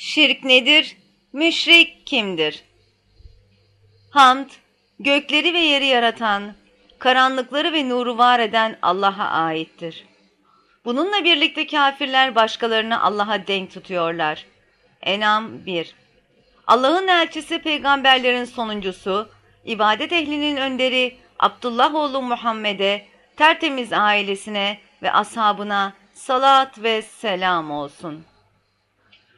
Şirk nedir? Müşrik kimdir? Hamd, gökleri ve yeri yaratan, karanlıkları ve nuru var eden Allah'a aittir. Bununla birlikte kafirler başkalarını Allah'a denk tutuyorlar. Enam 1 Allah'ın elçisi peygamberlerin sonuncusu, ibadet ehlinin önderi Abdullah oğlu Muhammed'e, tertemiz ailesine ve ashabına salat ve selam olsun.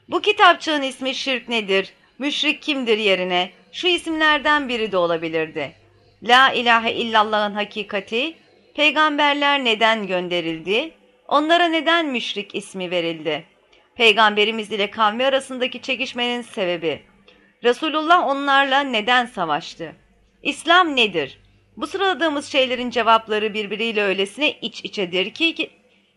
Bu kitapçığın ismi şirk nedir, müşrik kimdir yerine şu isimlerden biri de olabilirdi. La ilahe illallah'ın hakikati, peygamberler neden gönderildi, onlara neden müşrik ismi verildi? Peygamberimiz ile kavmi arasındaki çekişmenin sebebi, Resulullah onlarla neden savaştı? İslam nedir? Bu sıraladığımız şeylerin cevapları birbiriyle öylesine iç içedir ki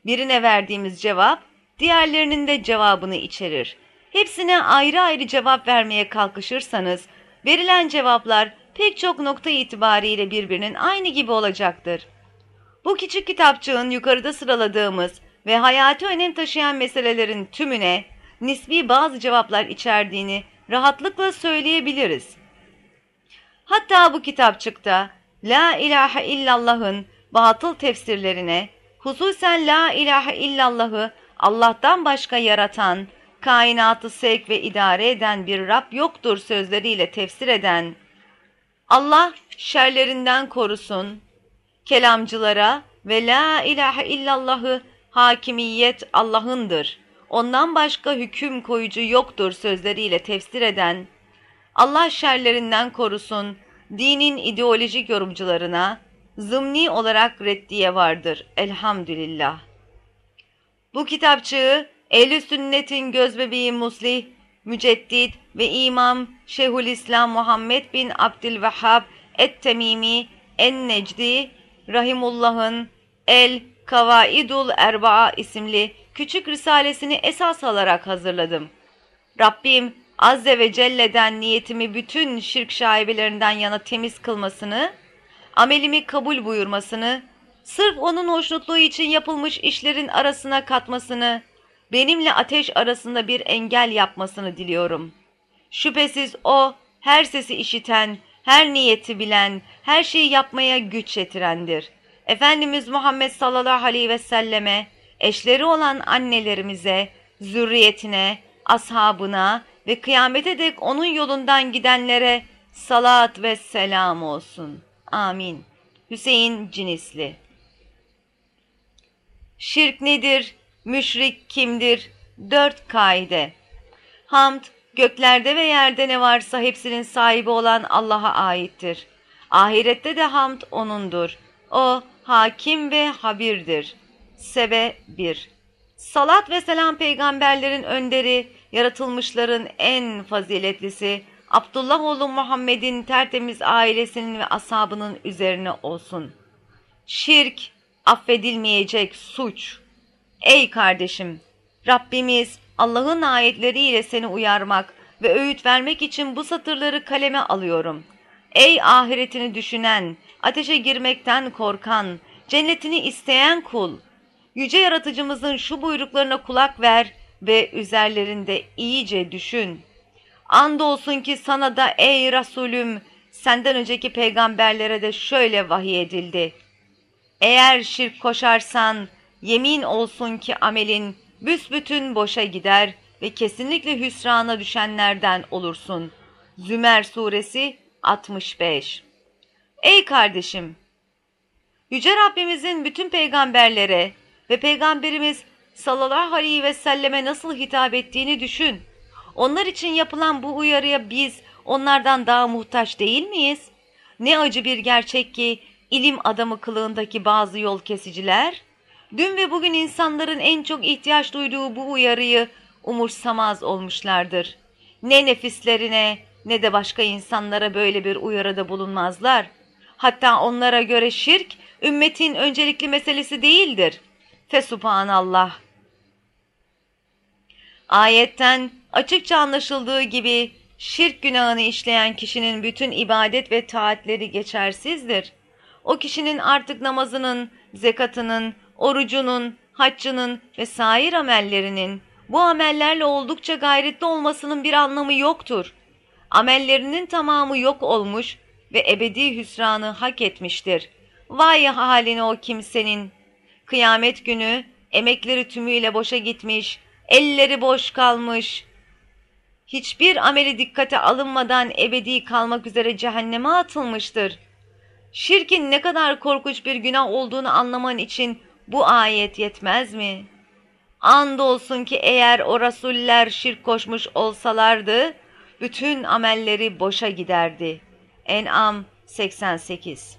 birine verdiğimiz cevap diğerlerinin de cevabını içerir. Hepsine ayrı ayrı cevap vermeye kalkışırsanız verilen cevaplar pek çok nokta itibariyle birbirinin aynı gibi olacaktır. Bu küçük kitapçığın yukarıda sıraladığımız ve hayati önem taşıyan meselelerin tümüne nisbi bazı cevaplar içerdiğini rahatlıkla söyleyebiliriz. Hatta bu kitapçıkta La ilahe illallah'ın batıl tefsirlerine, hususen La ilahe illallah'ı Allah'tan başka yaratan, kainatı sevk ve idare eden bir Rab yoktur sözleriyle tefsir eden, Allah şerlerinden korusun, kelamcılara ve La ilahe illallah'ı hakimiyet Allah'ındır, ondan başka hüküm koyucu yoktur sözleriyle tefsir eden, Allah şerlerinden korusun, dinin ideolojik yorumcularına zımni olarak reddiye vardır. Elhamdülillah. Bu kitapçığı ehl Sünnet'in gözbebeği Muslih, Müceddit ve İmam Şeyhülislam Muhammed bin Abdülvehhab Et-Temimi En-Necdi Rahimullah'ın El Kavaidul Erbaa isimli küçük risalesini esas alarak hazırladım. Rabbim Azze ve Celle'den niyetimi bütün şirk şaibelerinden yana temiz kılmasını, amelimi kabul buyurmasını, sırf onun hoşnutluğu için yapılmış işlerin arasına katmasını, benimle ateş arasında bir engel yapmasını diliyorum. Şüphesiz o, her sesi işiten, her niyeti bilen, her şeyi yapmaya güç yetirendir. Efendimiz Muhammed sallallahu aleyhi ve selleme, eşleri olan annelerimize, zürriyetine, ashabına ve kıyamete dek onun yolundan gidenlere salat ve selam olsun. Amin. Hüseyin Cinisli Şirk nedir? Müşrik kimdir? Dört kaide. Hamd, göklerde ve yerde ne varsa hepsinin sahibi olan Allah'a aittir. Ahirette de hamd O'nundur. O, hakim ve habirdir. Sebe 1 Salat ve selam peygamberlerin önderi, yaratılmışların en faziletlisi, Abdullah oğlu Muhammed'in tertemiz ailesinin ve asabının üzerine olsun. Şirk, affedilmeyecek suç. Ey kardeşim, Rabbimiz Allah'ın ayetleriyle seni uyarmak ve öğüt vermek için bu satırları kaleme alıyorum. Ey ahiretini düşünen, ateşe girmekten korkan, cennetini isteyen kul, yüce yaratıcımızın şu buyruklarına kulak ver ve üzerlerinde iyice düşün. Andolsun ki sana da ey Resulüm, senden önceki peygamberlere de şöyle vahiy edildi. Eğer şirk koşarsan, yemin olsun ki amelin büsbütün boşa gider ve kesinlikle hüsrana düşenlerden olursun. Zümer Suresi 65 Ey kardeşim! Yüce Rabbimizin bütün peygamberlere ve Peygamberimiz sallallahu aleyhi ve selleme nasıl hitap ettiğini düşün. Onlar için yapılan bu uyarıya biz onlardan daha muhtaç değil miyiz? Ne acı bir gerçek ki ilim adamı kılığındaki bazı yol kesiciler, dün ve bugün insanların en çok ihtiyaç duyduğu bu uyarıyı umursamaz olmuşlardır. Ne nefislerine ne de başka insanlara böyle bir uyarıda bulunmazlar. Hatta onlara göre şirk, ümmetin öncelikli meselesi değildir. Fesubhanallah. Ayetten açıkça anlaşıldığı gibi şirk günahını işleyen kişinin bütün ibadet ve taatleri geçersizdir. O kişinin artık namazının, zekatının, orucunun, haccının ve sair amellerinin Bu amellerle oldukça gayretli olmasının bir anlamı yoktur. Amellerinin tamamı yok olmuş ve ebedi hüsranı hak etmiştir. Vay haline o kimsenin! Kıyamet günü emekleri tümüyle boşa gitmiş, elleri boş kalmış. Hiçbir ameli dikkate alınmadan ebedi kalmak üzere cehenneme atılmıştır. Şirkin ne kadar korkunç bir günah olduğunu anlaman için bu ayet yetmez mi? Andolsun ki eğer o rasuller şirk koşmuş olsalardı, bütün amelleri boşa giderdi. En'am 88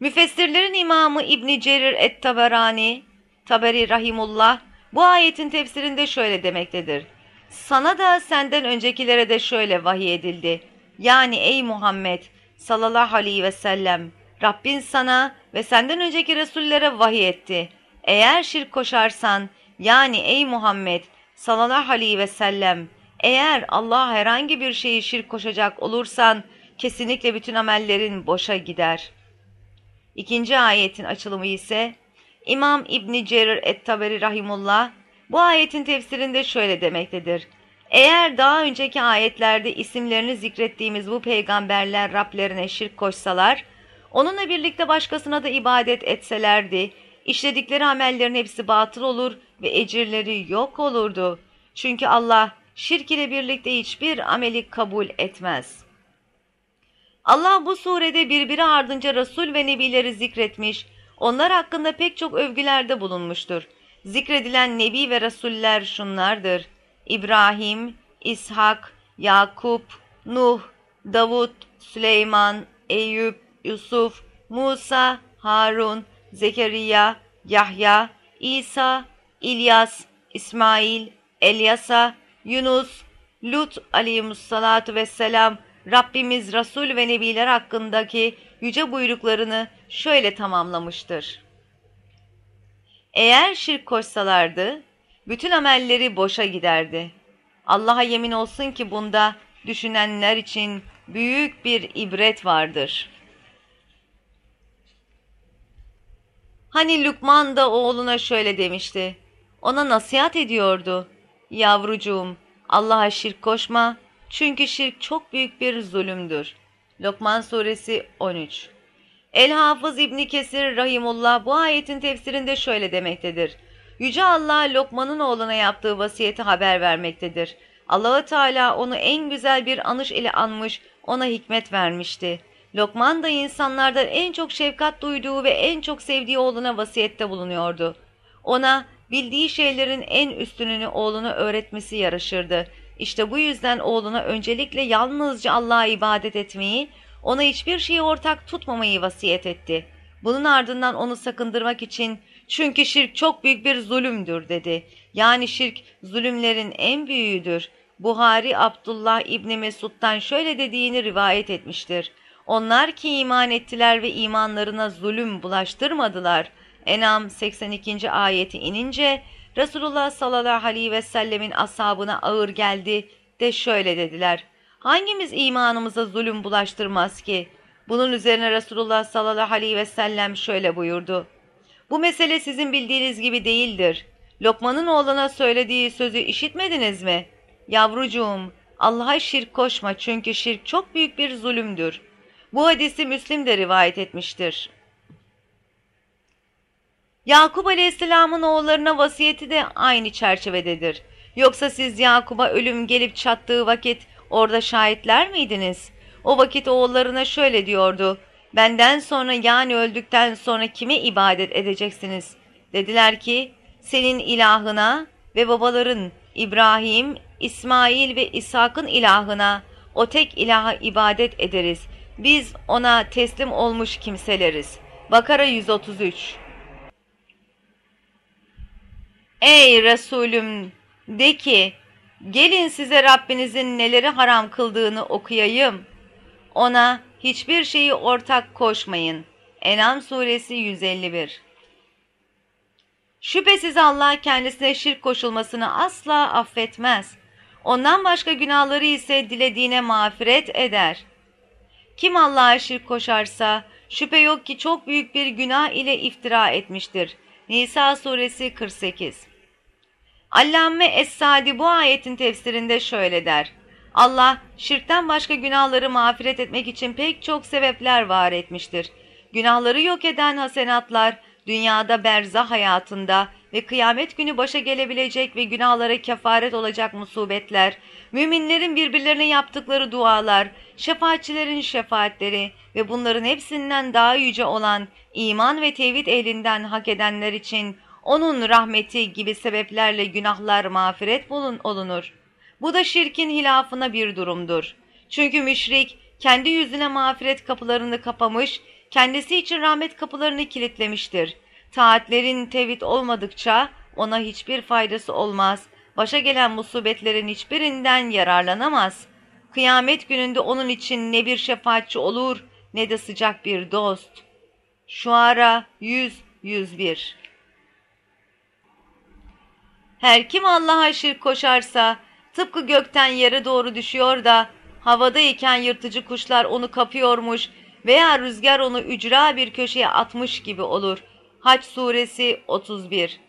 Müfessirlerin imamı İbni Cerir et-Taberani, Taberi Rahimullah, bu ayetin tefsirinde şöyle demektedir. Sana da senden öncekilere de şöyle vahiy edildi. Yani ey Muhammed sallallahu aleyhi ve sellem, Rabbin sana ve senden önceki Resullere vahiy etti. Eğer şirk koşarsan, yani ey Muhammed sallallahu aleyhi ve sellem, eğer Allah'a herhangi bir şeyi şirk koşacak olursan, kesinlikle bütün amellerin boşa gider. İkinci ayetin açılımı ise, İmam İbni Cerir et-Taberi Rahimullah, bu ayetin tefsirinde şöyle demektedir. Eğer daha önceki ayetlerde isimlerini zikrettiğimiz bu peygamberler Rablerine şirk koşsalar, onunla birlikte başkasına da ibadet etselerdi, işledikleri amellerin hepsi batıl olur ve ecirleri yok olurdu. Çünkü Allah şirk ile birlikte hiçbir ameli kabul etmez. Allah bu surede birbiri ardınca Resul ve Nebileri zikretmiş, onlar hakkında pek çok övgülerde bulunmuştur. Zikredilen Nebi ve Resuller şunlardır. İbrahim, İshak, Yakup, Nuh, Davut, Süleyman, Eyüp, Yusuf, Musa, Harun, Zekeriya, Yahya, İsa, İlyas, İsmail, Elyasa, Yunus, Lut aleyhissalatu vesselam Rabbimiz Resul ve Nebiler hakkındaki yüce buyruklarını şöyle tamamlamıştır. Eğer şirk koşsalardı, bütün amelleri boşa giderdi. Allah'a yemin olsun ki bunda düşünenler için büyük bir ibret vardır. Hani Lukman da oğluna şöyle demişti. Ona nasihat ediyordu. Yavrucuğum, Allah'a şirk koşma çünkü şirk çok büyük bir zulümdür. Lokman Suresi 13 El-Hafız İbni Kesir Rahimullah bu ayetin tefsirinde şöyle demektedir. Yüce Allah Lokman'ın oğluna yaptığı vasiyeti haber vermektedir. Allahü Teala onu en güzel bir anış ile anmış, ona hikmet vermişti. Lokman da insanlardan en çok şefkat duyduğu ve en çok sevdiği oğluna vasiyette bulunuyordu. Ona bildiği şeylerin en üstününü oğluna öğretmesi yaraşırdı. İşte bu yüzden oğluna öncelikle yalnızca Allah'a ibadet etmeyi, ona hiçbir şeyi ortak tutmamayı vasiyet etti. Bunun ardından onu sakındırmak için çünkü şirk çok büyük bir zulümdür dedi. Yani şirk zulümlerin en büyüğüdür. Buhari Abdullah İbni Mesud'dan şöyle dediğini rivayet etmiştir. Onlar ki iman ettiler ve imanlarına zulüm bulaştırmadılar. Enam 82. ayeti inince Resulullah sallallahu aleyhi ve sellemin ashabına ağır geldi de şöyle dediler. Hangimiz imanımıza zulüm bulaştırmaz ki? Bunun üzerine Resulullah sallallahu aleyhi ve sellem şöyle buyurdu. Bu mesele sizin bildiğiniz gibi değildir. Lokman'ın oğluna söylediği sözü işitmediniz mi? Yavrucuğum, Allah'a şirk koşma çünkü şirk çok büyük bir zulümdür. Bu hadisi Müslim de rivayet etmiştir. Yakup Aleyhisselam'ın oğullarına vasiyeti de aynı çerçevededir. Yoksa siz Yakup'a ölüm gelip çattığı vakit orada şahitler miydiniz? O vakit oğullarına şöyle diyordu. Benden sonra yani öldükten sonra kime ibadet edeceksiniz? Dediler ki senin ilahına ve babaların İbrahim, İsmail ve İshak'ın ilahına o tek ilaha ibadet ederiz. Biz ona teslim olmuş kimseleriz. Bakara 133 Ey Resulüm de ki gelin size Rabbinizin neleri haram kıldığını okuyayım. Ona hiçbir şeyi ortak koşmayın. Enam suresi 151 Şüphesiz Allah kendisine şirk koşulmasını asla affetmez. Ondan başka günahları ise dilediğine mağfiret eder. Kim Allah'a şirk koşarsa şüphe yok ki çok büyük bir günah ile iftira etmiştir. Nisa suresi 48 Allame Es-Sadi bu ayetin tefsirinde şöyle der. Allah şirkten başka günahları mağfiret etmek için pek çok sebepler var etmiştir. Günahları yok eden hasenatlar dünyada berzah hayatında ve kıyamet günü başa gelebilecek ve günahlara kefaret olacak musibetler, müminlerin birbirlerine yaptıkları dualar, şefaatçilerin şefaatleri ve bunların hepsinden daha yüce olan iman ve tevhid ehlinden hak edenler için onun rahmeti gibi sebeplerle günahlar mağfiret bulun olunur. Bu da şirkin hilafına bir durumdur. Çünkü müşrik kendi yüzüne mağfiret kapılarını kapamış, kendisi için rahmet kapılarını kilitlemiştir. Taatlerin tevhid olmadıkça ona hiçbir faydası olmaz. Başa gelen musibetlerin hiçbirinden yararlanamaz. Kıyamet gününde onun için ne bir şefaatçi olur ne de sıcak bir dost. Şuara 100-101 Her kim Allah'a şirk koşarsa tıpkı gökten yere doğru düşüyor da havadayken yırtıcı kuşlar onu kapıyormuş veya rüzgar onu ücra bir köşeye atmış gibi olur. Haç suresi 31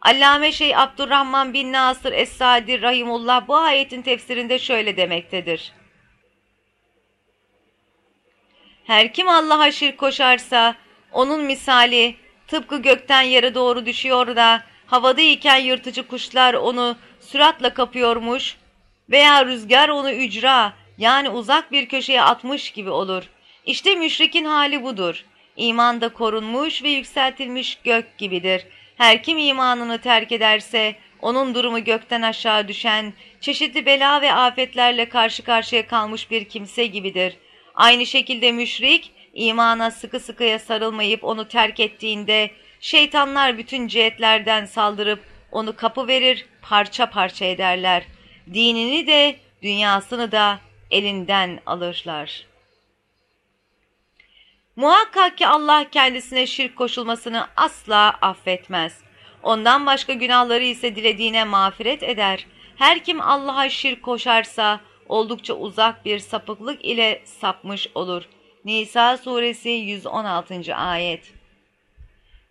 Allame Şeyh Abdurrahman bin Nasır Es-Sadi Rahimullah bu ayetin tefsirinde şöyle demektedir. Her kim Allah'a şirk koşarsa onun misali tıpkı gökten yere doğru düşüyor da havadayken yırtıcı kuşlar onu süratle kapıyormuş veya rüzgar onu ücra yani uzak bir köşeye atmış gibi olur. İşte müşrikin hali budur. İmanda korunmuş ve yükseltilmiş gök gibidir. Her kim imanını terk ederse onun durumu gökten aşağı düşen, çeşitli bela ve afetlerle karşı karşıya kalmış bir kimse gibidir. Aynı şekilde müşrik, imana sıkı sıkıya sarılmayıp onu terk ettiğinde, şeytanlar bütün cihetlerden saldırıp onu kapı verir, parça parça ederler. Dinini de, dünyasını da elinden alırlar. Muhakkak ki Allah kendisine şirk koşulmasını asla affetmez. Ondan başka günahları ise dilediğine mağfiret eder. Her kim Allah'a şirk koşarsa oldukça uzak bir sapıklık ile sapmış olur. Nisa suresi 116. ayet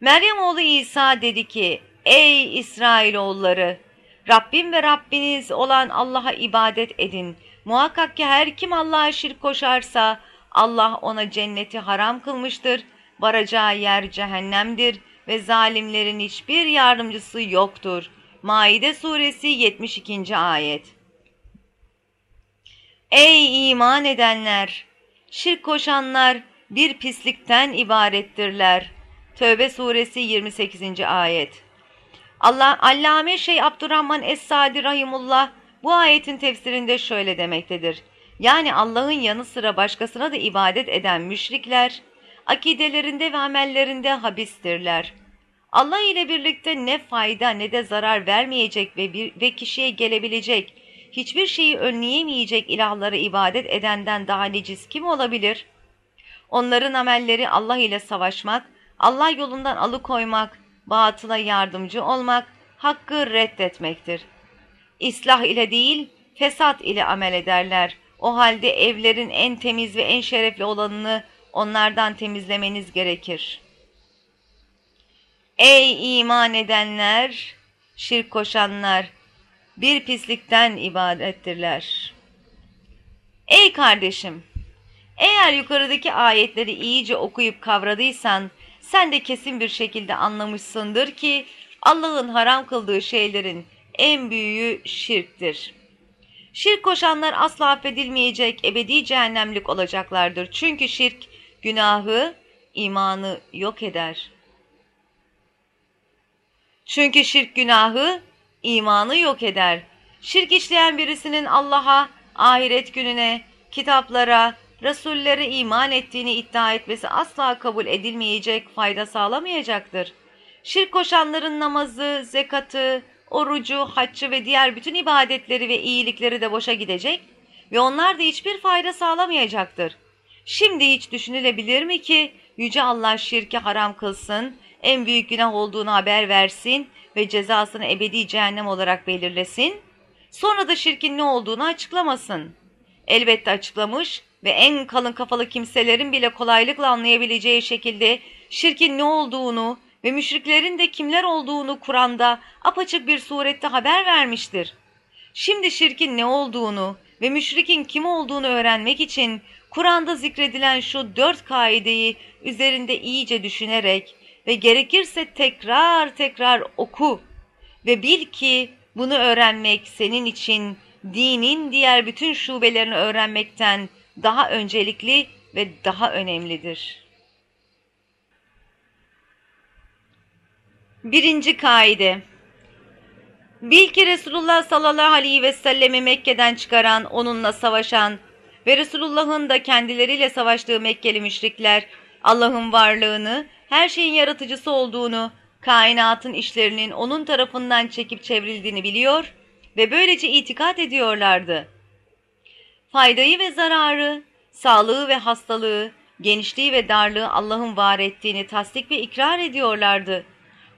Meryem oğlu İsa dedi ki, Ey İsrailoğulları! Rabbim ve Rabbiniz olan Allah'a ibadet edin. Muhakkak ki her kim Allah'a şirk koşarsa Allah ona cenneti haram kılmıştır. Varacağı yer cehennemdir ve zalimlerin hiçbir yardımcısı yoktur. Maide suresi 72. ayet Ey iman edenler! Şirk koşanlar bir pislikten ibarettirler. Tövbe suresi 28. ayet Allah Allame Şeyh Abdurrahman Es-Sadi Rahimullah bu ayetin tefsirinde şöyle demektedir. Yani Allah'ın yanı sıra başkasına da ibadet eden müşrikler, akidelerinde ve amellerinde habistirler. Allah ile birlikte ne fayda ne de zarar vermeyecek ve, bir, ve kişiye gelebilecek, hiçbir şeyi önleyemeyecek ilahlara ibadet edenden daha necis kim olabilir? Onların amelleri Allah ile savaşmak, Allah yolundan alıkoymak, batıla yardımcı olmak, hakkı reddetmektir. İslah ile değil, fesat ile amel ederler. O halde evlerin en temiz ve en şerefli olanını onlardan temizlemeniz gerekir. Ey iman edenler, şirk koşanlar, bir pislikten ibadettirler. Ey kardeşim, eğer yukarıdaki ayetleri iyice okuyup kavradıysan, sen de kesin bir şekilde anlamışsındır ki Allah'ın haram kıldığı şeylerin en büyüğü şirktir. Şirk koşanlar asla affedilmeyecek, ebedi cehennemlik olacaklardır. Çünkü şirk günahı, imanı yok eder. Çünkü şirk günahı, imanı yok eder. Şirk işleyen birisinin Allah'a, ahiret gününe, kitaplara, Resullere iman ettiğini iddia etmesi asla kabul edilmeyecek, fayda sağlamayacaktır. Şirk koşanların namazı, zekatı, orucu, haccı ve diğer bütün ibadetleri ve iyilikleri de boşa gidecek ve onlar da hiçbir fayda sağlamayacaktır. Şimdi hiç düşünülebilir mi ki Yüce Allah şirki haram kılsın, en büyük günah olduğunu haber versin ve cezasını ebedi cehennem olarak belirlesin, sonra da şirkin ne olduğunu açıklamasın. Elbette açıklamış ve en kalın kafalı kimselerin bile kolaylıkla anlayabileceği şekilde şirkin ne olduğunu ve müşriklerin de kimler olduğunu Kur'an'da apaçık bir surette haber vermiştir. Şimdi şirkin ne olduğunu ve müşrikin kim olduğunu öğrenmek için Kur'an'da zikredilen şu dört kaideyi üzerinde iyice düşünerek ve gerekirse tekrar tekrar oku ve bil ki bunu öğrenmek senin için dinin diğer bütün şubelerini öğrenmekten daha öncelikli ve daha önemlidir. Birinci kaide Bil ki Resulullah sallallahu aleyhi ve sellemi Mekke'den çıkaran, onunla savaşan ve Resulullah'ın da kendileriyle savaştığı Mekkeli müşrikler Allah'ın varlığını, her şeyin yaratıcısı olduğunu, kainatın işlerinin onun tarafından çekip çevrildiğini biliyor ve böylece itikat ediyorlardı. Faydayı ve zararı, sağlığı ve hastalığı, genişliği ve darlığı Allah'ın var ettiğini tasdik ve ikrar ediyorlardı.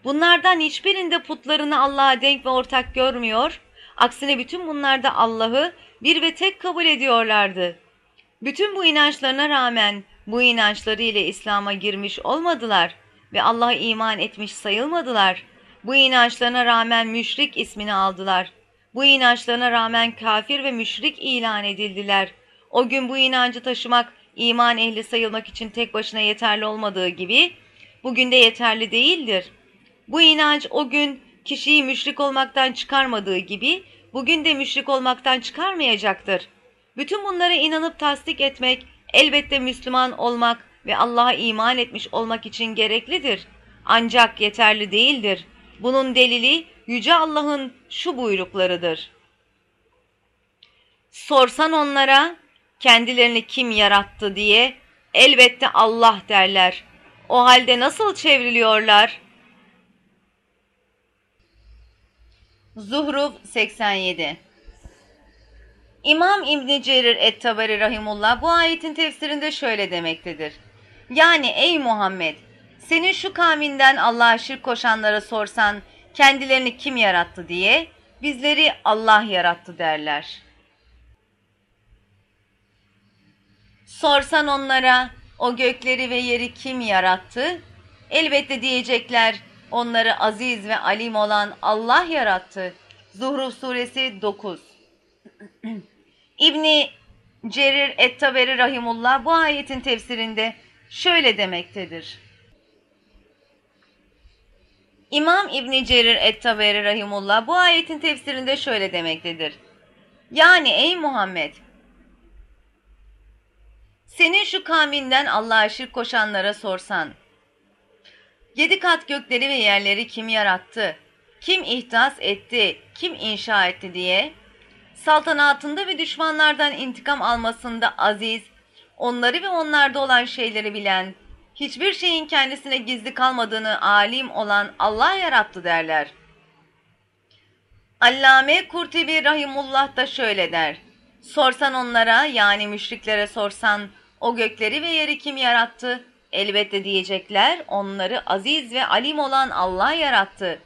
Bunlardan hiçbirinde putlarını Allah'a denk ve ortak görmüyor, aksine bütün bunlarda Allah'ı bir ve tek kabul ediyorlardı. Bütün bu inançlarına rağmen bu inançları ile İslam'a girmiş olmadılar ve Allah'a iman etmiş sayılmadılar. Bu inançlarına rağmen müşrik ismini aldılar. Bu inançlarına rağmen kafir ve müşrik ilan edildiler. O gün bu inancı taşımak iman ehli sayılmak için tek başına yeterli olmadığı gibi bugün de yeterli değildir. Bu inanç o gün kişiyi müşrik olmaktan çıkarmadığı gibi bugün de müşrik olmaktan çıkarmayacaktır. Bütün bunlara inanıp tasdik etmek elbette Müslüman olmak ve Allah'a iman etmiş olmak için gereklidir. Ancak yeterli değildir. Bunun delili Yüce Allah'ın şu buyruklarıdır. Sorsan onlara kendilerini kim yarattı diye elbette Allah derler. O halde nasıl çevriliyorlar? Zuhruf 87 İmam İbn Cerir et-Tabari rahimullah bu ayetin tefsirinde şöyle demektedir. Yani ey Muhammed senin şu kavminden Allah'a şirk koşanlara sorsan kendilerini kim yarattı diye bizleri Allah yarattı derler. Sorsan onlara o gökleri ve yeri kim yarattı? Elbette diyecekler onları aziz ve alim olan Allah yarattı. Zuhruf suresi 9 İbni Cerir Et-Taberi Rahimullah bu ayetin tefsirinde şöyle demektedir. İmam İbni Cerir Et-Taberi Rahimullah bu ayetin tefsirinde şöyle demektedir. Yani ey Muhammed senin şu kavminden Allah'a şirk koşanlara sorsan, yedi kat gökleri ve yerleri kim yarattı, kim ihtas etti, kim inşa etti diye, saltanatında ve düşmanlardan intikam almasında aziz, onları ve onlarda olan şeyleri bilen, hiçbir şeyin kendisine gizli kalmadığını alim olan Allah yarattı derler. Allame Kurtebi Rahimullah da şöyle der. Sorsan onlara yani müşriklere sorsan o gökleri ve yeri kim yarattı? Elbette diyecekler onları aziz ve alim olan Allah yarattı.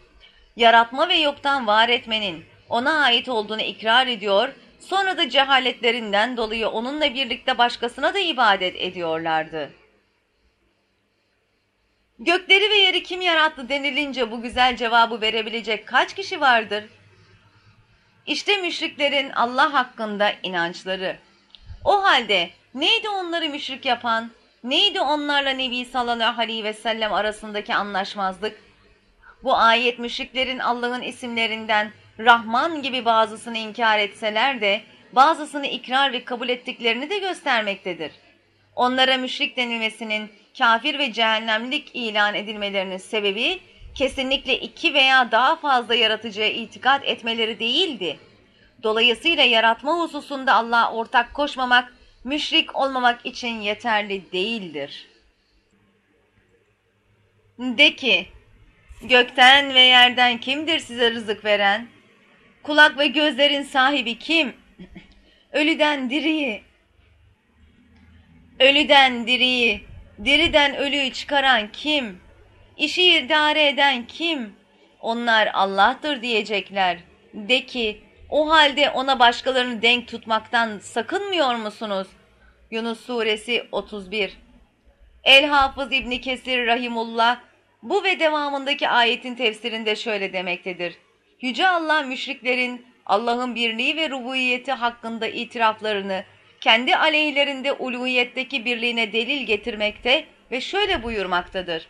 Yaratma ve yoktan var etmenin ona ait olduğunu ikrar ediyor, sonra da cehaletlerinden dolayı onunla birlikte başkasına da ibadet ediyorlardı. Gökleri ve yeri kim yarattı denilince bu güzel cevabı verebilecek kaç kişi vardır? İşte müşriklerin Allah hakkında inançları. O halde neydi onları müşrik yapan, neydi onlarla Nebi sallallahu aleyhi ve sellem arasındaki anlaşmazlık? Bu ayet müşriklerin Allah'ın isimlerinden Rahman gibi bazısını inkar etseler de bazısını ikrar ve kabul ettiklerini de göstermektedir. Onlara müşrik denilmesinin kafir ve cehennemlik ilan edilmelerinin sebebi kesinlikle iki veya daha fazla yaratıcıya itikat etmeleri değildi. Dolayısıyla yaratma hususunda Allah'a ortak koşmamak, müşrik olmamak için yeterli değildir. De ki, gökten ve yerden kimdir size rızık veren? Kulak ve gözlerin sahibi kim? Ölüden diriyi, ölüden diriyi, diriden ölüyü çıkaran kim? İşi idare eden kim? Onlar Allah'tır diyecekler. De ki, o halde ona başkalarını denk tutmaktan sakınmıyor musunuz? Yunus suresi 31 El Hafız İbni Kesir Rahimullah Bu ve devamındaki ayetin tefsirinde şöyle demektedir. Yüce Allah müşriklerin Allah'ın birliği ve rububiyeti hakkında itiraflarını kendi aleyhlerinde uluhiyetteki birliğine delil getirmekte ve şöyle buyurmaktadır.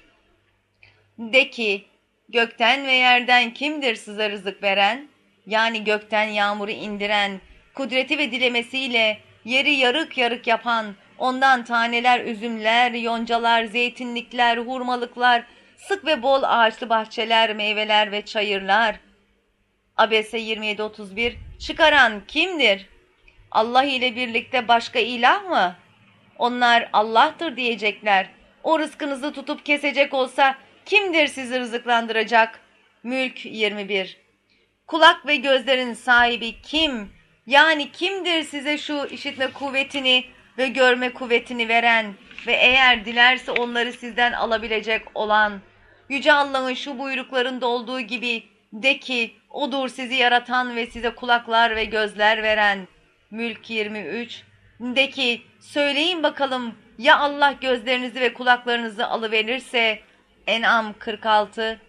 De ki, gökten ve yerden kimdir size rızık veren? Yani gökten yağmuru indiren, kudreti ve dilemesiyle yeri yarık yarık yapan, ondan taneler, üzümler, yoncalar, zeytinlikler, hurmalıklar, sık ve bol ağaçlı bahçeler, meyveler ve çayırlar. Abese 27-31 Çıkaran kimdir? Allah ile birlikte başka ilah mı? Onlar Allah'tır diyecekler. O rızkınızı tutup kesecek olsa kimdir sizi rızıklandıracak? Mülk 21 Kulak ve gözlerin sahibi kim? Yani kimdir size şu işitme kuvvetini ve görme kuvvetini veren ve eğer dilerse onları sizden alabilecek olan? Yüce Allah'ın şu buyruklarında olduğu gibi de ki odur sizi yaratan ve size kulaklar ve gözler veren. Mülk 23 De ki söyleyin bakalım ya Allah gözlerinizi ve kulaklarınızı alıverirse En'am 46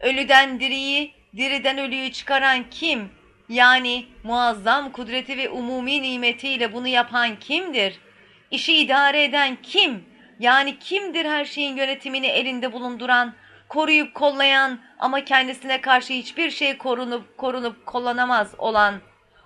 Ölüden diriyi, diriden ölüyü çıkaran kim? Yani muazzam kudreti ve umumi nimetiyle bunu yapan kimdir? İşi idare eden kim? Yani kimdir her şeyin yönetimini elinde bulunduran, koruyup kollayan ama kendisine karşı hiçbir şey korunup korunup kullanamaz olan?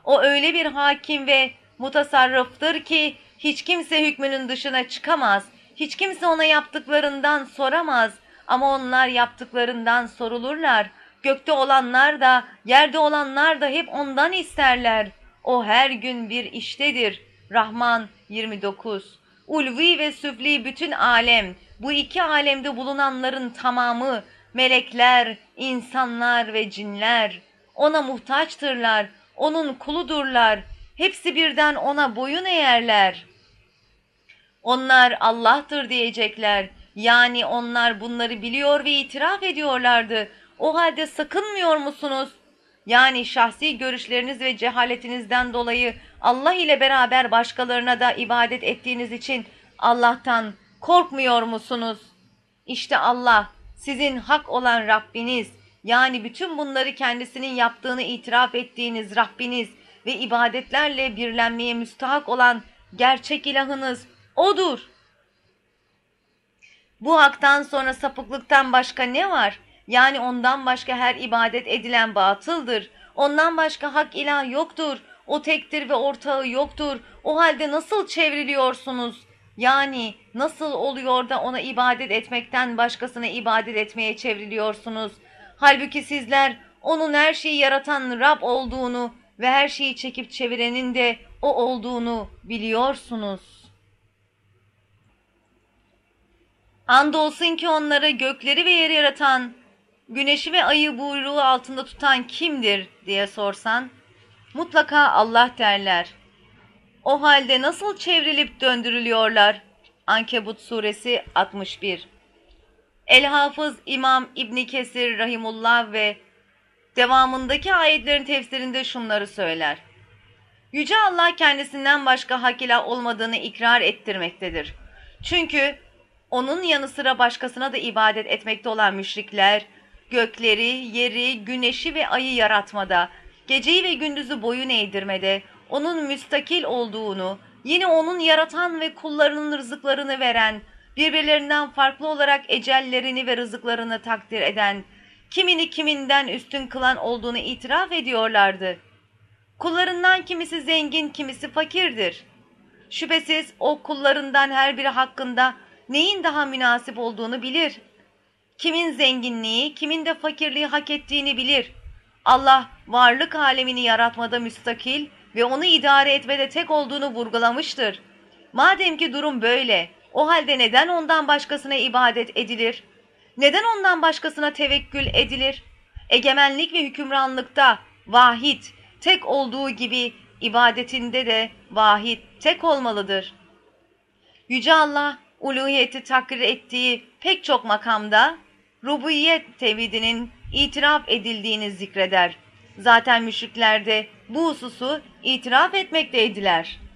O öyle bir hakim ve mutasarrıftır ki hiç kimse hükmünün dışına çıkamaz. Hiç kimse ona yaptıklarından soramaz ama onlar yaptıklarından sorulurlar. Gökte olanlar da, yerde olanlar da hep ondan isterler. O her gün bir iştedir. Rahman 29 Ulvi ve süfli bütün alem, bu iki alemde bulunanların tamamı, melekler, insanlar ve cinler, ona muhtaçtırlar, onun kuludurlar, hepsi birden ona boyun eğerler. Onlar Allah'tır diyecekler, yani onlar bunları biliyor ve itiraf ediyorlardı. O halde sakınmıyor musunuz? Yani şahsi görüşleriniz ve cehaletinizden dolayı Allah ile beraber başkalarına da ibadet ettiğiniz için Allah'tan korkmuyor musunuz? İşte Allah sizin hak olan Rabbiniz yani bütün bunları kendisinin yaptığını itiraf ettiğiniz Rabbiniz ve ibadetlerle birlenmeye müstahak olan gerçek ilahınız O'dur. Bu haktan sonra sapıklıktan başka ne var? Yani ondan başka her ibadet edilen batıldır. Ondan başka hak ilah yoktur. O tektir ve ortağı yoktur. O halde nasıl çevriliyorsunuz? Yani nasıl oluyor da ona ibadet etmekten başkasına ibadet etmeye çevriliyorsunuz? Halbuki sizler onun her şeyi yaratan Rab olduğunu ve her şeyi çekip çevirenin de o olduğunu biliyorsunuz. Andolsun ki onları gökleri ve yeri yaratan, güneşi ve ayı buyruğu altında tutan kimdir diye sorsan, mutlaka Allah derler. O halde nasıl çevrilip döndürülüyorlar? Ankebut suresi 61 El-Hafız İmam İbni Kesir Rahimullah ve devamındaki ayetlerin tefsirinde şunları söyler. Yüce Allah kendisinden başka hak ilah olmadığını ikrar ettirmektedir. Çünkü onun yanı sıra başkasına da ibadet etmekte olan müşrikler, gökleri, yeri, güneşi ve ayı yaratmada, geceyi ve gündüzü boyun eğdirmede, onun müstakil olduğunu, yine onun yaratan ve kullarının rızıklarını veren, birbirlerinden farklı olarak ecellerini ve rızıklarını takdir eden, kimini kiminden üstün kılan olduğunu itiraf ediyorlardı. Kullarından kimisi zengin, kimisi fakirdir. Şüphesiz o kullarından her biri hakkında neyin daha münasip olduğunu bilir. Kimin zenginliği, kimin de fakirliği hak ettiğini bilir. Allah varlık alemini yaratmada müstakil ve onu idare etmede tek olduğunu vurgulamıştır. Madem ki durum böyle, o halde neden ondan başkasına ibadet edilir? Neden ondan başkasına tevekkül edilir? Egemenlik ve hükümranlıkta vahid, tek olduğu gibi ibadetinde de vahid, tek olmalıdır. Yüce Allah, uluhiyeti takdir ettiği pek çok makamda, rububiyet tevhidinin itiraf edildiğini zikreder. Zaten müşrikler de bu hususu itiraf etmekteydiler.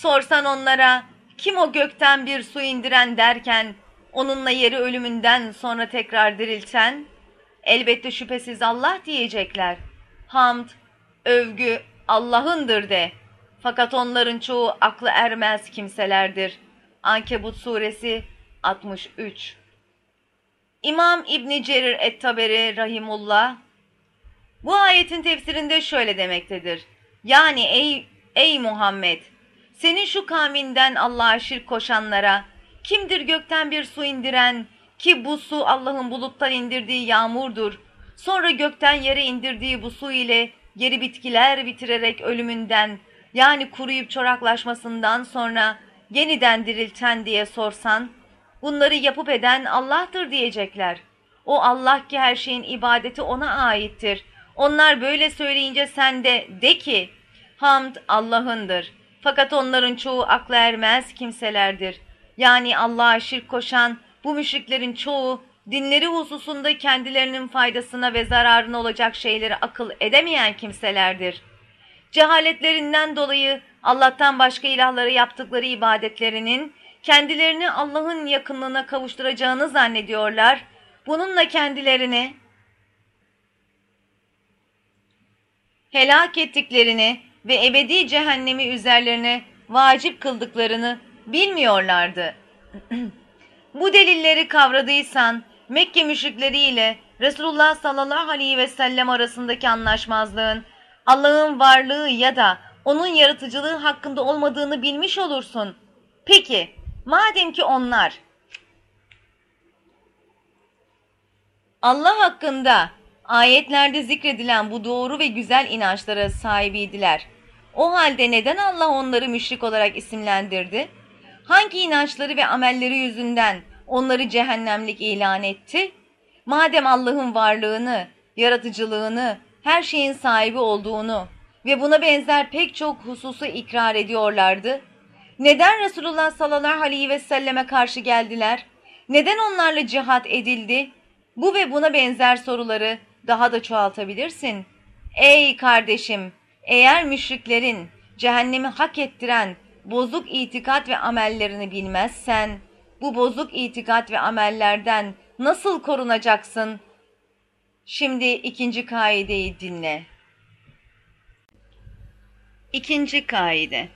Sorsan onlara kim o gökten bir su indiren derken onunla yeri ölümünden sonra tekrar dirilten? Elbette şüphesiz Allah diyecekler. Hamd, övgü Allah'ındır de. Fakat onların çoğu aklı ermez kimselerdir. Ankebut suresi 63 İmam İbni Cerir et-Taberi Rahimullah bu ayetin tefsirinde şöyle demektedir. Yani ey, ey Muhammed senin şu kavminden Allah'a şirk koşanlara kimdir gökten bir su indiren ki bu su Allah'ın buluttan indirdiği yağmurdur. Sonra gökten yere indirdiği bu su ile yeri bitkiler bitirerek ölümünden yani kuruyup çoraklaşmasından sonra yeniden dirilten diye sorsan, bunları yapıp eden Allah'tır diyecekler. O Allah ki her şeyin ibadeti ona aittir. Onlar böyle söyleyince sen de de ki, hamd Allah'ındır. Fakat onların çoğu akla ermez kimselerdir. Yani Allah'a şirk koşan bu müşriklerin çoğu dinleri hususunda kendilerinin faydasına ve zararına olacak şeyleri akıl edemeyen kimselerdir. Cehaletlerinden dolayı Allah'tan başka ilahları yaptıkları ibadetlerinin kendilerini Allah'ın yakınlığına kavuşturacağını zannediyorlar. Bununla kendilerini helak ettiklerini ve ebedi cehennemi üzerlerine vacip kıldıklarını bilmiyorlardı. Bu delilleri kavradıysan Mekke müşrikleriyle Resulullah sallallahu aleyhi ve sellem arasındaki anlaşmazlığın Allah'ın varlığı ya da onun yaratıcılığı hakkında olmadığını bilmiş olursun. Peki, madem ki onlar Allah hakkında ayetlerde zikredilen bu doğru ve güzel inançlara sahibiydiler. O halde neden Allah onları müşrik olarak isimlendirdi? Hangi inançları ve amelleri yüzünden onları cehennemlik ilan etti? Madem Allah'ın varlığını, yaratıcılığını, her şeyin sahibi olduğunu ve buna benzer pek çok hususu ikrar ediyorlardı. Neden Resulullah sallallahu aleyhi ve selleme karşı geldiler? Neden onlarla cihat edildi? Bu ve buna benzer soruları daha da çoğaltabilirsin. Ey kardeşim! Eğer müşriklerin cehennemi hak ettiren bozuk itikat ve amellerini bilmezsen, bu bozuk itikat ve amellerden nasıl korunacaksın? Şimdi ikinci kaideyi dinle. İkinci kaide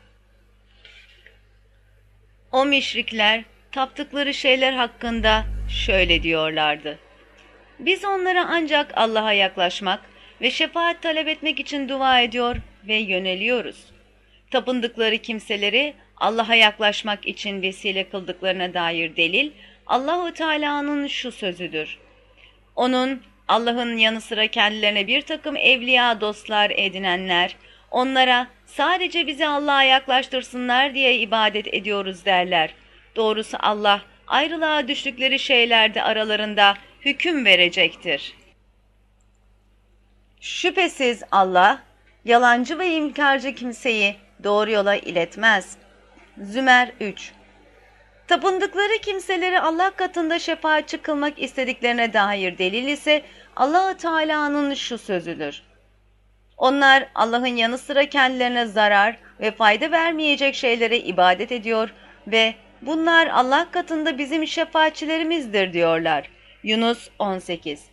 O müşrikler taptıkları şeyler hakkında şöyle diyorlardı. Biz onlara ancak Allah'a yaklaşmak ve şefaat talep etmek için dua ediyor ve yöneliyoruz. Tapındıkları kimseleri Allah'a yaklaşmak için vesile kıldıklarına dair delil Allahu Teala'nın şu sözüdür. Onun Allah'ın yanı sıra kendilerine bir takım evliya dostlar edinenler, onlara sadece bizi Allah'a yaklaştırsınlar diye ibadet ediyoruz derler. Doğrusu Allah ayrılığa düştükleri şeylerde aralarında hüküm verecektir. Şüphesiz Allah, yalancı ve imkarcı kimseyi doğru yola iletmez. Zümer 3 Tapındıkları kimseleri Allah katında şefaatçi kılmak istediklerine dair delil ise allah Teala'nın şu sözüdür. Onlar Allah'ın yanı sıra kendilerine zarar ve fayda vermeyecek şeylere ibadet ediyor ve bunlar Allah katında bizim şefaatçilerimizdir diyorlar. Yunus 18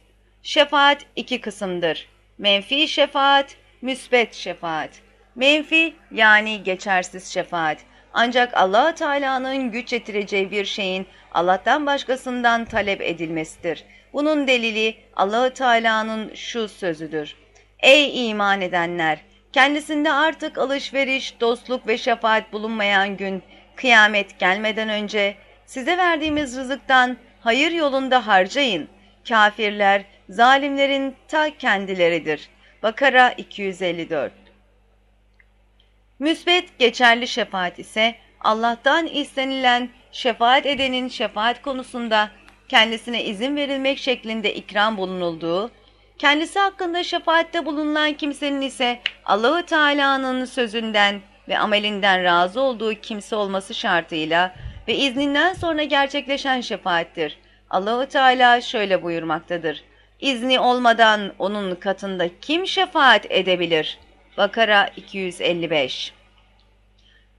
Şefaat iki kısımdır. Menfi şefaat, müsbet şefaat. Menfi yani geçersiz şefaat. Ancak allah Teala'nın güç yetireceği bir şeyin Allah'tan başkasından talep edilmesidir. Bunun delili allah Teala'nın şu sözüdür. Ey iman edenler! Kendisinde artık alışveriş, dostluk ve şefaat bulunmayan gün, kıyamet gelmeden önce size verdiğimiz rızıktan hayır yolunda harcayın. Kafirler, zalimlerin ta kendileridir. Bakara 254 Müsbet geçerli şefaat ise Allah'tan istenilen şefaat edenin şefaat konusunda kendisine izin verilmek şeklinde ikram bulunulduğu, kendisi hakkında şefaatte bulunan kimsenin ise Allahu Teala'nın sözünden ve amelinden razı olduğu kimse olması şartıyla ve izninden sonra gerçekleşen şefaattir. Allahu Teala şöyle buyurmaktadır. İzni olmadan onun katında kim şefaat edebilir? Bakara 255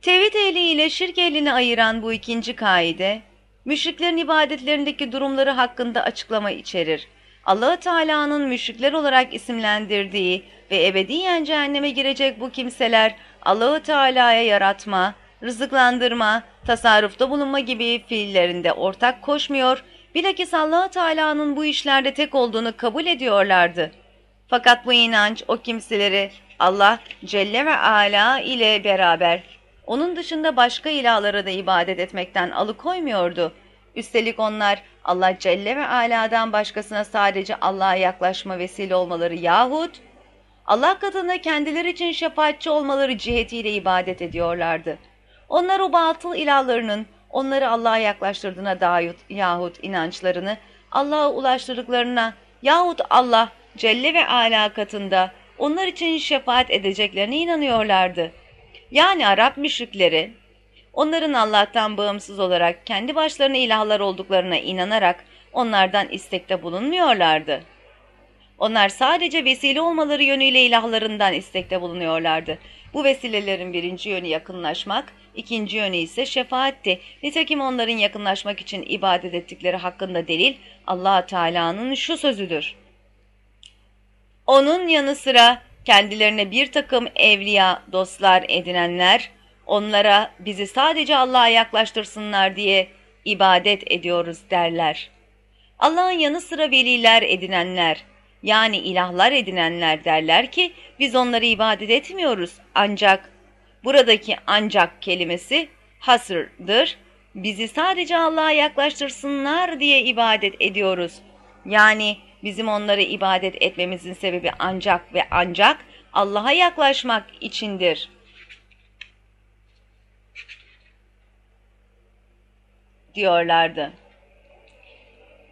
Tevhid ehli ile şirk ehlini ayıran bu ikinci kaide, müşriklerin ibadetlerindeki durumları hakkında açıklama içerir. allah Teala'nın müşrikler olarak isimlendirdiği ve ebediyen cehenneme girecek bu kimseler allah Teala'ya yaratma, rızıklandırma, tasarrufta bulunma gibi fiillerinde ortak koşmuyor, bilakis allah Teala'nın bu işlerde tek olduğunu kabul ediyorlardı. Fakat bu inanç o kimseleri Allah Celle ve Ala ile beraber onun dışında başka ilahlara da ibadet etmekten alıkoymuyordu. Üstelik onlar Allah Celle ve Ala'dan başkasına sadece Allah'a yaklaşma vesile olmaları yahut Allah katında kendileri için şefaatçi olmaları cihetiyle ibadet ediyorlardı. Onlar o batıl ilahlarının onları Allah'a yaklaştırdığına dair yahut inançlarını Allah'a ulaştırdıklarına yahut Allah Celle ve Ala katında onlar için şefaat edeceklerine inanıyorlardı. Yani Arap müşrikleri onların Allah'tan bağımsız olarak kendi başlarına ilahlar olduklarına inanarak onlardan istekte bulunmuyorlardı. Onlar sadece vesile olmaları yönüyle ilahlarından istekte bulunuyorlardı. Bu vesilelerin birinci yönü yakınlaşmak, ikinci yönü ise şefaatti. Nitekim onların yakınlaşmak için ibadet ettikleri hakkında delil allah Teala'nın şu sözüdür. Onun yanı sıra kendilerine bir takım evliya, dostlar edinenler, onlara bizi sadece Allah'a yaklaştırsınlar diye ibadet ediyoruz derler. Allah'ın yanı sıra veliler edinenler, yani ilahlar edinenler derler ki biz onları ibadet etmiyoruz ancak buradaki ancak kelimesi hasırdır. Bizi sadece Allah'a yaklaştırsınlar diye ibadet ediyoruz. Yani bizim onları ibadet etmemizin sebebi ancak ve ancak Allah'a yaklaşmak içindir. diyorlardı.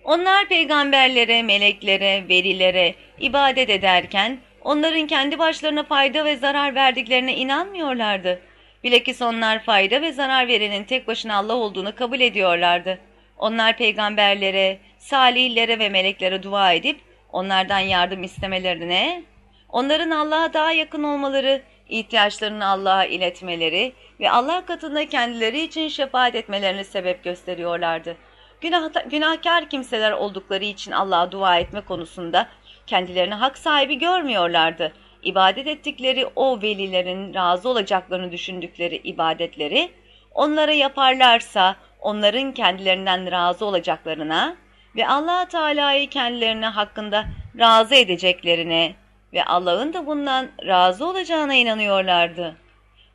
Onlar peygamberlere, meleklere, velilere ibadet ederken onların kendi başlarına fayda ve zarar verdiklerine inanmıyorlardı. Bilakis onlar fayda ve zarar verenin tek başına Allah olduğunu kabul ediyorlardı. Onlar peygamberlere, salihlere ve meleklere dua edip onlardan yardım istemelerine, onların Allah'a daha yakın olmaları, ihtiyaçlarını Allah'a iletmeleri ve Allah katında kendileri için şefaat etmelerini sebep gösteriyorlardı. Günah, günahkar kimseler oldukları için Allah'a dua etme konusunda kendilerini hak sahibi görmüyorlardı. İbadet ettikleri o velilerin razı olacaklarını düşündükleri ibadetleri onlara yaparlarsa onların kendilerinden razı olacaklarına ve allah Teala'yı kendilerine hakkında razı edeceklerine ve Allah'ın da bundan razı olacağına inanıyorlardı.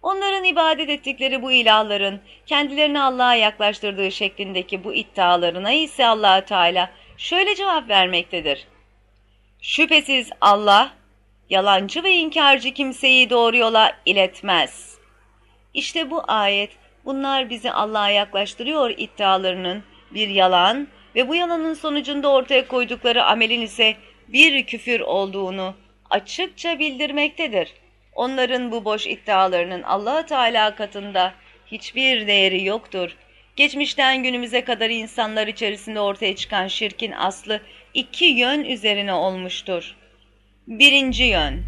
Onların ibadet ettikleri bu ilahların kendilerini Allah'a yaklaştırdığı şeklindeki bu iddialarına ise allah Teala şöyle cevap vermektedir. Şüphesiz Allah, yalancı ve inkarcı kimseyi doğru yola iletmez. İşte bu ayet, bunlar bizi Allah'a yaklaştırıyor iddialarının bir yalan ve bu yalanın sonucunda ortaya koydukları amelin ise bir küfür olduğunu açıkça bildirmektedir. Onların bu boş iddialarının allah Teala katında hiçbir değeri yoktur. Geçmişten günümüze kadar insanlar içerisinde ortaya çıkan şirkin aslı iki yön üzerine olmuştur. Birinci yön,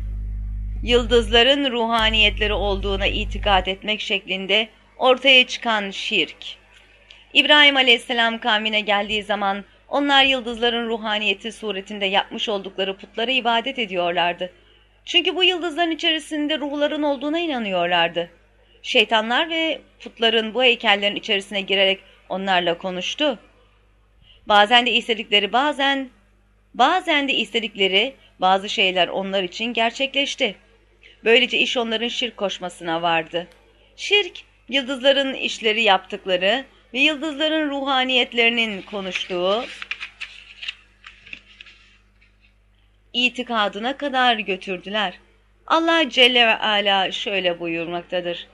yıldızların ruhaniyetleri olduğuna itikat etmek şeklinde ortaya çıkan şirk. İbrahim aleyhisselam kavmine geldiği zaman onlar yıldızların ruhaniyeti suretinde yapmış oldukları putlara ibadet ediyorlardı. Çünkü bu yıldızların içerisinde ruhların olduğuna inanıyorlardı. Şeytanlar ve putların bu heykellerin içerisine girerek onlarla konuştu. Bazen de istedikleri bazen, bazen de istedikleri bazı şeyler onlar için gerçekleşti. Böylece iş onların şirk koşmasına vardı. Şirk, yıldızların işleri yaptıkları ve yıldızların ruhaniyetlerinin konuştuğu itikadına kadar götürdüler. Allah Celle ve Ala şöyle buyurmaktadır.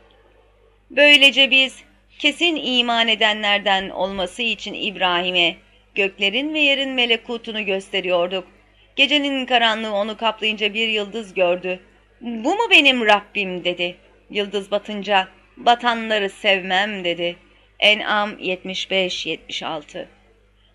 Böylece biz kesin iman edenlerden olması için İbrahim'e göklerin ve yerin melekutunu gösteriyorduk. Gecenin karanlığı onu kaplayınca bir yıldız gördü. Bu mu benim Rabbim dedi. Yıldız batınca batanları sevmem dedi. En'am 75-76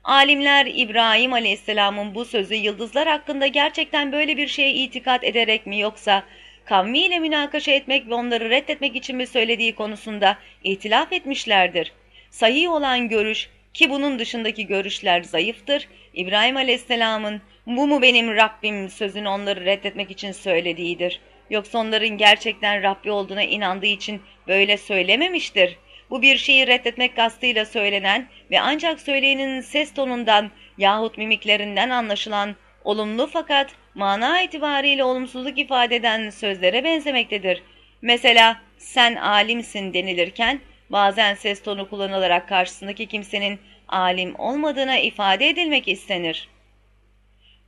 Alimler İbrahim Aleyhisselam'ın bu sözü yıldızlar hakkında gerçekten böyle bir şeye itikat ederek mi yoksa kavmiyle münakaşa etmek ve onları reddetmek için mi söylediği konusunda ihtilaf etmişlerdir. Sahih olan görüş ki bunun dışındaki görüşler zayıftır. İbrahim Aleyhisselam'ın bu mu benim Rabbim sözünü onları reddetmek için söylediğidir. Yoksa onların gerçekten Rabbi olduğuna inandığı için böyle söylememiştir. Bu bir şeyi reddetmek kastıyla söylenen ve ancak söyleyenin ses tonundan yahut mimiklerinden anlaşılan olumlu fakat mana itibariyle olumsuzluk ifade eden sözlere benzemektedir. Mesela sen alimsin denilirken bazen ses tonu kullanılarak karşısındaki kimsenin alim olmadığına ifade edilmek istenir.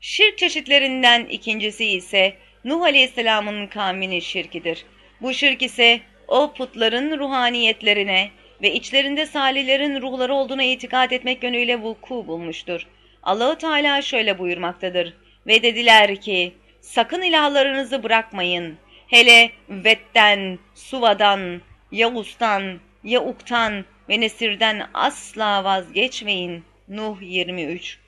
Şirk çeşitlerinden ikincisi ise Nuh Aleyhisselam'ın kavminin şirkidir. Bu şirk ise o putların ruhaniyetlerine ve içlerinde salihlerin ruhları olduğuna itikad etmek yönüyle vuku bulmuştur. Allahu Teala şöyle buyurmaktadır. Ve dediler ki, sakın ilahlarınızı bırakmayın. Hele Vet'ten, Suva'dan, Yavuz'tan, Yauk'tan ve Nesir'den asla vazgeçmeyin. Nuh 23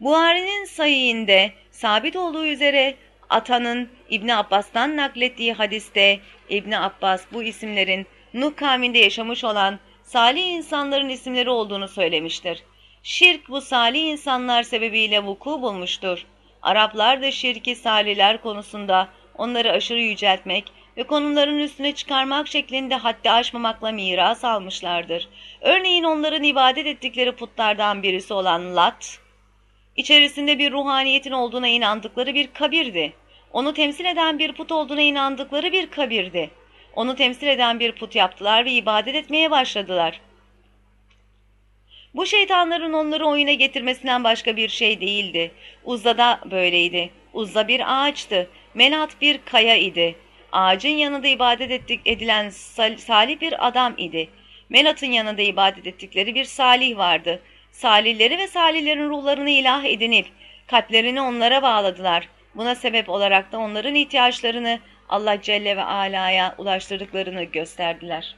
Buhari'nin sayıyında sabit olduğu üzere Atan'ın İbni Abbas'tan naklettiği hadiste İbni Abbas bu isimlerin Nuh kavminde yaşamış olan salih insanların isimleri olduğunu söylemiştir. Şirk bu salih insanlar sebebiyle vuku bulmuştur. Araplar da şirki saliler konusunda onları aşırı yüceltmek ve konuların üstüne çıkarmak şeklinde haddi aşmamakla miras almışlardır. Örneğin onların ibadet ettikleri putlardan birisi olan Lat, içerisinde bir ruhaniyetin olduğuna inandıkları bir kabirdi. Onu temsil eden bir put olduğuna inandıkları bir kabirdi. Onu temsil eden bir put yaptılar ve ibadet etmeye başladılar. Bu şeytanların onları oyuna getirmesinden başka bir şey değildi. Uzza da böyleydi. Uzza bir ağaçtı. Menat bir kaya idi. Ağacın yanında ibadet ettik, edilen salih bir adam idi. Menat'ın yanında ibadet ettikleri bir salih vardı. Salihleri ve salihlerin ruhlarını ilah edinip kalplerini onlara bağladılar. Buna sebep olarak da onların ihtiyaçlarını Allah Celle ve Ala'ya ulaştırdıklarını gösterdiler.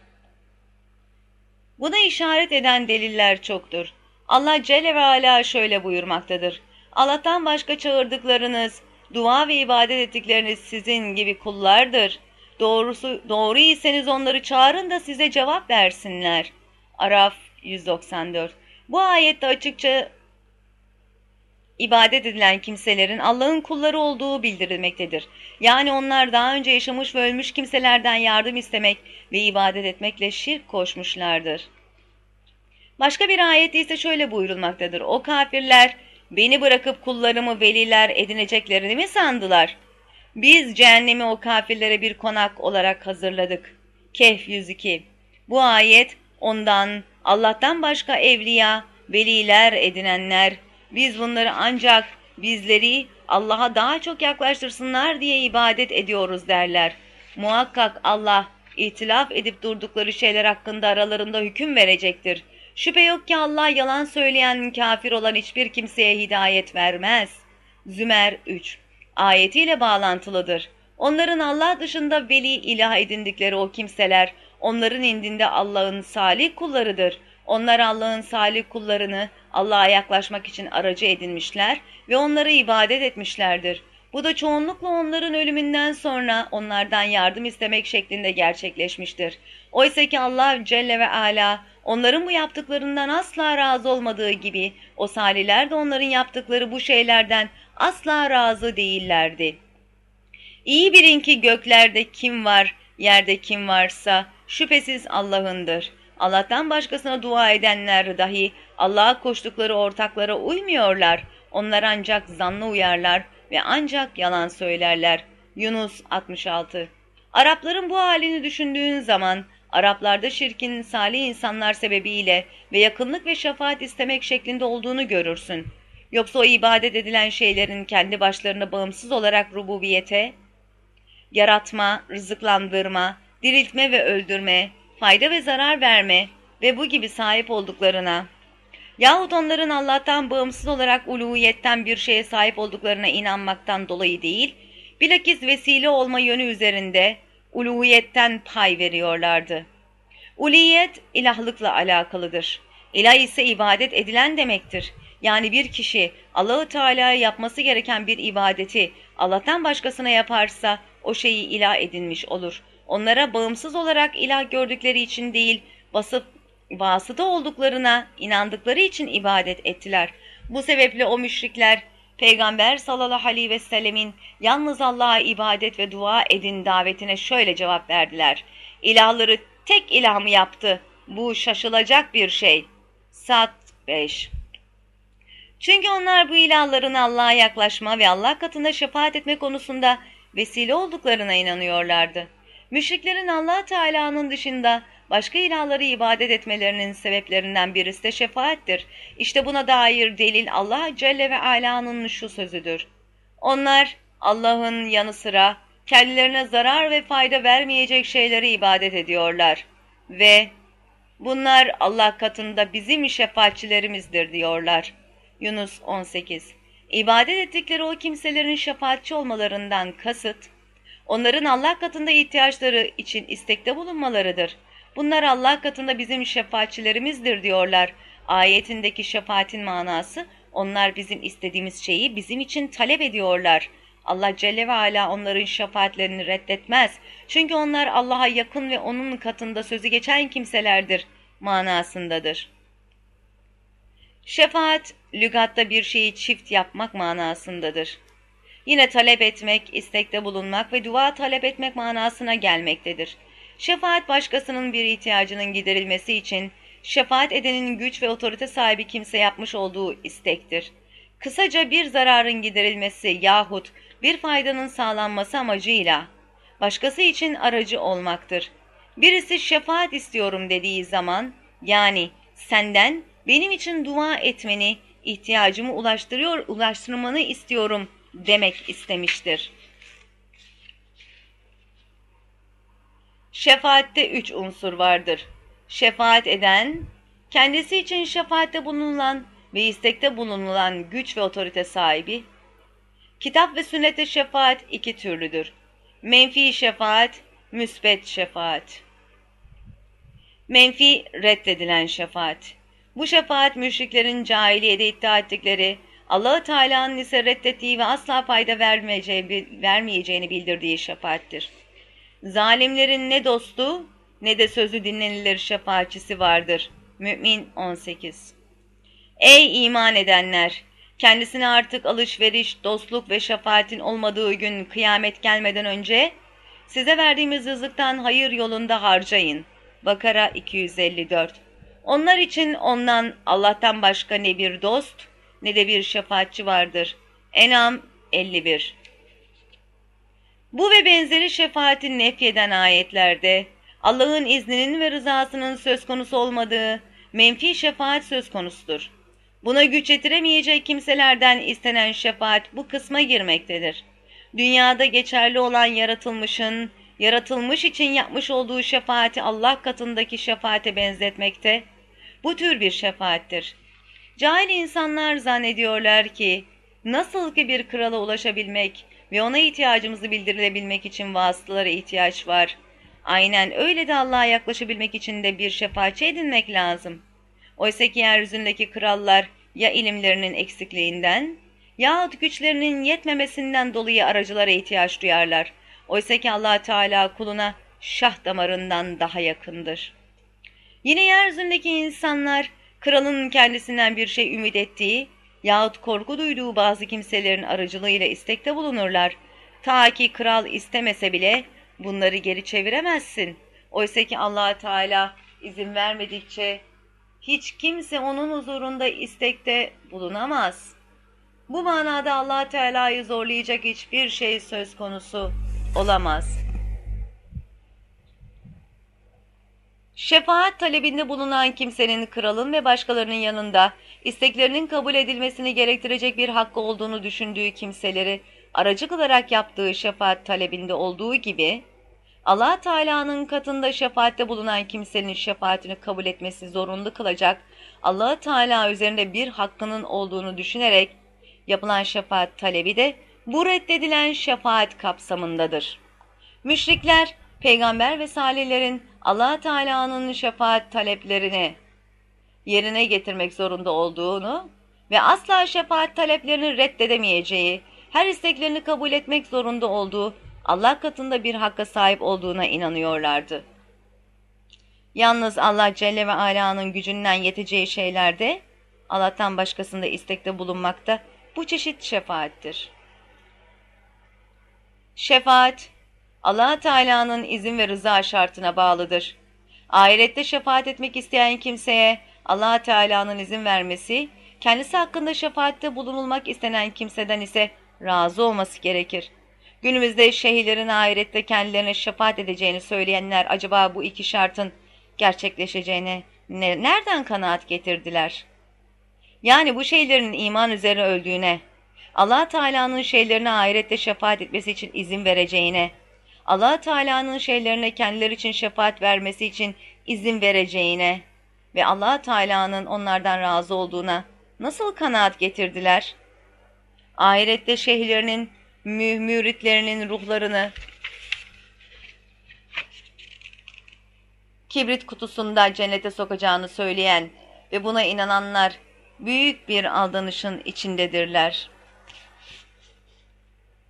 Buna işaret eden deliller çoktur. Allah Celle ve Ala şöyle buyurmaktadır. Allah'tan başka çağırdıklarınız, dua ve ibadet ettikleriniz sizin gibi kullardır. Doğrusu doğru iseniz onları çağırın da size cevap versinler. Araf 194 Bu ayette açıkça ibadet edilen kimselerin Allah'ın kulları olduğu bildirilmektedir. Yani onlar daha önce yaşamış ve ölmüş kimselerden yardım istemek ve ibadet etmekle şirk koşmuşlardır. Başka bir ayette ise şöyle buyurulmaktadır. O kafirler beni bırakıp kullarımı veliler edineceklerini mi sandılar? Biz cehennemi o kafirlere bir konak olarak hazırladık. Kehf 102 Bu ayet ondan Allah'tan başka evliya, veliler edinenler, biz bunları ancak bizleri Allah'a daha çok yaklaştırsınlar diye ibadet ediyoruz derler. Muhakkak Allah itilaf edip durdukları şeyler hakkında aralarında hüküm verecektir. Şüphe yok ki Allah yalan söyleyen kafir olan hiçbir kimseye hidayet vermez. Zümer 3 ayetiyle bağlantılıdır. Onların Allah dışında veli ilah edindikleri o kimseler, onların indinde Allah'ın salih kullarıdır. Onlar Allah'ın salih kullarını Allah'a yaklaşmak için aracı edinmişler ve onlara ibadet etmişlerdir. Bu da çoğunlukla onların ölümünden sonra onlardan yardım istemek şeklinde gerçekleşmiştir. Oysa ki Allah Celle ve Ala onların bu yaptıklarından asla razı olmadığı gibi o saliler de onların yaptıkları bu şeylerden asla razı değillerdi. İyi bilin ki göklerde kim var, yerde kim varsa şüphesiz Allah'ındır. Allah'tan başkasına dua edenler dahi Allah'a koştukları ortaklara uymuyorlar. Onlar ancak zanlı uyarlar ve ancak yalan söylerler. Yunus 66 Arapların bu halini düşündüğün zaman Araplarda şirkin salih insanlar sebebiyle ve yakınlık ve şefaat istemek şeklinde olduğunu görürsün. Yoksa o ibadet edilen şeylerin kendi başlarına bağımsız olarak rububiyete, yaratma, rızıklandırma, diriltme ve öldürme, fayda ve zarar verme ve bu gibi sahip olduklarına yahut onların Allah'tan bağımsız olarak uluhiyetten bir şeye sahip olduklarına inanmaktan dolayı değil, bilakis vesile olma yönü üzerinde uluhiyetten pay veriyorlardı. Uliyet ilahlıkla alakalıdır. İlah ise ibadet edilen demektir. Yani bir kişi Allahü Teala'ya yapması gereken bir ibadeti Allah'tan başkasına yaparsa o şeyi ilah edinmiş olur. Onlara bağımsız olarak ilah gördükleri için değil, basıp vasıta olduklarına inandıkları için ibadet ettiler. Bu sebeple o müşrikler Peygamber sallallahu aleyhi ve sellemin yalnız Allah'a ibadet ve dua edin davetine şöyle cevap verdiler. İlahları tek ilah mı yaptı? Bu şaşılacak bir şey. Sat 5 Çünkü onlar bu ilahların Allah'a yaklaşma ve Allah katında şefaat etme konusunda vesile olduklarına inanıyorlardı. Müşriklerin allah Teala'nın dışında başka ilahları ibadet etmelerinin sebeplerinden birisi de şefaattir. İşte buna dair delil Allah Celle ve Ala'nın şu sözüdür. Onlar Allah'ın yanı sıra kendilerine zarar ve fayda vermeyecek şeyleri ibadet ediyorlar. Ve bunlar Allah katında bizim şefaatçilerimizdir diyorlar. Yunus 18 İbadet ettikleri o kimselerin şefaatçi olmalarından kasıt, onların Allah katında ihtiyaçları için istekte bulunmalarıdır. Bunlar Allah katında bizim şefaatçilerimizdir diyorlar. Ayetindeki şefaatin manası, onlar bizim istediğimiz şeyi bizim için talep ediyorlar. Allah Celle ve Ala onların şefaatlerini reddetmez. Çünkü onlar Allah'a yakın ve onun katında sözü geçen kimselerdir manasındadır. Şefaat, lügatta bir şeyi çift yapmak manasındadır. Yine talep etmek, istekte bulunmak ve dua talep etmek manasına gelmektedir. Şefaat başkasının bir ihtiyacının giderilmesi için şefaat edenin güç ve otorite sahibi kimse yapmış olduğu istektir. Kısaca bir zararın giderilmesi yahut bir faydanın sağlanması amacıyla başkası için aracı olmaktır. Birisi şefaat istiyorum dediği zaman yani senden benim için dua etmeni, ihtiyacımı ulaştırıyor, ulaştırmanı istiyorum demek istemiştir. Şefaatte üç unsur vardır. Şefaat eden, kendisi için şefaatte bulunulan ve istekte bulunulan güç ve otorite sahibi. Kitap ve sünnette şefaat iki türlüdür. Menfi şefaat, müsbet şefaat. Menfi reddedilen şefaat. Bu şefaat müşriklerin cahiliyede iddia ettikleri, allah Teala'nın ise reddettiği ve asla fayda vermeyeceğini bildirdiği şefaattir. Zalimlerin ne dostu ne de sözü dinlenilir şefaatçisi vardır. Mü'min 18 Ey iman edenler! Kendisine artık alışveriş, dostluk ve şefaatin olmadığı gün kıyamet gelmeden önce size verdiğimiz rızıktan hayır yolunda harcayın. Bakara 254 Onlar için ondan Allah'tan başka ne bir dost ne de bir şefaatçi vardır. Enam 51 Bu ve benzeri şefaatin nefyeden ayetlerde Allah'ın izninin ve rızasının söz konusu olmadığı menfi şefaat söz konusudur. Buna güç yetiremeyecek kimselerden istenen şefaat bu kısma girmektedir. Dünyada geçerli olan yaratılmışın, yaratılmış için yapmış olduğu şefaati Allah katındaki şefaate benzetmekte, bu tür bir şefaattir. Cahil insanlar zannediyorlar ki, nasıl ki bir krala ulaşabilmek ve ona ihtiyacımızı bildirilebilmek için vasıtalara ihtiyaç var. Aynen öyle de Allah'a yaklaşabilmek için de bir şefaatçi edinmek lazım. Oysa ki yeryüzündeki krallar ya ilimlerinin eksikliğinden yahut güçlerinin yetmemesinden dolayı aracılara ihtiyaç duyarlar. Oysa ki allah Teala kuluna şah damarından daha yakındır. Yine yeryüzündeki insanlar kralın kendisinden bir şey ümit ettiği yahut korku duyduğu bazı kimselerin aracılığıyla istekte bulunurlar. Ta ki kral istemese bile bunları geri çeviremezsin. Oysa ki allah Teala izin vermedikçe hiç kimse onun huzurunda istekte bulunamaz. Bu manada allah Teala'yı zorlayacak hiçbir şey söz konusu olamaz. Şefaat talebinde bulunan kimsenin kralın ve başkalarının yanında isteklerinin kabul edilmesini gerektirecek bir hakkı olduğunu düşündüğü kimseleri aracı kılarak yaptığı şefaat talebinde olduğu gibi allah Teala'nın katında şefaatte bulunan kimsenin şefaatini kabul etmesi zorunlu kılacak allah Teala üzerinde bir hakkının olduğunu düşünerek yapılan şefaat talebi de bu reddedilen şefaat kapsamındadır. Müşrikler, peygamber ve salihlerin allah Teala'nın şefaat taleplerini yerine getirmek zorunda olduğunu ve asla şefaat taleplerini reddedemeyeceği, her isteklerini kabul etmek zorunda olduğu, Allah katında bir hakka sahip olduğuna inanıyorlardı. Yalnız Allah Celle ve Ala'nın gücünden yeteceği şeylerde, Allah'tan başkasında istekte bulunmakta bu çeşit şefaattir. Şefaat, allah Teala'nın izin ve rıza şartına bağlıdır. Ahirette şefaat etmek isteyen kimseye allah Teala'nın izin vermesi, kendisi hakkında şefaatte bulunulmak istenen kimseden ise razı olması gerekir. Günümüzde şehirlerin ahirette kendilerine şefaat edeceğini söyleyenler acaba bu iki şartın gerçekleşeceğine ne, nereden kanaat getirdiler? Yani bu şeylerin iman üzerine öldüğüne, allah Teala'nın şeylerine ahirette şefaat etmesi için izin vereceğine, allah Teala'nın şeylerine kendileri için şefaat vermesi için izin vereceğine ve allah Teala'nın onlardan razı olduğuna nasıl kanaat getirdiler? Ahirette şeyhlerinin, müritlerinin ruhlarını kibrit kutusunda cennete sokacağını söyleyen ve buna inananlar büyük bir aldanışın içindedirler.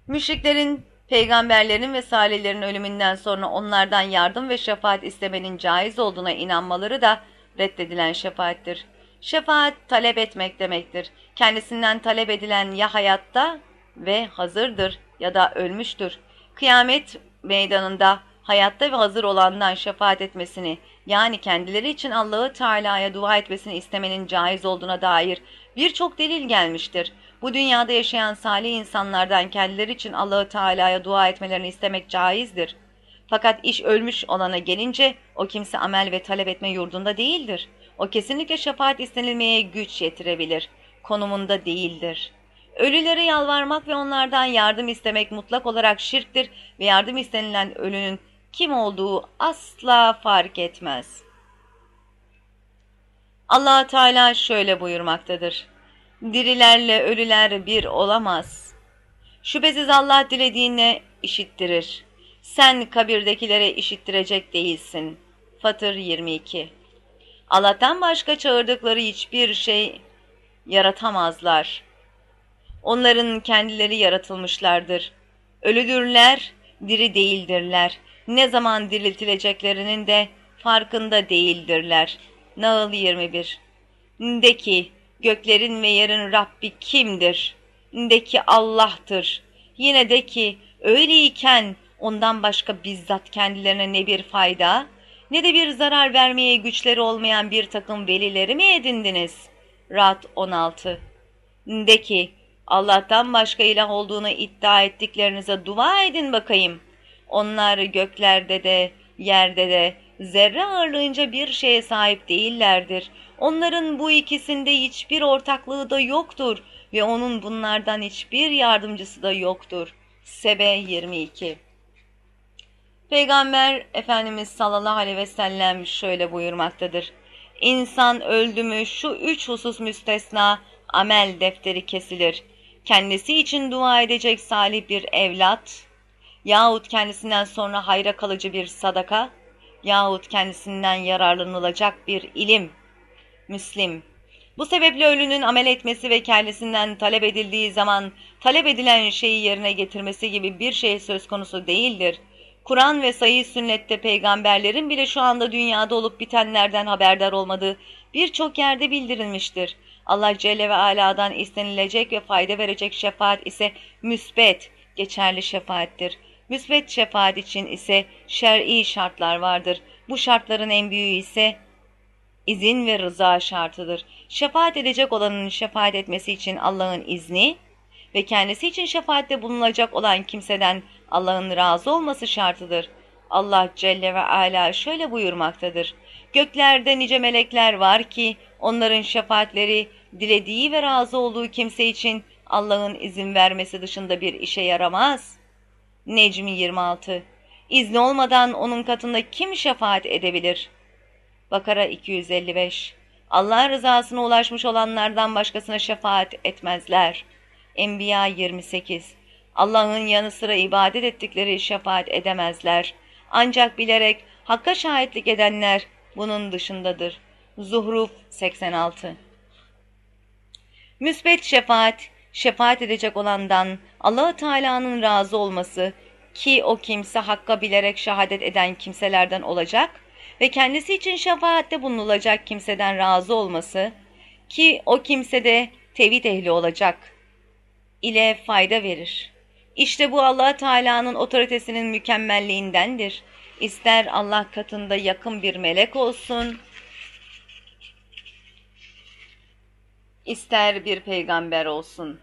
Müşriklerin, peygamberlerin ve salihlerin ölümünden sonra onlardan yardım ve şefaat istemenin caiz olduğuna inanmaları da reddedilen şefaattir. Şefaat talep etmek demektir. Kendisinden talep edilen ya hayatta ve hazırdır ya da ölmüştür. Kıyamet meydanında hayatta ve hazır olandan şefaat etmesini yani kendileri için Allah'ı Teala'ya dua etmesini istemenin caiz olduğuna dair birçok delil gelmiştir. Bu dünyada yaşayan salih insanlardan kendileri için Allah'ı Teala'ya dua etmelerini istemek caizdir. Fakat iş ölmüş olana gelince o kimse amel ve talep etme yurdunda değildir. O kesinlikle şefaat istenilmeye güç yetirebilir. Konumunda değildir. Ölülere yalvarmak ve onlardan yardım istemek mutlak olarak şirktir ve yardım istenilen ölünün kim olduğu asla fark etmez. allah Teala şöyle buyurmaktadır. Dirilerle ölüler bir olamaz. Şüphesiz Allah dilediğine işittirir. Sen kabirdekilere işittirecek değilsin. Fatır 22 Allah'tan başka çağırdıkları hiçbir şey yaratamazlar. Onların kendileri yaratılmışlardır. Ölüdürler, diri değildirler ne zaman diriltileceklerinin de farkında değildirler. Naıl 21 De ki, göklerin ve yerin Rabbi kimdir? De ki Allah'tır. Yine de ki, öyleyken ondan başka bizzat kendilerine ne bir fayda, ne de bir zarar vermeye güçleri olmayan bir takım velileri mi edindiniz? Rad 16 De ki, Allah'tan başka ilah olduğunu iddia ettiklerinize dua edin bakayım.'' Onlar göklerde de, yerde de, zerre ağırlığınca bir şeye sahip değillerdir. Onların bu ikisinde hiçbir ortaklığı da yoktur ve onun bunlardan hiçbir yardımcısı da yoktur. Sebe 22 Peygamber Efendimiz sallallahu aleyhi ve sellem şöyle buyurmaktadır. İnsan öldü mü şu üç husus müstesna amel defteri kesilir. Kendisi için dua edecek salih bir evlat, yahut kendisinden sonra hayra kalıcı bir sadaka yahut kendisinden yararlanılacak bir ilim. Müslim bu sebeple ölünün amel etmesi ve kendisinden talep edildiği zaman talep edilen şeyi yerine getirmesi gibi bir şey söz konusu değildir. Kur'an ve sayı sünnette peygamberlerin bile şu anda dünyada olup bitenlerden haberdar olmadığı birçok yerde bildirilmiştir. Allah Celle ve Ala'dan istenilecek ve fayda verecek şefaat ise müsbet, geçerli şefaattir. Müsbet şefaat için ise şer'i şartlar vardır. Bu şartların en büyüğü ise izin ve rıza şartıdır. Şefaat edecek olanın şefaat etmesi için Allah'ın izni ve kendisi için şefaatte bulunacak olan kimseden Allah'ın razı olması şartıdır. Allah Celle ve Ala şöyle buyurmaktadır. Göklerde nice melekler var ki onların şefaatleri dilediği ve razı olduğu kimse için Allah'ın izin vermesi dışında bir işe yaramaz.'' Necmi 26 İzni olmadan onun katında kim şefaat edebilir? Bakara 255 Allah rızasına ulaşmış olanlardan başkasına şefaat etmezler. Enbiya 28 Allah'ın yanı sıra ibadet ettikleri şefaat edemezler. Ancak bilerek hakka şahitlik edenler bunun dışındadır. Zuhruf 86 Müsbet şefaat, şefaat edecek olandan allah Teala'nın razı olması ki o kimse hakka bilerek şehadet eden kimselerden olacak ve kendisi için şefaatte bulunulacak kimseden razı olması ki o kimse de tevhid ehli olacak ile fayda verir. İşte bu allah Teala'nın otoritesinin mükemmelliğindendir. İster Allah katında yakın bir melek olsun, ister bir peygamber olsun.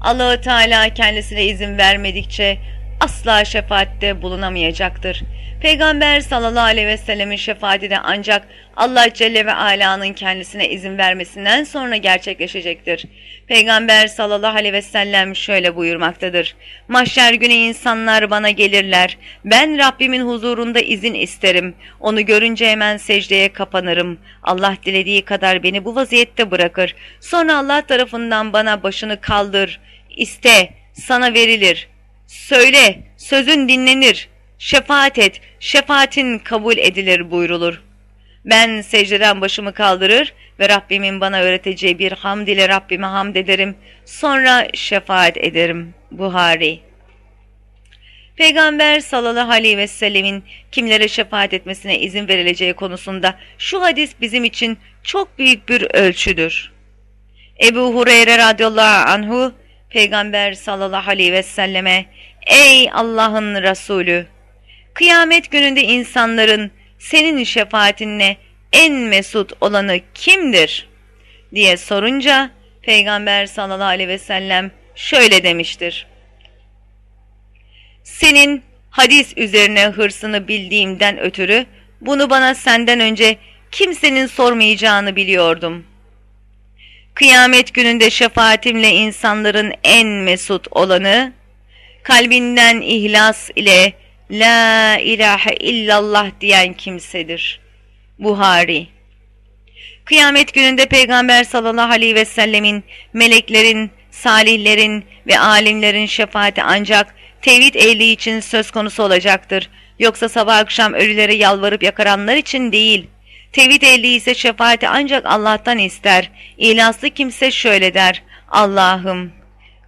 allah Teala kendisine izin vermedikçe asla şefaatte bulunamayacaktır. Peygamber sallallahu aleyhi ve sellemin şefaati de ancak Allah Celle ve Ala'nın kendisine izin vermesinden sonra gerçekleşecektir. Peygamber sallallahu aleyhi ve sellem şöyle buyurmaktadır. Mahşer günü insanlar bana gelirler. Ben Rabbimin huzurunda izin isterim. Onu görünce hemen secdeye kapanırım. Allah dilediği kadar beni bu vaziyette bırakır. Sonra Allah tarafından bana başını kaldır. İste, sana verilir. Söyle, sözün dinlenir. Şefaat et, şefaatin kabul edilir buyrulur. Ben secdeden başımı kaldırır ve Rabbimin bana öğreteceği bir hamd ile Rabbime hamd ederim. Sonra şefaat ederim. Buhari Peygamber sallallahu aleyhi ve sellemin kimlere şefaat etmesine izin verileceği konusunda şu hadis bizim için çok büyük bir ölçüdür. Ebu Hureyre radıyallahu anhu Peygamber sallallahu aleyhi ve selleme Ey Allah'ın Resulü! Kıyamet gününde insanların senin şefaatinle en mesut olanı kimdir? diye sorunca Peygamber sallallahu aleyhi ve sellem şöyle demiştir. Senin hadis üzerine hırsını bildiğimden ötürü bunu bana senden önce kimsenin sormayacağını biliyordum. Kıyamet gününde şefaatimle insanların en mesut olanı, kalbinden ihlas ile La ilahe illallah diyen kimsedir. Buhari Kıyamet gününde Peygamber sallallahu aleyhi ve sellemin, meleklerin, salihlerin ve alimlerin şefaati ancak tevhid ehli için söz konusu olacaktır. Yoksa sabah akşam ölülere yalvarıp yakaranlar için değil. Tevhid ehli ise şefaati ancak Allah'tan ister. İlaslı kimse şöyle der. Allah'ım,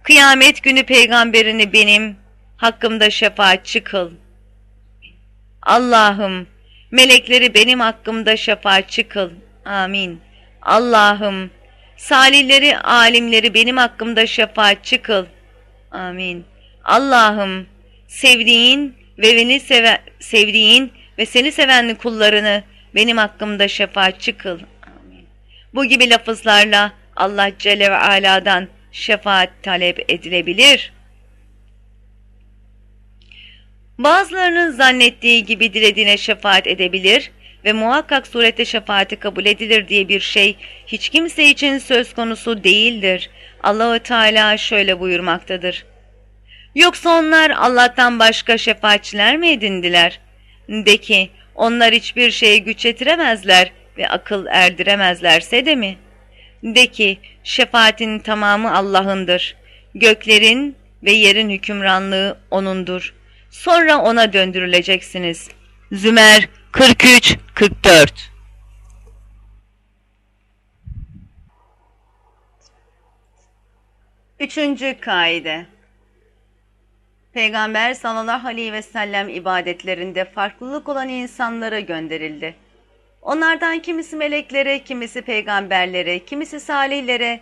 kıyamet günü peygamberini benim hakkımda şefaatçi kıl. Allah'ım melekleri benim hakkımda şefaatçi kıl. Amin. Allah'ım salihleri, alimleri benim hakkımda şefaatçi kıl. Amin. Allah'ım sevdiğin ve beni seve sevdiğin ve seni seven kullarını benim hakkımda şefaatçi kıl. Amin. Bu gibi lafızlarla Allah Celle ve Ala'dan şefaat talep edilebilir. Bazılarının zannettiği gibi dilediğine şefaat edebilir ve muhakkak surette şefaati kabul edilir diye bir şey hiç kimse için söz konusu değildir. Allahü Teala şöyle buyurmaktadır. Yoksa onlar Allah'tan başka şefaatçiler mi edindiler? De ki onlar hiçbir şeye güç yetiremezler ve akıl erdiremezlerse de mi? De ki şefaatin tamamı Allah'ındır. Göklerin ve yerin hükümranlığı O'nundur. Sonra ona döndürüleceksiniz. Zümer 43-44 Üçüncü kaide Peygamber sallallahu aleyhi ve sellem ibadetlerinde farklılık olan insanlara gönderildi. Onlardan kimisi meleklere, kimisi peygamberlere, kimisi salihlere,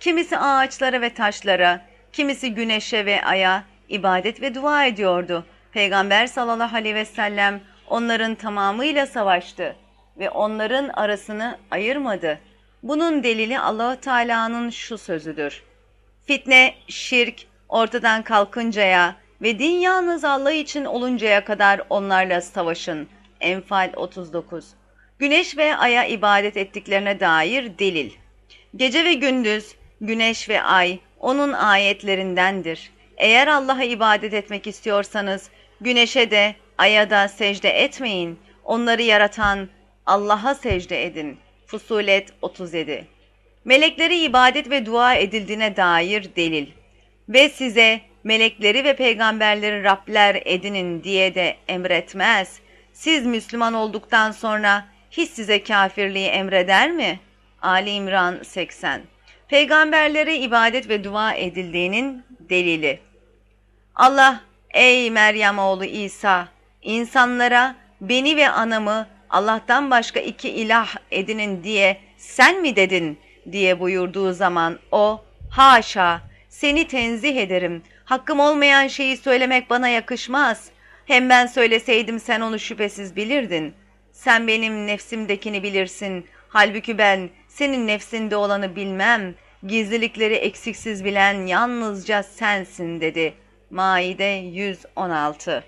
kimisi ağaçlara ve taşlara, kimisi güneşe ve aya, ibadet ve dua ediyordu. Peygamber sallallahu aleyhi ve sellem onların tamamıyla savaştı ve onların arasını ayırmadı. Bunun delili allah Teala'nın şu sözüdür. Fitne, şirk ortadan kalkıncaya ve din yalnız Allah için oluncaya kadar onlarla savaşın. Enfal 39 Güneş ve aya ibadet ettiklerine dair delil. Gece ve gündüz, güneş ve ay onun ayetlerindendir. Eğer Allah'a ibadet etmek istiyorsanız güneşe de aya da secde etmeyin. Onları yaratan Allah'a secde edin. Fusulet 37 Melekleri ibadet ve dua edildiğine dair delil. Ve size melekleri ve peygamberleri Rabler edinin diye de emretmez. Siz Müslüman olduktan sonra hiç size kafirliği emreder mi? Ali İmran 80 Peygamberlere ibadet ve dua edildiğinin delili. Allah, ey Meryem oğlu İsa, insanlara beni ve anamı Allah'tan başka iki ilah edinin diye sen mi dedin diye buyurduğu zaman o, haşa, seni tenzih ederim, hakkım olmayan şeyi söylemek bana yakışmaz. Hem ben söyleseydim sen onu şüphesiz bilirdin. Sen benim nefsimdekini bilirsin, halbuki ben senin nefsinde olanı bilmem, gizlilikleri eksiksiz bilen yalnızca sensin dedi. Maide 116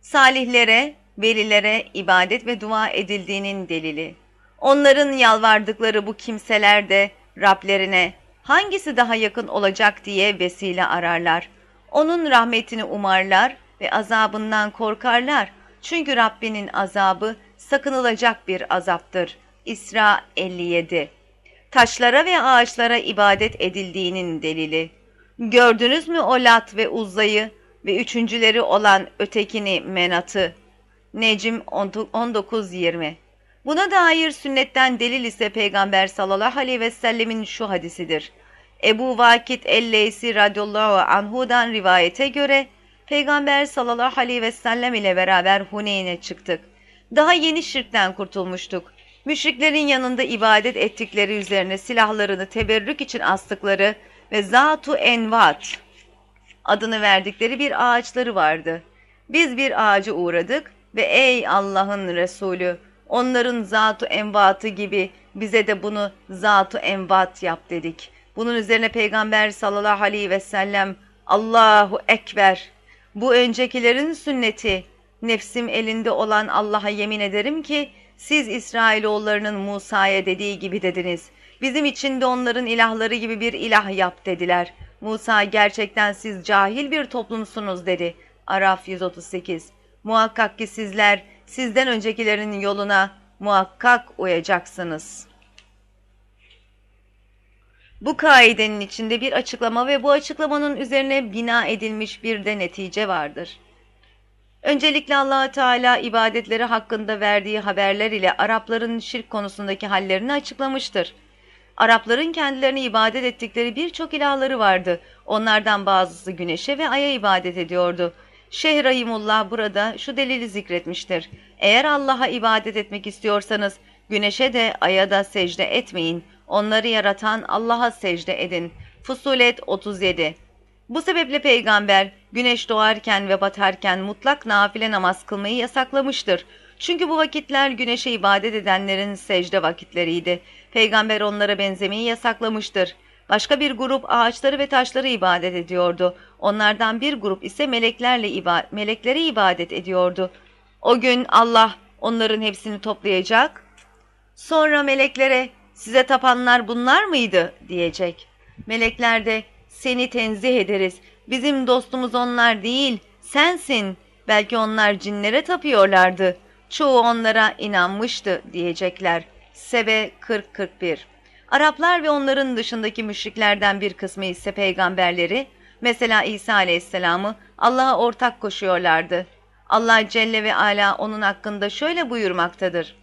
Salihlere, velilere ibadet ve dua edildiğinin delili. Onların yalvardıkları bu kimseler de Rablerine hangisi daha yakın olacak diye vesile ararlar. Onun rahmetini umarlar ve azabından korkarlar. Çünkü Rabbinin azabı sakınılacak bir azaptır. İsra 57 Taşlara ve ağaçlara ibadet edildiğinin delili. Gördünüz mü o Lat ve Uzza'yı ve üçüncüleri olan ötekini Menat'ı? Necim 19-20 Buna dair sünnetten delil ise Peygamber sallallahu aleyhi ve sellemin şu hadisidir. Ebu Vakit Elleysi radıyallahu anhudan rivayete göre Peygamber sallallahu aleyhi ve sellem ile beraber Huneyn'e çıktık. Daha yeni şirkten kurtulmuştuk. Müşriklerin yanında ibadet ettikleri üzerine silahlarını teberrük için astıkları ve Zatu Envat adını verdikleri bir ağaçları vardı. Biz bir ağacı uğradık ve ey Allah'ın Resulü onların Zatu Envat'ı gibi bize de bunu Zatu Envat yap dedik. Bunun üzerine Peygamber sallallahu aleyhi ve sellem Allahu Ekber bu öncekilerin sünneti nefsim elinde olan Allah'a yemin ederim ki siz İsrailoğullarının Musa'ya dediği gibi dediniz. Bizim için de onların ilahları gibi bir ilah yap dediler. Musa gerçekten siz cahil bir toplumsunuz dedi. Araf 138 Muhakkak ki sizler sizden öncekilerin yoluna muhakkak uyacaksınız. Bu kaidenin içinde bir açıklama ve bu açıklamanın üzerine bina edilmiş bir de netice vardır. Öncelikle allah Teala ibadetleri hakkında verdiği haberler ile Arapların şirk konusundaki hallerini açıklamıştır. Arapların kendilerini ibadet ettikleri birçok ilahları vardı. Onlardan bazısı güneşe ve aya ibadet ediyordu. Şeyh Rahimullah burada şu delili zikretmiştir. Eğer Allah'a ibadet etmek istiyorsanız güneşe de aya da secde etmeyin. Onları yaratan Allah'a secde edin. Fusulet 37 Bu sebeple peygamber güneş doğarken ve batarken mutlak nafile namaz kılmayı yasaklamıştır. Çünkü bu vakitler güneşe ibadet edenlerin secde vakitleriydi. Peygamber onlara benzemeyi yasaklamıştır. Başka bir grup ağaçları ve taşları ibadet ediyordu. Onlardan bir grup ise meleklerle iba meleklere ibadet ediyordu. O gün Allah onların hepsini toplayacak. Sonra meleklere size tapanlar bunlar mıydı diyecek. Melekler de seni tenzih ederiz. Bizim dostumuz onlar değil, sensin. Belki onlar cinlere tapıyorlardı. Çoğu onlara inanmıştı diyecekler. Sebe 40-41 Araplar ve onların dışındaki müşriklerden bir kısmı ise peygamberleri, mesela İsa aleyhisselamı Allah'a ortak koşuyorlardı. Allah Celle ve Ala onun hakkında şöyle buyurmaktadır.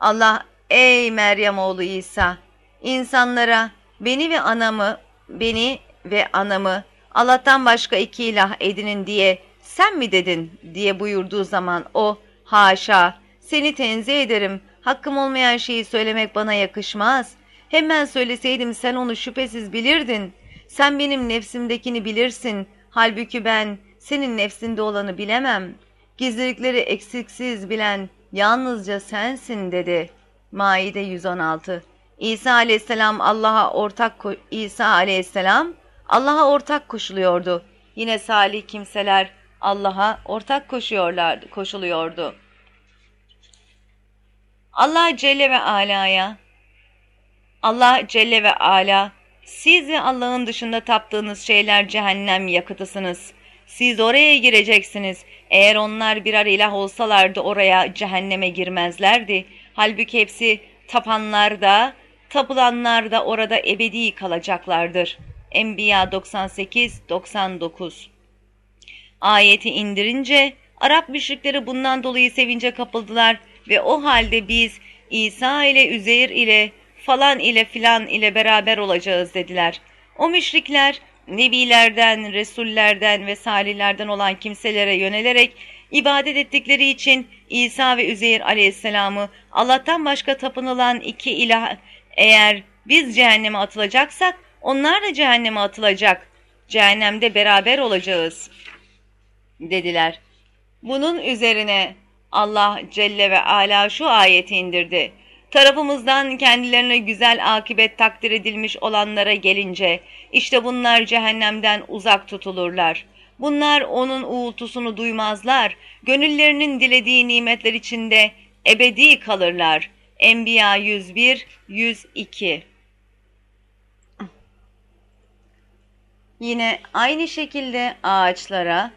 Allah, ey Meryem oğlu İsa, insanlara beni ve anamı, beni ve anamı Allah'tan başka iki ilah edinin diye sen mi dedin diye buyurduğu zaman o, haşa, seni tenzih ederim, hakkım olmayan şeyi söylemek bana yakışmaz. Hemen söyleseydim sen onu şüphesiz bilirdin. Sen benim nefsimdekini bilirsin. Halbuki ben senin nefsinde olanı bilemem. Gizlilikleri eksiksiz bilen yalnızca sensin dedi. Maide 116 İsa aleyhisselam Allah'a ortak İsa aleyhisselam Allah'a ortak koşuluyordu. Yine salih kimseler Allah'a ortak koşuyorlardı, koşuluyordu. Allah Celle ve Ala'ya Allah Celle ve Ala siz ve Allah'ın dışında taptığınız şeyler cehennem yakıtısınız. Siz oraya gireceksiniz. Eğer onlar birer ilah olsalardı oraya cehenneme girmezlerdi. Halbuki hepsi tapanlar da, tapılanlar da orada ebedi kalacaklardır. Enbiya 98-99 Ayeti indirince Arap müşrikleri bundan dolayı sevince kapıldılar ve o halde biz İsa ile Üzeyr ile falan ile filan ile beraber olacağız dediler. O müşrikler nebilerden, resullerden ve salihlerden olan kimselere yönelerek ibadet ettikleri için İsa ve Üzeyir aleyhisselamı Allah'tan başka tapınılan iki ilah eğer biz cehenneme atılacaksak onlar da cehenneme atılacak. Cehennemde beraber olacağız dediler. Bunun üzerine Allah Celle ve Ala şu ayeti indirdi. Tarafımızdan kendilerine güzel akibet takdir edilmiş olanlara gelince, işte bunlar cehennemden uzak tutulurlar. Bunlar onun uğultusunu duymazlar, gönüllerinin dilediği nimetler içinde ebedi kalırlar. Enbiya 101, 102 Yine aynı şekilde ağaçlara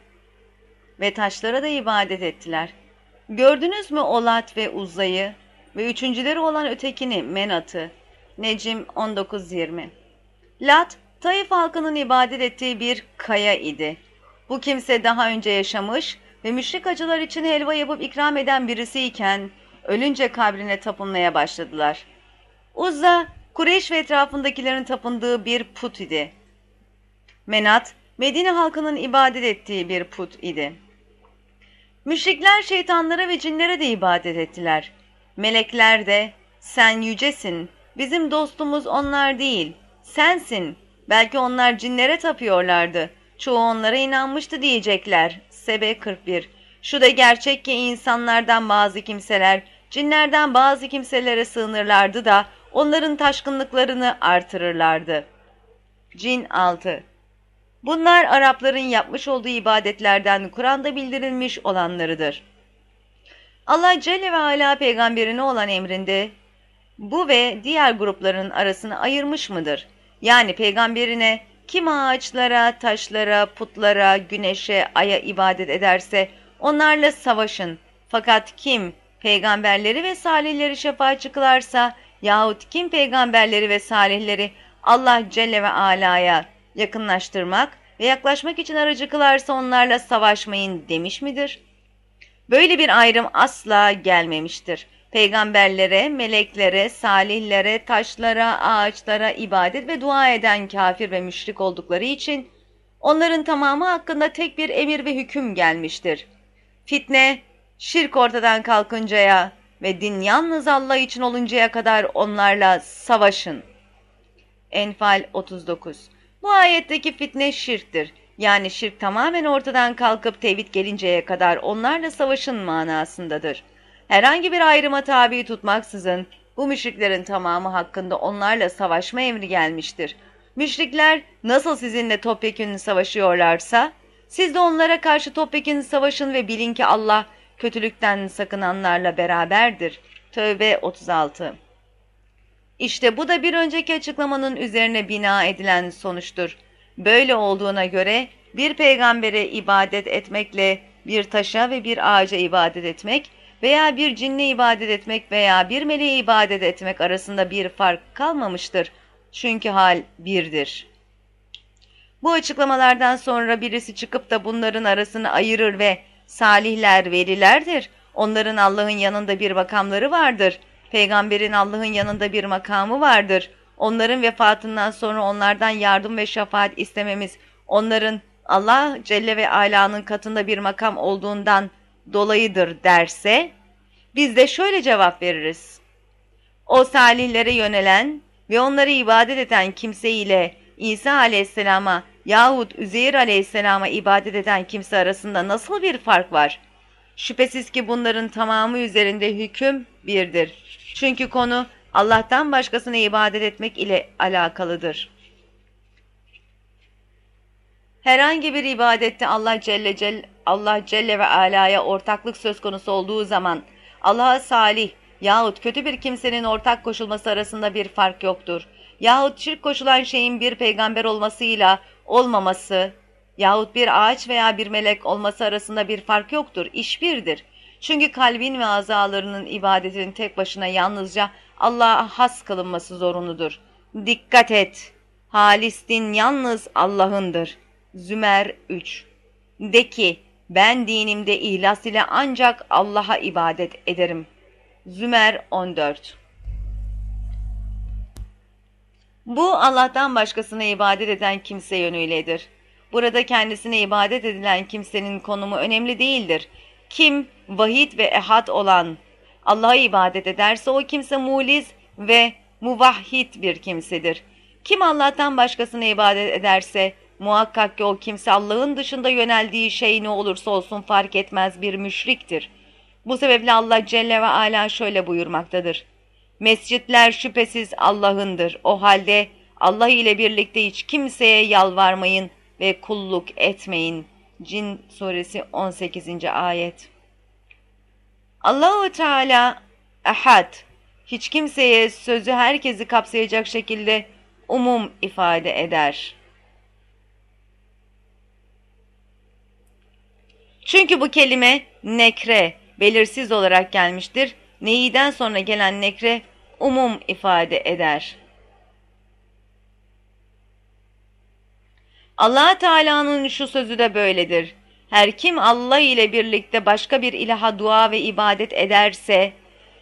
ve taşlara da ibadet ettiler. Gördünüz mü Olat ve Uzay'ı ve üçüncüleri olan ötekini Menat'ı? Necim 19.20 Lat, Taif halkının ibadet ettiği bir kaya idi. Bu kimse daha önce yaşamış ve müşrik acılar için helva yapıp ikram eden birisiyken ölünce kabrine tapınmaya başladılar. Uzza, Kureyş ve etrafındakilerin tapındığı bir put idi. Menat, Medine halkının ibadet ettiği bir put idi. Müşrikler şeytanlara ve cinlere de ibadet ettiler. Melekler de sen yücesin, bizim dostumuz onlar değil, sensin. Belki onlar cinlere tapıyorlardı. Çoğu onlara inanmıştı diyecekler. Sebe 41 Şu da gerçek ki insanlardan bazı kimseler, cinlerden bazı kimselere sığınırlardı da onların taşkınlıklarını artırırlardı. Cin 6 Bunlar Arapların yapmış olduğu ibadetlerden Kur'an'da bildirilmiş olanlarıdır. Allah Celle ve Ala peygamberine olan emrinde bu ve diğer grupların arasını ayırmış mıdır? Yani peygamberine kim ağaçlara, taşlara, putlara, güneşe, aya ibadet ederse onlarla savaşın. Fakat kim peygamberleri ve salihleri şefaatçi kılarsa yahut kim peygamberleri ve salihleri Allah Celle ve Ala'ya yakınlaştırmak ve yaklaşmak için aracı kılarsa onlarla savaşmayın demiş midir? Böyle bir ayrım asla gelmemiştir. Peygamberlere, meleklere, salihlere, taşlara, ağaçlara ibadet ve dua eden kafir ve müşrik oldukları için onların tamamı hakkında tek bir emir ve hüküm gelmiştir. Fitne, şirk ortadan kalkıncaya ve din yalnız Allah için oluncaya kadar onlarla savaşın. Enfal 39 Bu ayetteki fitne şirktir. Yani şirk tamamen ortadan kalkıp tevhid gelinceye kadar onlarla savaşın manasındadır. Herhangi bir ayrıma tabi tutmaksızın bu müşriklerin tamamı hakkında onlarla savaşma emri gelmiştir. Müşrikler nasıl sizinle topyekün savaşıyorlarsa siz de onlara karşı topyekün savaşın ve bilin ki Allah kötülükten sakınanlarla beraberdir. Tövbe 36 İşte bu da bir önceki açıklamanın üzerine bina edilen sonuçtur. Böyle olduğuna göre bir peygambere ibadet etmekle bir taşa ve bir ağaca ibadet etmek veya bir cinne ibadet etmek veya bir meleğe ibadet etmek arasında bir fark kalmamıştır. Çünkü hal birdir. Bu açıklamalardan sonra birisi çıkıp da bunların arasını ayırır ve salihler velilerdir. Onların Allah'ın yanında bir makamları vardır. Peygamberin Allah'ın yanında bir makamı vardır. Onların vefatından sonra onlardan yardım ve şefaat istememiz, onların Allah Celle ve Ala'nın katında bir makam olduğundan dolayıdır derse, biz de şöyle cevap veririz. O salihlere yönelen ve onları ibadet eden kimse ile İsa aleyhisselama yahut Üzeyir aleyhisselama ibadet eden kimse arasında nasıl bir fark var? Şüphesiz ki bunların tamamı üzerinde hüküm birdir. Çünkü konu Allah'tan başkasına ibadet etmek ile alakalıdır. Herhangi bir ibadette Allah Celle, Celle, Allah Celle ve Ala'ya ortaklık söz konusu olduğu zaman Allah'a salih yahut kötü bir kimsenin ortak koşulması arasında bir fark yoktur. Yahut şirk koşulan şeyin bir peygamber olmasıyla olmaması yahut bir ağaç veya bir melek olması arasında bir fark yoktur. İş birdir. Çünkü kalbin ve azalarının ibadetinin tek başına yalnızca Allah'a has kılınması zorunludur. Dikkat et! Halis din yalnız Allah'ındır. Zümer 3 De ki, ben dinimde ihlas ile ancak Allah'a ibadet ederim. Zümer 14 Bu Allah'tan başkasına ibadet eden kimse yönüyledir. Burada kendisine ibadet edilen kimsenin konumu önemli değildir. Kim vahid ve ehad olan Allah'a ibadet ederse o kimse muliz ve muvahhid bir kimsedir. Kim Allah'tan başkasına ibadet ederse muhakkak ki o kimse Allah'ın dışında yöneldiği şey ne olursa olsun fark etmez bir müşriktir. Bu sebeple Allah Celle ve Ala şöyle buyurmaktadır. Mescitler şüphesiz Allah'ındır. O halde Allah ile birlikte hiç kimseye yalvarmayın ve kulluk etmeyin. Cin suresi 18. ayet. Allahu Teala ahad hiç kimseye sözü herkesi kapsayacak şekilde umum ifade eder. Çünkü bu kelime nekre belirsiz olarak gelmiştir. Neyiden sonra gelen nekre umum ifade eder. Allah Teala'nın şu sözü de böyledir. Her kim Allah ile birlikte başka bir ilaha dua ve ibadet ederse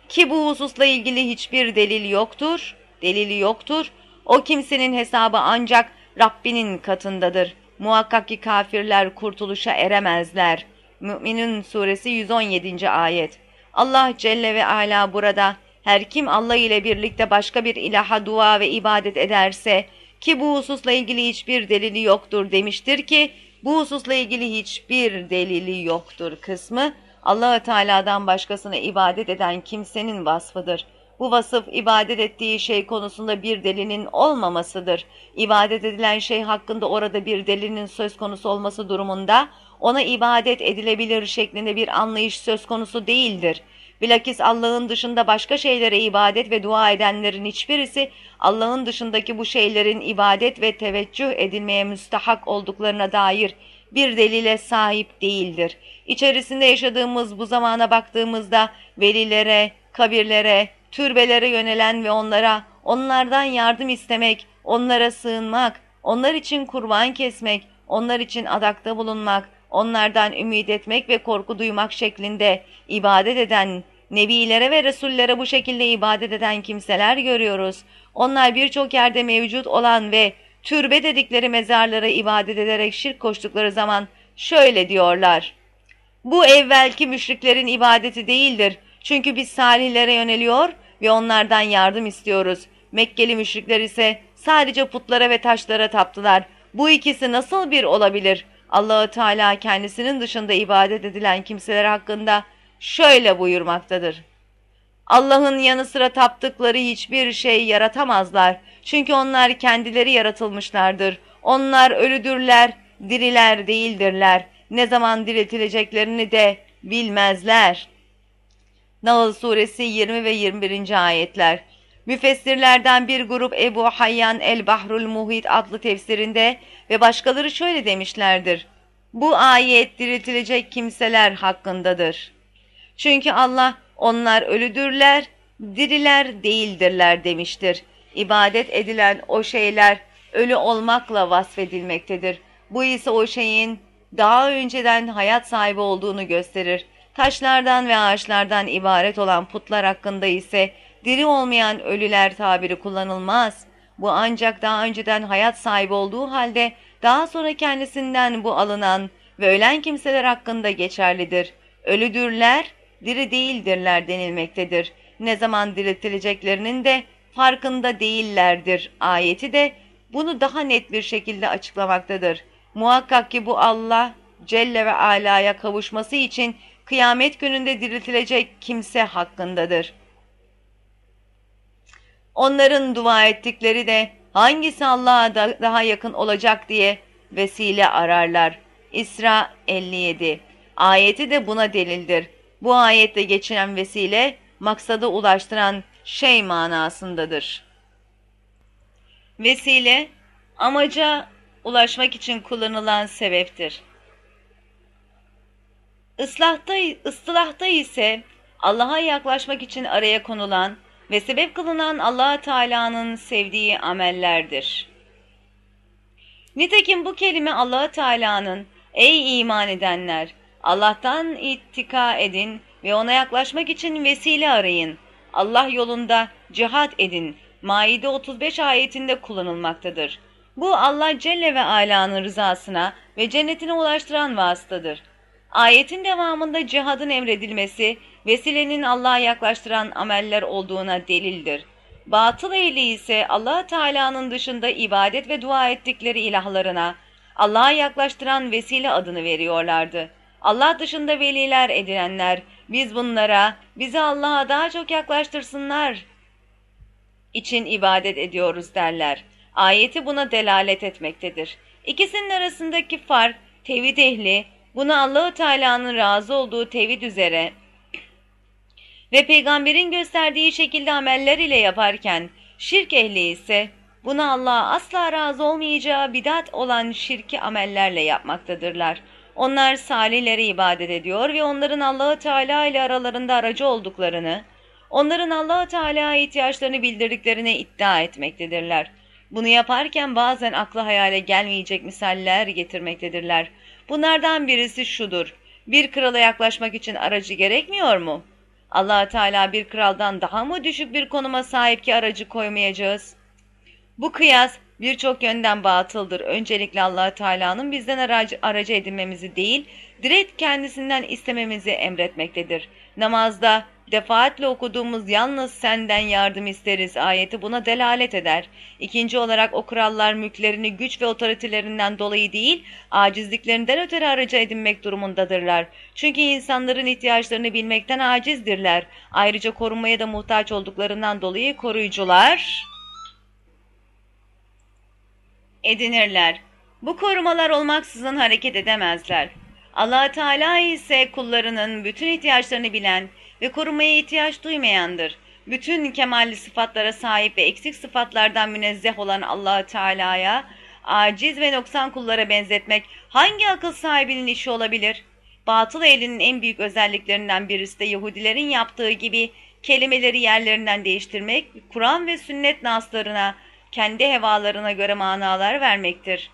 ki bu hususla ilgili hiçbir delil yoktur, delili yoktur. O kimsenin hesabı ancak Rabbinin katındadır. Muhakkak ki kafirler kurtuluşa eremezler. Mü'minun suresi 117. ayet. Allah Celle ve Ala burada her kim Allah ile birlikte başka bir ilaha dua ve ibadet ederse ki bu hususla ilgili hiçbir delili yoktur demiştir ki bu hususla ilgili hiçbir delili yoktur kısmı allah Teala'dan başkasına ibadet eden kimsenin vasfıdır. Bu vasıf ibadet ettiği şey konusunda bir delinin olmamasıdır. İbadet edilen şey hakkında orada bir delinin söz konusu olması durumunda ona ibadet edilebilir şeklinde bir anlayış söz konusu değildir. Bilakis Allah'ın dışında başka şeylere ibadet ve dua edenlerin hiçbirisi Allah'ın dışındaki bu şeylerin ibadet ve teveccüh edilmeye müstahak olduklarına dair bir delile sahip değildir. İçerisinde yaşadığımız bu zamana baktığımızda velilere, kabirlere, türbelere yönelen ve onlara, onlardan yardım istemek, onlara sığınmak, onlar için kurban kesmek, onlar için adakta bulunmak, onlardan ümit etmek ve korku duymak şeklinde ibadet eden, nebilere ve resullere bu şekilde ibadet eden kimseler görüyoruz. Onlar birçok yerde mevcut olan ve türbe dedikleri mezarlara ibadet ederek şirk koştukları zaman şöyle diyorlar. Bu evvelki müşriklerin ibadeti değildir. Çünkü biz salihlere yöneliyor ve onlardan yardım istiyoruz. Mekkeli müşrikler ise sadece putlara ve taşlara taptılar. Bu ikisi nasıl bir olabilir? Allahü Teala kendisinin dışında ibadet edilen kimseler hakkında şöyle buyurmaktadır. Allah'ın yanı sıra taptıkları hiçbir şey yaratamazlar. Çünkü onlar kendileri yaratılmışlardır. Onlar ölüdürler, diriler değildirler. Ne zaman diriltileceklerini de bilmezler. Nahl suresi 20 ve 21. ayetler Müfessirlerden bir grup Ebu Hayyan el-Bahrul Muhit adlı tefsirinde ve başkaları şöyle demişlerdir. Bu ayet diriltilecek kimseler hakkındadır. Çünkü Allah onlar ölüdürler, diriler değildirler demiştir. İbadet edilen o şeyler ölü olmakla vasfedilmektedir. Bu ise o şeyin daha önceden hayat sahibi olduğunu gösterir. Taşlardan ve ağaçlardan ibaret olan putlar hakkında ise diri olmayan ölüler tabiri kullanılmaz. Bu ancak daha önceden hayat sahibi olduğu halde daha sonra kendisinden bu alınan ve ölen kimseler hakkında geçerlidir. Ölüdürler, diri değildirler denilmektedir. Ne zaman diriltileceklerinin de farkında değillerdir ayeti de bunu daha net bir şekilde açıklamaktadır. Muhakkak ki bu Allah Celle ve Ala'ya kavuşması için kıyamet gününde diriltilecek kimse hakkındadır. Onların dua ettikleri de hangisi Allah'a daha yakın olacak diye vesile ararlar. İsra 57 Ayeti de buna delildir. Bu ayette geçiren vesile maksada ulaştıran şey manasındadır. Vesile amaca ulaşmak için kullanılan sebeptir. Islahta, ıstılahta ise Allah'a yaklaşmak için araya konulan ve sebep kılınan allah Teala'nın sevdiği amellerdir. Nitekim bu kelime allah Teala'nın ''Ey iman edenler, Allah'tan ittika edin ve ona yaklaşmak için vesile arayın. Allah yolunda cihat edin. Maide 35 ayetinde kullanılmaktadır. Bu Allah Celle ve Ala'nın rızasına ve cennetine ulaştıran vasıtadır. Ayetin devamında cihadın emredilmesi, vesilenin Allah'a yaklaştıran ameller olduğuna delildir. Batıl ehli ise allah Teala'nın dışında ibadet ve dua ettikleri ilahlarına, Allah'a yaklaştıran vesile adını veriyorlardı. Allah dışında veliler edinenler, biz bunlara, bizi Allah'a daha çok yaklaştırsınlar için ibadet ediyoruz derler. Ayeti buna delalet etmektedir. İkisinin arasındaki fark, tevhid ehli, bunu Allahu Teala'nın razı olduğu tevhid üzere ve peygamberin gösterdiği şekilde ameller ile yaparken, şirk ehli ise bunu Allah'a asla razı olmayacağı bidat olan şirki amellerle yapmaktadırlar. Onlar salihleri ibadet ediyor ve onların Allahu Teala ile aralarında aracı olduklarını, onların Allahu Teala'ya ihtiyaçlarını bildirdiklerini iddia etmektedirler. Bunu yaparken bazen akla hayale gelmeyecek misaller getirmektedirler. Bunlardan birisi şudur. Bir krala yaklaşmak için aracı gerekmiyor mu? allah Teala bir kraldan daha mı düşük bir konuma sahip ki aracı koymayacağız? Bu kıyas birçok yönden batıldır. Öncelikle allah Teala'nın bizden aracı, aracı edinmemizi değil, direkt kendisinden istememizi emretmektedir. Namazda defaatle okuduğumuz yalnız senden yardım isteriz ayeti buna delalet eder. İkinci olarak o krallar mülklerini güç ve otoritelerinden dolayı değil, acizliklerinden ötürü aracı edinmek durumundadırlar. Çünkü insanların ihtiyaçlarını bilmekten acizdirler. Ayrıca korunmaya da muhtaç olduklarından dolayı koruyucular edinirler. Bu korumalar olmaksızın hareket edemezler. allah Teala ise kullarının bütün ihtiyaçlarını bilen ve korumaya ihtiyaç duymayandır. Bütün kemalli sıfatlara sahip ve eksik sıfatlardan münezzeh olan allah Teala'ya aciz ve noksan kullara benzetmek hangi akıl sahibinin işi olabilir? Batıl elinin en büyük özelliklerinden birisi de Yahudilerin yaptığı gibi kelimeleri yerlerinden değiştirmek, Kur'an ve sünnet naslarına, kendi hevalarına göre manalar vermektir.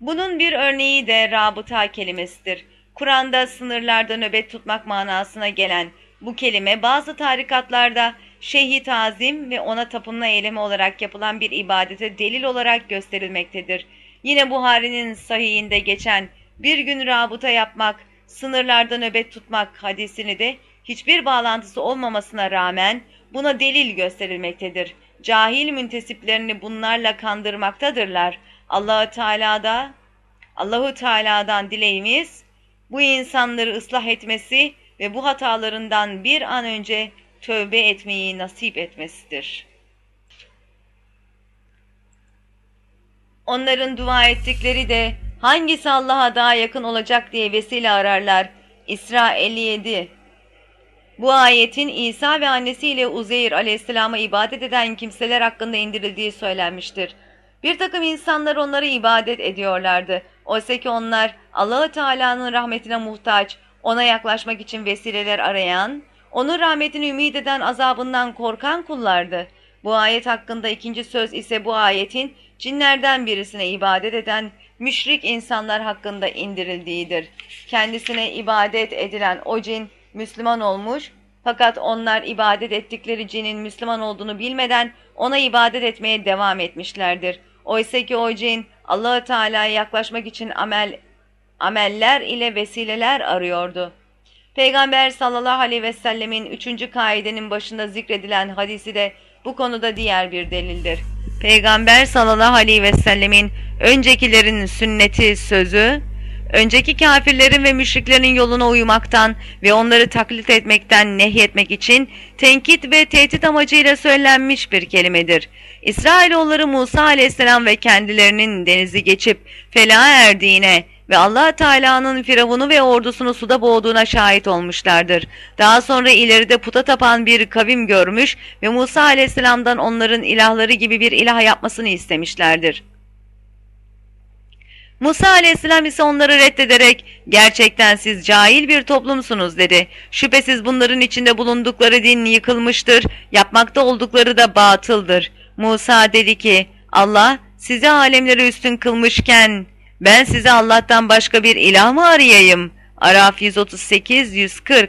Bunun bir örneği de rabıta kelimesidir. Kur'an'da sınırlarda nöbet tutmak manasına gelen bu kelime bazı tarikatlarda şeyhi tazim ve ona tapınma eylemi olarak yapılan bir ibadete delil olarak gösterilmektedir. Yine Buhari'nin sahihinde geçen bir gün rabıta yapmak, sınırlarda nöbet tutmak hadisini de hiçbir bağlantısı olmamasına rağmen buna delil gösterilmektedir. Cahil müntesiplerini bunlarla kandırmaktadırlar. Allahu Teala'da Allahu Teala'dan dileğimiz bu insanları ıslah etmesi ve bu hatalarından bir an önce tövbe etmeyi nasip etmesidir. Onların dua ettikleri de hangisi Allah'a daha yakın olacak diye vesile ararlar. İsra 57 Bu ayetin İsa ve annesiyle Uzeyr aleyhisselama ibadet eden kimseler hakkında indirildiği söylenmiştir. Bir takım insanlar onları ibadet ediyorlardı. Oysa ki onlar allah Teala'nın rahmetine muhtaç, ona yaklaşmak için vesileler arayan, onun rahmetini ümit eden azabından korkan kullardı. Bu ayet hakkında ikinci söz ise bu ayetin cinlerden birisine ibadet eden müşrik insanlar hakkında indirildiğidir. Kendisine ibadet edilen o cin Müslüman olmuş fakat onlar ibadet ettikleri cinin Müslüman olduğunu bilmeden ona ibadet etmeye devam etmişlerdir. Oysa ki o cin allah Teala'ya yaklaşmak için amel ameller ile vesileler arıyordu. Peygamber sallallahu aleyhi ve sellemin üçüncü kaidenin başında zikredilen hadisi de bu konuda diğer bir delildir. Peygamber sallallahu aleyhi ve sellemin öncekilerin sünneti sözü, önceki kafirlerin ve müşriklerin yoluna uymaktan ve onları taklit etmekten nehyetmek için tenkit ve tehdit amacıyla söylenmiş bir kelimedir. İsrailoğulları Musa aleyhisselam ve kendilerinin denizi geçip felaha erdiğine ve allah Teala'nın Firavun'u ve ordusunu suda boğduğuna şahit olmuşlardır. Daha sonra ileride puta tapan bir kavim görmüş ve Musa aleyhisselamdan onların ilahları gibi bir ilah yapmasını istemişlerdir. Musa aleyhisselam ise onları reddederek gerçekten siz cahil bir toplumsunuz dedi. Şüphesiz bunların içinde bulundukları din yıkılmıştır, yapmakta oldukları da batıldır. Musa dedi ki Allah sizi alemleri üstün kılmışken ben size Allah'tan başka bir ilah mı arayayım? Araf 138-140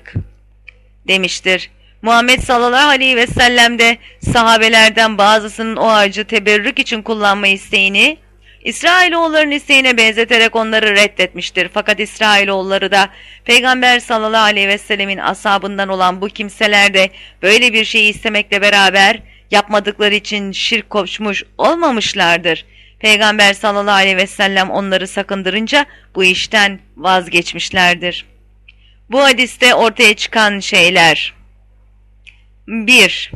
demiştir. Muhammed sallallahu aleyhi ve sellem de sahabelerden bazısının o ağacı teberrük için kullanma isteğini İsrailoğulların isteğine benzeterek onları reddetmiştir. Fakat İsrailoğulları da Peygamber sallallahu aleyhi ve sellemin asabından olan bu kimseler de böyle bir şeyi istemekle beraber yapmadıkları için şirk koşmuş olmamışlardır. Peygamber sallallahu aleyhi ve sellem onları sakındırınca bu işten vazgeçmişlerdir. Bu hadiste ortaya çıkan şeyler 1.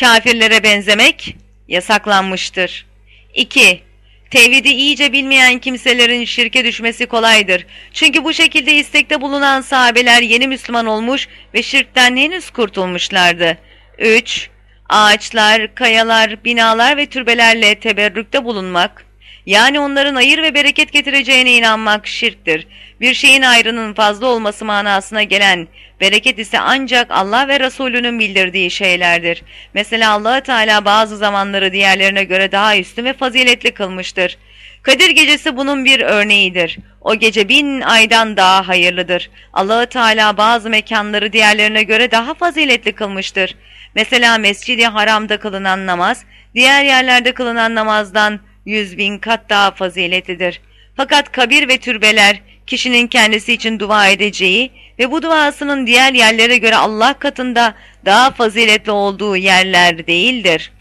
Kafirlere benzemek yasaklanmıştır. 2. Tevhidi iyice bilmeyen kimselerin şirke düşmesi kolaydır. Çünkü bu şekilde istekte bulunan sahabeler yeni Müslüman olmuş ve şirkten henüz kurtulmuşlardı. 3. Ağaçlar, kayalar, binalar ve türbelerle teberrükte bulunmak, yani onların hayır ve bereket getireceğine inanmak şirktir. Bir şeyin ayrının fazla olması manasına gelen bereket ise ancak Allah ve Resulünün bildirdiği şeylerdir. Mesela allah Teala bazı zamanları diğerlerine göre daha üstün ve faziletli kılmıştır. Kadir gecesi bunun bir örneğidir. O gece bin aydan daha hayırlıdır. allah Teala bazı mekanları diğerlerine göre daha faziletli kılmıştır. Mesela Mescid-i Haram'da kılınan namaz, diğer yerlerde kılınan namazdan yüz bin kat daha faziletlidir. Fakat kabir ve türbeler kişinin kendisi için dua edeceği ve bu duasının diğer yerlere göre Allah katında daha faziletli olduğu yerler değildir.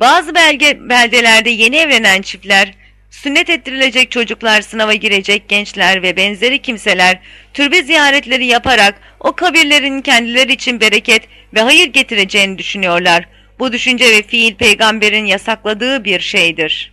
Bazı belge, beldelerde yeni evlenen çiftler, sünnet ettirilecek çocuklar, sınava girecek gençler ve benzeri kimseler türbe ziyaretleri yaparak o kabirlerin kendileri için bereket ve hayır getireceğini düşünüyorlar. Bu düşünce ve fiil peygamberin yasakladığı bir şeydir.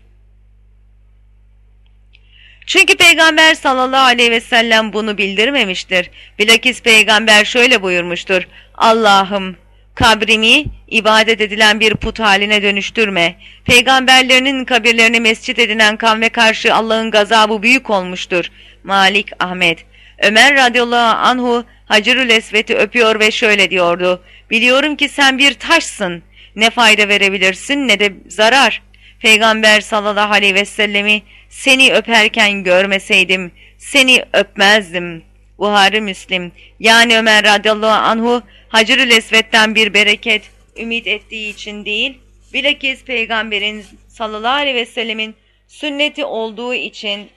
Çünkü peygamber sallallahu aleyhi ve sellem bunu bildirmemiştir. Bilakis peygamber şöyle buyurmuştur. Allah'ım kabrimi ibadet edilen bir put haline dönüştürme. Peygamberlerinin kabirlerini mescit edinen kavme karşı Allah'ın gazabı büyük olmuştur. Malik Ahmet Ömer radıyallahu anhu Hacerül Esvet'i öpüyor ve şöyle diyordu. Biliyorum ki sen bir taşsın. Ne fayda verebilirsin ne de zarar. Peygamber sallallahu aleyhi ve sellemi seni öperken görmeseydim seni öpmezdim. Buhari Müslim yani Ömer radıyallahu anhu Hacer-ül Esved'den bir bereket ümit ettiği için değil, bilakis peygamberin sallallahu aleyhi ve sellemin sünneti olduğu için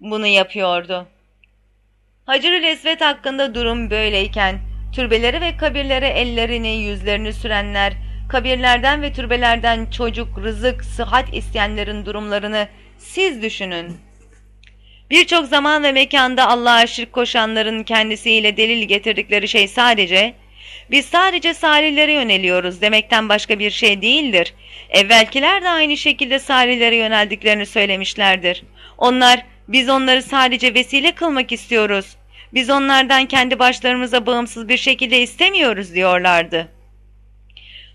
bunu yapıyordu. Hacer-ül Esved hakkında durum böyleyken, türbelere ve kabirlere ellerini, yüzlerini sürenler, kabirlerden ve türbelerden çocuk, rızık, sıhhat isteyenlerin durumlarını siz düşünün. Birçok zaman ve mekanda Allah'a şirk koşanların kendisiyle delil getirdikleri şey sadece, biz sadece salihlere yöneliyoruz demekten başka bir şey değildir. Evvelkiler de aynı şekilde salihlere yöneldiklerini söylemişlerdir. Onlar, biz onları sadece vesile kılmak istiyoruz. Biz onlardan kendi başlarımıza bağımsız bir şekilde istemiyoruz diyorlardı.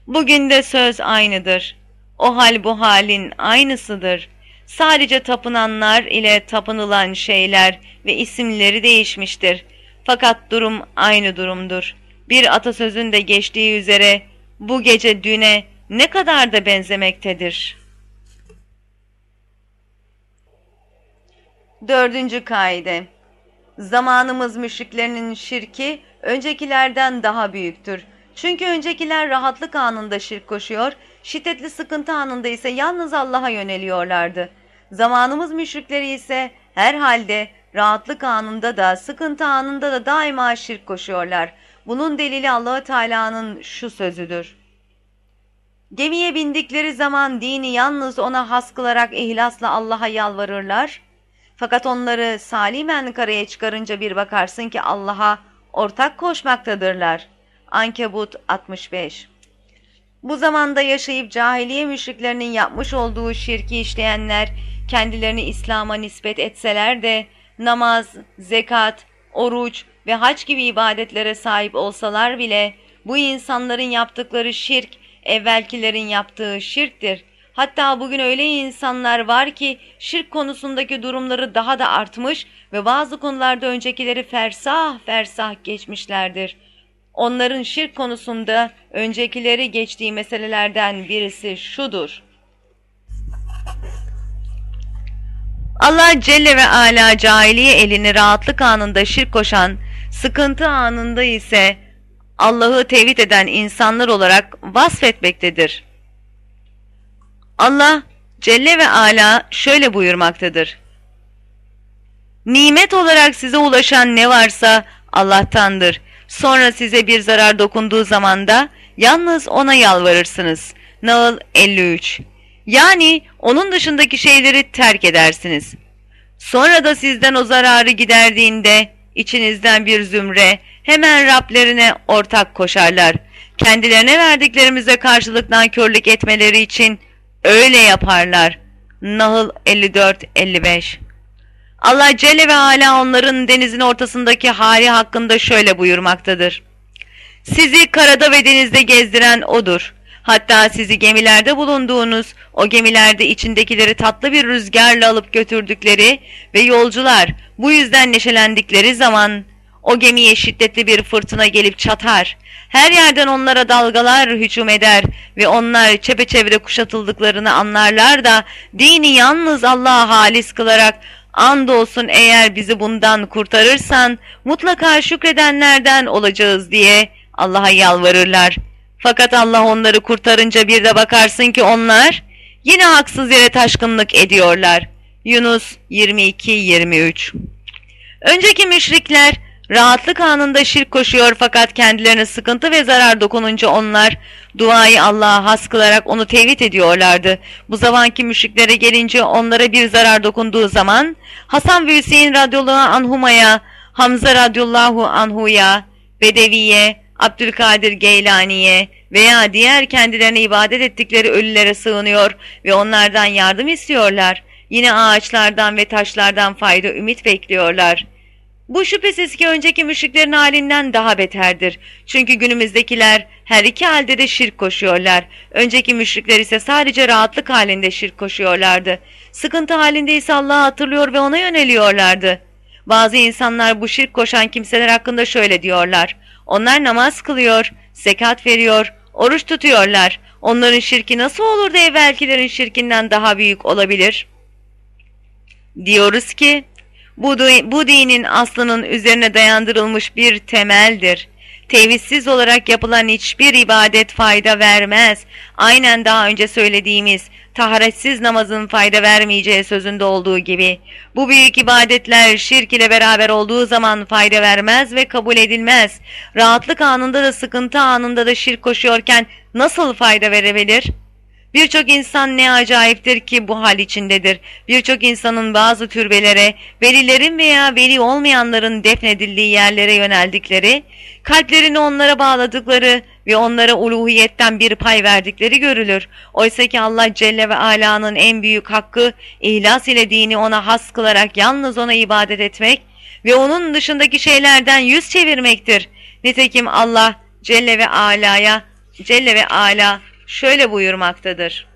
Bugün de söz aynıdır. O hal bu halin aynısıdır. Sadece tapınanlar ile tapınılan şeyler ve isimleri değişmiştir. Fakat durum aynı durumdur. Bir atasözünde geçtiği üzere bu gece düne ne kadar da benzemektedir. Dördüncü kaide Zamanımız müşriklerinin şirki öncekilerden daha büyüktür. Çünkü öncekiler rahatlık anında şirk koşuyor, şiddetli sıkıntı anında ise yalnız Allah'a yöneliyorlardı. Zamanımız müşrikleri ise herhalde rahatlık anında da sıkıntı anında da daima şirk koşuyorlar. Bunun delili allah Teala'nın şu sözüdür. Gemiye bindikleri zaman dini yalnız ona has kılarak ihlasla Allah'a yalvarırlar. Fakat onları salimen karaya çıkarınca bir bakarsın ki Allah'a ortak koşmaktadırlar.'' Ankebut 65 Bu zamanda yaşayıp cahiliye müşriklerinin yapmış olduğu şirki işleyenler kendilerini İslam'a nispet etseler de namaz, zekat, oruç ve hac gibi ibadetlere sahip olsalar bile bu insanların yaptıkları şirk evvelkilerin yaptığı şirktir. Hatta bugün öyle insanlar var ki şirk konusundaki durumları daha da artmış ve bazı konularda öncekileri fersah fersah geçmişlerdir. Onların şirk konusunda öncekileri geçtiği meselelerden birisi şudur. Allah Celle ve Ala cahiliye elini rahatlık anında şirk koşan, sıkıntı anında ise Allah'ı tevhid eden insanlar olarak vasfetmektedir. Allah Celle ve Ala şöyle buyurmaktadır. Nimet olarak size ulaşan ne varsa Allah'tandır. Sonra size bir zarar dokunduğu zaman da yalnız ona yalvarırsınız. Naıl 53 Yani onun dışındaki şeyleri terk edersiniz. Sonra da sizden o zararı giderdiğinde içinizden bir zümre hemen Rablerine ortak koşarlar. Kendilerine verdiklerimize karşılık nankörlük etmeleri için öyle yaparlar. Nahl 54-55 Allah Celle ve Ala onların denizin ortasındaki hali hakkında şöyle buyurmaktadır. Sizi karada ve denizde gezdiren O'dur. Hatta sizi gemilerde bulunduğunuz, o gemilerde içindekileri tatlı bir rüzgarla alıp götürdükleri ve yolcular bu yüzden neşelendikleri zaman o gemiye şiddetli bir fırtına gelip çatar. Her yerden onlara dalgalar hücum eder ve onlar çepeçevre kuşatıldıklarını anlarlar da dini yalnız Allah'a halis kılarak andolsun eğer bizi bundan kurtarırsan mutlaka şükredenlerden olacağız diye Allah'a yalvarırlar. Fakat Allah onları kurtarınca bir de bakarsın ki onlar yine haksız yere taşkınlık ediyorlar. Yunus 22-23 Önceki müşrikler rahatlık anında şirk koşuyor fakat kendilerine sıkıntı ve zarar dokununca onlar duayı Allah'a has kılarak onu tevhid ediyorlardı. Bu zamanki müşriklere gelince onlara bir zarar dokunduğu zaman Hasan ve Hüseyin radıyallahu anhumaya, Hamza radıyallahu anhuya, Bedeviye, Abdülkadir Geylani'ye veya diğer kendilerine ibadet ettikleri ölülere sığınıyor ve onlardan yardım istiyorlar. Yine ağaçlardan ve taşlardan fayda ümit bekliyorlar. Bu şüphesiz ki önceki müşriklerin halinden daha beterdir. Çünkü günümüzdekiler her iki halde de şirk koşuyorlar. Önceki müşrikler ise sadece rahatlık halinde şirk koşuyorlardı. Sıkıntı halinde ise Allah'ı hatırlıyor ve ona yöneliyorlardı. Bazı insanlar bu şirk koşan kimseler hakkında şöyle diyorlar. Onlar namaz kılıyor, zekat veriyor, oruç tutuyorlar. Onların şirki nasıl olur da evvelkilerin şirkinden daha büyük olabilir? Diyoruz ki, bu, bu dinin aslının üzerine dayandırılmış bir temeldir. Tevhidsiz olarak yapılan hiçbir ibadet fayda vermez. Aynen daha önce söylediğimiz taharetsiz namazın fayda vermeyeceği sözünde olduğu gibi. Bu büyük ibadetler şirk ile beraber olduğu zaman fayda vermez ve kabul edilmez. Rahatlık anında da sıkıntı anında da şirk koşuyorken nasıl fayda verebilir?'' Birçok insan ne acayiptir ki bu hal içindedir. Birçok insanın bazı türbelere, velilerin veya veli olmayanların defnedildiği yerlere yöneldikleri, kalplerini onlara bağladıkları ve onlara uluhiyetten bir pay verdikleri görülür. Oysa ki Allah Celle ve Ala'nın en büyük hakkı, ihlas ile dini ona has kılarak yalnız ona ibadet etmek ve onun dışındaki şeylerden yüz çevirmektir. Nitekim Allah Celle ve Ala'ya, Celle ve Ala şöyle buyurmaktadır.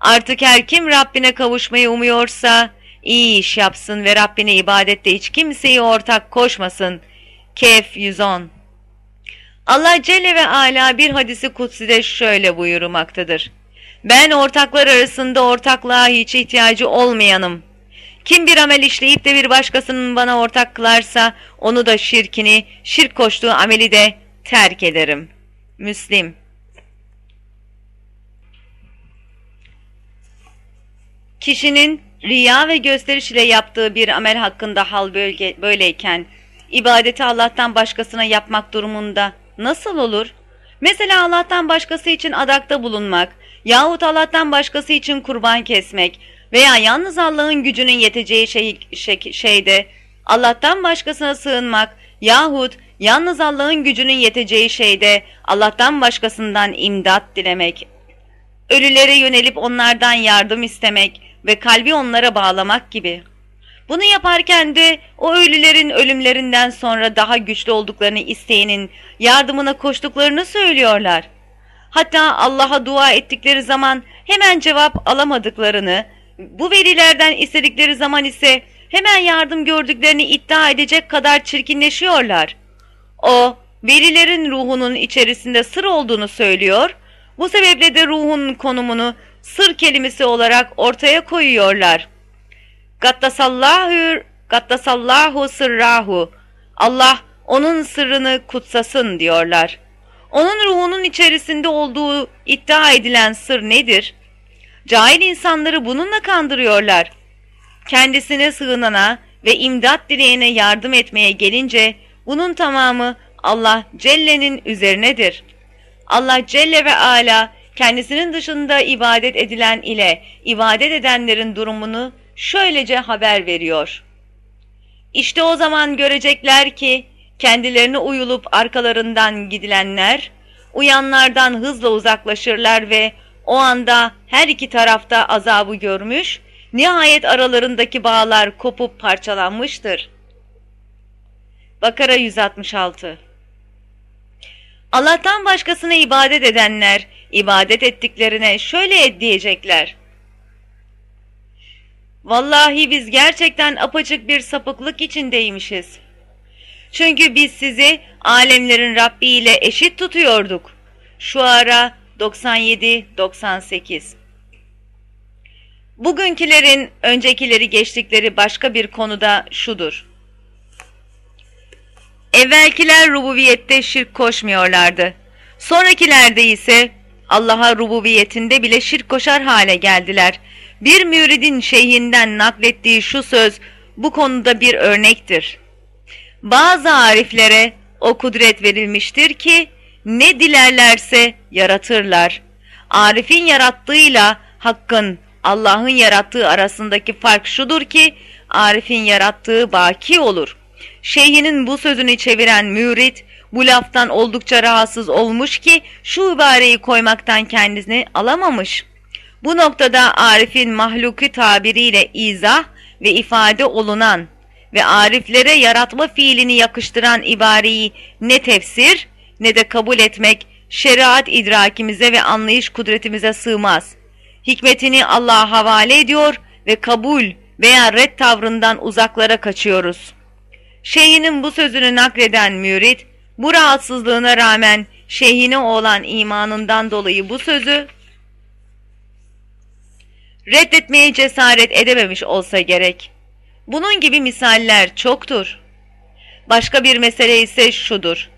Artık her kim Rabbine kavuşmayı umuyorsa iyi iş yapsın ve Rabbine ibadette hiç kimseyi ortak koşmasın. Kehf 110 Allah Celle ve Ala bir hadisi kutside şöyle buyurmaktadır. Ben ortaklar arasında ortaklığa hiç ihtiyacı olmayanım. Kim bir amel işleyip de bir başkasının bana ortak kılarsa onu da şirkini, şirk koştuğu ameli de terk ederim. Müslim Kişinin riya ve gösteriş ile yaptığı bir amel hakkında hal bölge, böyleyken ibadeti Allah'tan başkasına yapmak durumunda nasıl olur? Mesela Allah'tan başkası için adakta bulunmak yahut Allah'tan başkası için kurban kesmek veya yalnız Allah'ın gücünün yeteceği şey, şey, şeyde Allah'tan başkasına sığınmak yahut yalnız Allah'ın gücünün yeteceği şeyde Allah'tan başkasından imdat dilemek, ölülere yönelip onlardan yardım istemek, ve kalbi onlara bağlamak gibi. Bunu yaparken de o ölülerin ölümlerinden sonra daha güçlü olduklarını isteyenin yardımına koştuklarını söylüyorlar. Hatta Allah'a dua ettikleri zaman hemen cevap alamadıklarını, bu verilerden istedikleri zaman ise hemen yardım gördüklerini iddia edecek kadar çirkinleşiyorlar. O, verilerin ruhunun içerisinde sır olduğunu söylüyor, bu sebeple de ruhun konumunu sır kelimesi olarak ortaya koyuyorlar. Gattasallahu, gattasallahu sırrahu. Allah onun sırrını kutsasın diyorlar. Onun ruhunun içerisinde olduğu iddia edilen sır nedir? Cahil insanları bununla kandırıyorlar. Kendisine sığınana ve imdat dileyene yardım etmeye gelince bunun tamamı Allah Celle'nin üzerinedir. Allah Celle ve Ala kendisinin dışında ibadet edilen ile ibadet edenlerin durumunu şöylece haber veriyor. İşte o zaman görecekler ki kendilerini uyulup arkalarından gidilenler, uyanlardan hızla uzaklaşırlar ve o anda her iki tarafta azabı görmüş, nihayet aralarındaki bağlar kopup parçalanmıştır. Bakara 166 Allah'tan başkasına ibadet edenler, ibadet ettiklerine şöyle diyecekler. Vallahi biz gerçekten apaçık bir sapıklık içindeymişiz. Çünkü biz sizi alemlerin Rabbi ile eşit tutuyorduk. Şu ara 97-98 Bugünkülerin öncekileri geçtikleri başka bir konuda şudur. Evvelkiler rububiyette şirk koşmuyorlardı. Sonrakilerde ise Allah'a rububiyetinde bile şirk koşar hale geldiler. Bir müridin şeyhinden naklettiği şu söz bu konuda bir örnektir. Bazı ariflere o kudret verilmiştir ki ne dilerlerse yaratırlar. Arif'in yarattığıyla Hakk'ın, Allah'ın yarattığı arasındaki fark şudur ki Arif'in yarattığı baki olur. Şeyhinin bu sözünü çeviren mürit bu laftan oldukça rahatsız olmuş ki şu ibareyi koymaktan kendisini alamamış. Bu noktada Arif'in mahluki tabiriyle izah ve ifade olunan ve ariflere yaratma fiilini yakıştıran ibareyi ne tefsir ne de kabul etmek şeriat idrakimize ve anlayış kudretimize sığmaz. Hikmetini Allah'a havale ediyor ve kabul veya red tavrından uzaklara kaçıyoruz. Şeyhinin bu sözünü nakleden mürit, bu rahatsızlığına rağmen şeyhine olan imanından dolayı bu sözü reddetmeye cesaret edememiş olsa gerek. Bunun gibi misaller çoktur. Başka bir mesele ise şudur.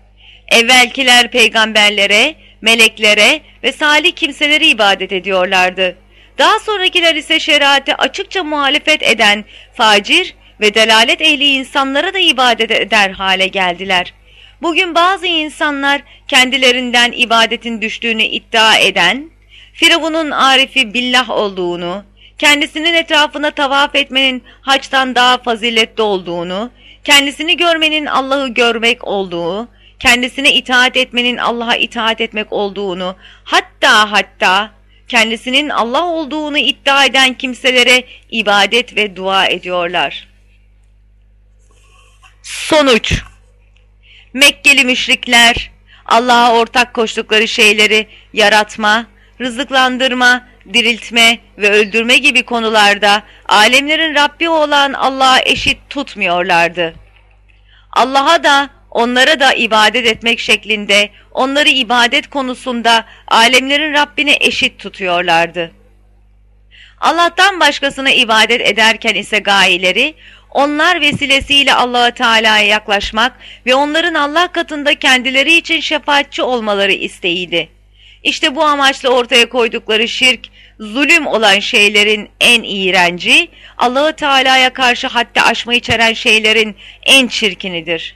Evvelkiler peygamberlere, meleklere ve salih kimselere ibadet ediyorlardı. Daha sonrakiler ise şeriate açıkça muhalefet eden facir ve delalet ehli insanlara da ibadet eder hale geldiler. Bugün bazı insanlar kendilerinden ibadetin düştüğünü iddia eden, Firavun'un arifi billah olduğunu, kendisinin etrafına tavaf etmenin haçtan daha faziletli olduğunu, kendisini görmenin Allah'ı görmek olduğu, kendisine itaat etmenin Allah'a itaat etmek olduğunu, hatta hatta kendisinin Allah olduğunu iddia eden kimselere ibadet ve dua ediyorlar. Sonuç Mekkeli müşrikler Allah'a ortak koştukları şeyleri yaratma, rızıklandırma, diriltme ve öldürme gibi konularda alemlerin Rabbi olan Allah'a eşit tutmuyorlardı. Allah'a da onlara da ibadet etmek şeklinde onları ibadet konusunda alemlerin Rabbine eşit tutuyorlardı. Allah'tan başkasına ibadet ederken ise gayeleri onlar vesilesiyle Allah'a Teala'ya yaklaşmak ve onların Allah katında kendileri için şefaatçi olmaları isteğiydi. İşte bu amaçla ortaya koydukları şirk, zulüm olan şeylerin en iğrenci, Allahü Teala'ya karşı hatta aşma içeren şeylerin en çirkinidir.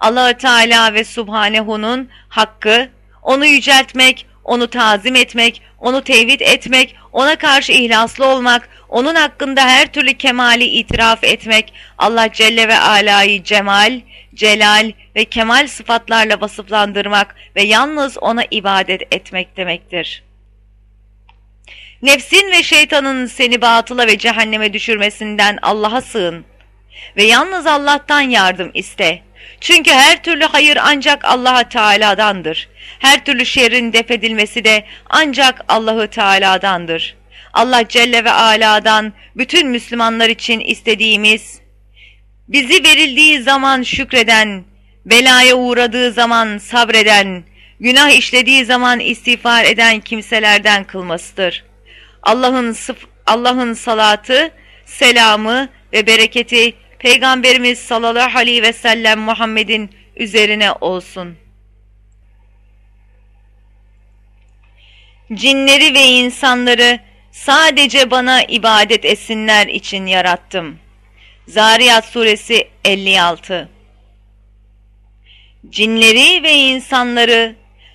Allahü Teala ve Subhanehu'nun hakkı, onu yüceltmek, onu tazim etmek, onu tevhid etmek, ona karşı ihlaslı olmak, onun hakkında her türlü kemali itiraf etmek, Allah Celle ve Ala'yı cemal, celal ve kemal sıfatlarla vasıflandırmak ve yalnız ona ibadet etmek demektir. Nefsin ve şeytanın seni batıla ve cehenneme düşürmesinden Allah'a sığın ve yalnız Allah'tan yardım iste. Çünkü her türlü hayır ancak Allah Teala'dandır. Her türlü şerrin defedilmesi de ancak Allahü Teala'dandır. Allah Celle ve Ala'dan bütün Müslümanlar için istediğimiz, bizi verildiği zaman şükreden, belaya uğradığı zaman sabreden, günah işlediği zaman istiğfar eden kimselerden kılmasıdır. Allah'ın Allah'ın salatı, selamı ve bereketi Peygamberimiz sallallahu aleyhi ve sellem Muhammed'in üzerine olsun. Cinleri ve insanları sadece bana ibadet etsinler için yarattım. Zariyat suresi 56 Cinleri ve insanları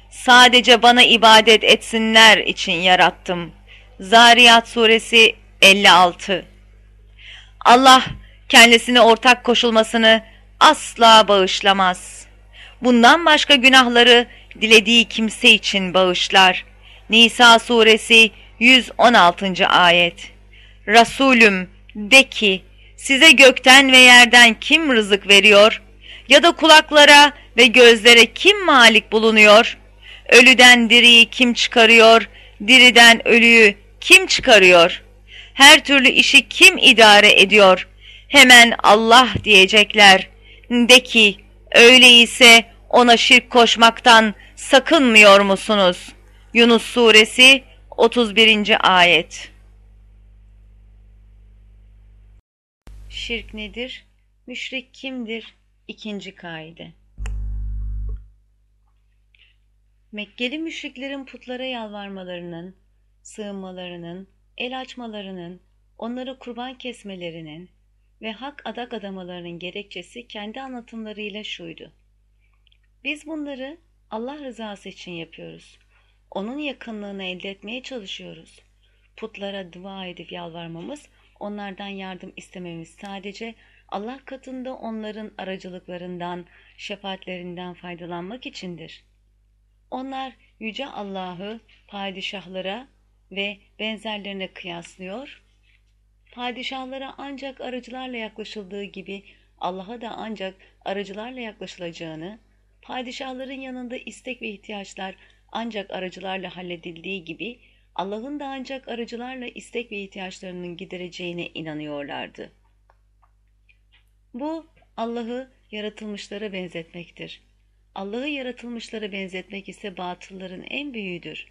sadece bana ibadet etsinler için yarattım. Zariyat suresi 56 Allah kendisine ortak koşulmasını asla bağışlamaz. Bundan başka günahları dilediği kimse için bağışlar. Nisa suresi 116. ayet Resulüm de ki size gökten ve yerden kim rızık veriyor ya da kulaklara ve gözlere kim malik bulunuyor? Ölüden diriyi kim çıkarıyor? Diriden ölüyü kim çıkarıyor? Her türlü işi kim idare ediyor? Hemen Allah diyecekler. De ki öyleyse ona şirk koşmaktan sakınmıyor musunuz? Yunus suresi 31. ayet Şirk nedir? Müşrik kimdir? İkinci kaide. Mekkeli müşriklerin putlara yalvarmalarının, sığınmalarının, el açmalarının, onları kurban kesmelerinin ve hak adak adamalarının gerekçesi kendi anlatımlarıyla şuydu. Biz bunları Allah rızası için yapıyoruz. Onun yakınlığını elde etmeye çalışıyoruz. Putlara dua edip yalvarmamız, onlardan yardım istememiz sadece Allah katında onların aracılıklarından, şefaatlerinden faydalanmak içindir. Onlar Yüce Allah'ı padişahlara ve benzerlerine kıyaslıyor, padişahlara ancak aracılarla yaklaşıldığı gibi Allah'a da ancak aracılarla yaklaşılacağını, padişahların yanında istek ve ihtiyaçlar ancak aracılarla halledildiği gibi Allah'ın da ancak aracılarla istek ve ihtiyaçlarının gidereceğine inanıyorlardı. Bu Allah'ı yaratılmışlara benzetmektir. Allah'ı yaratılmışlara benzetmek ise batılların en büyüğüdür.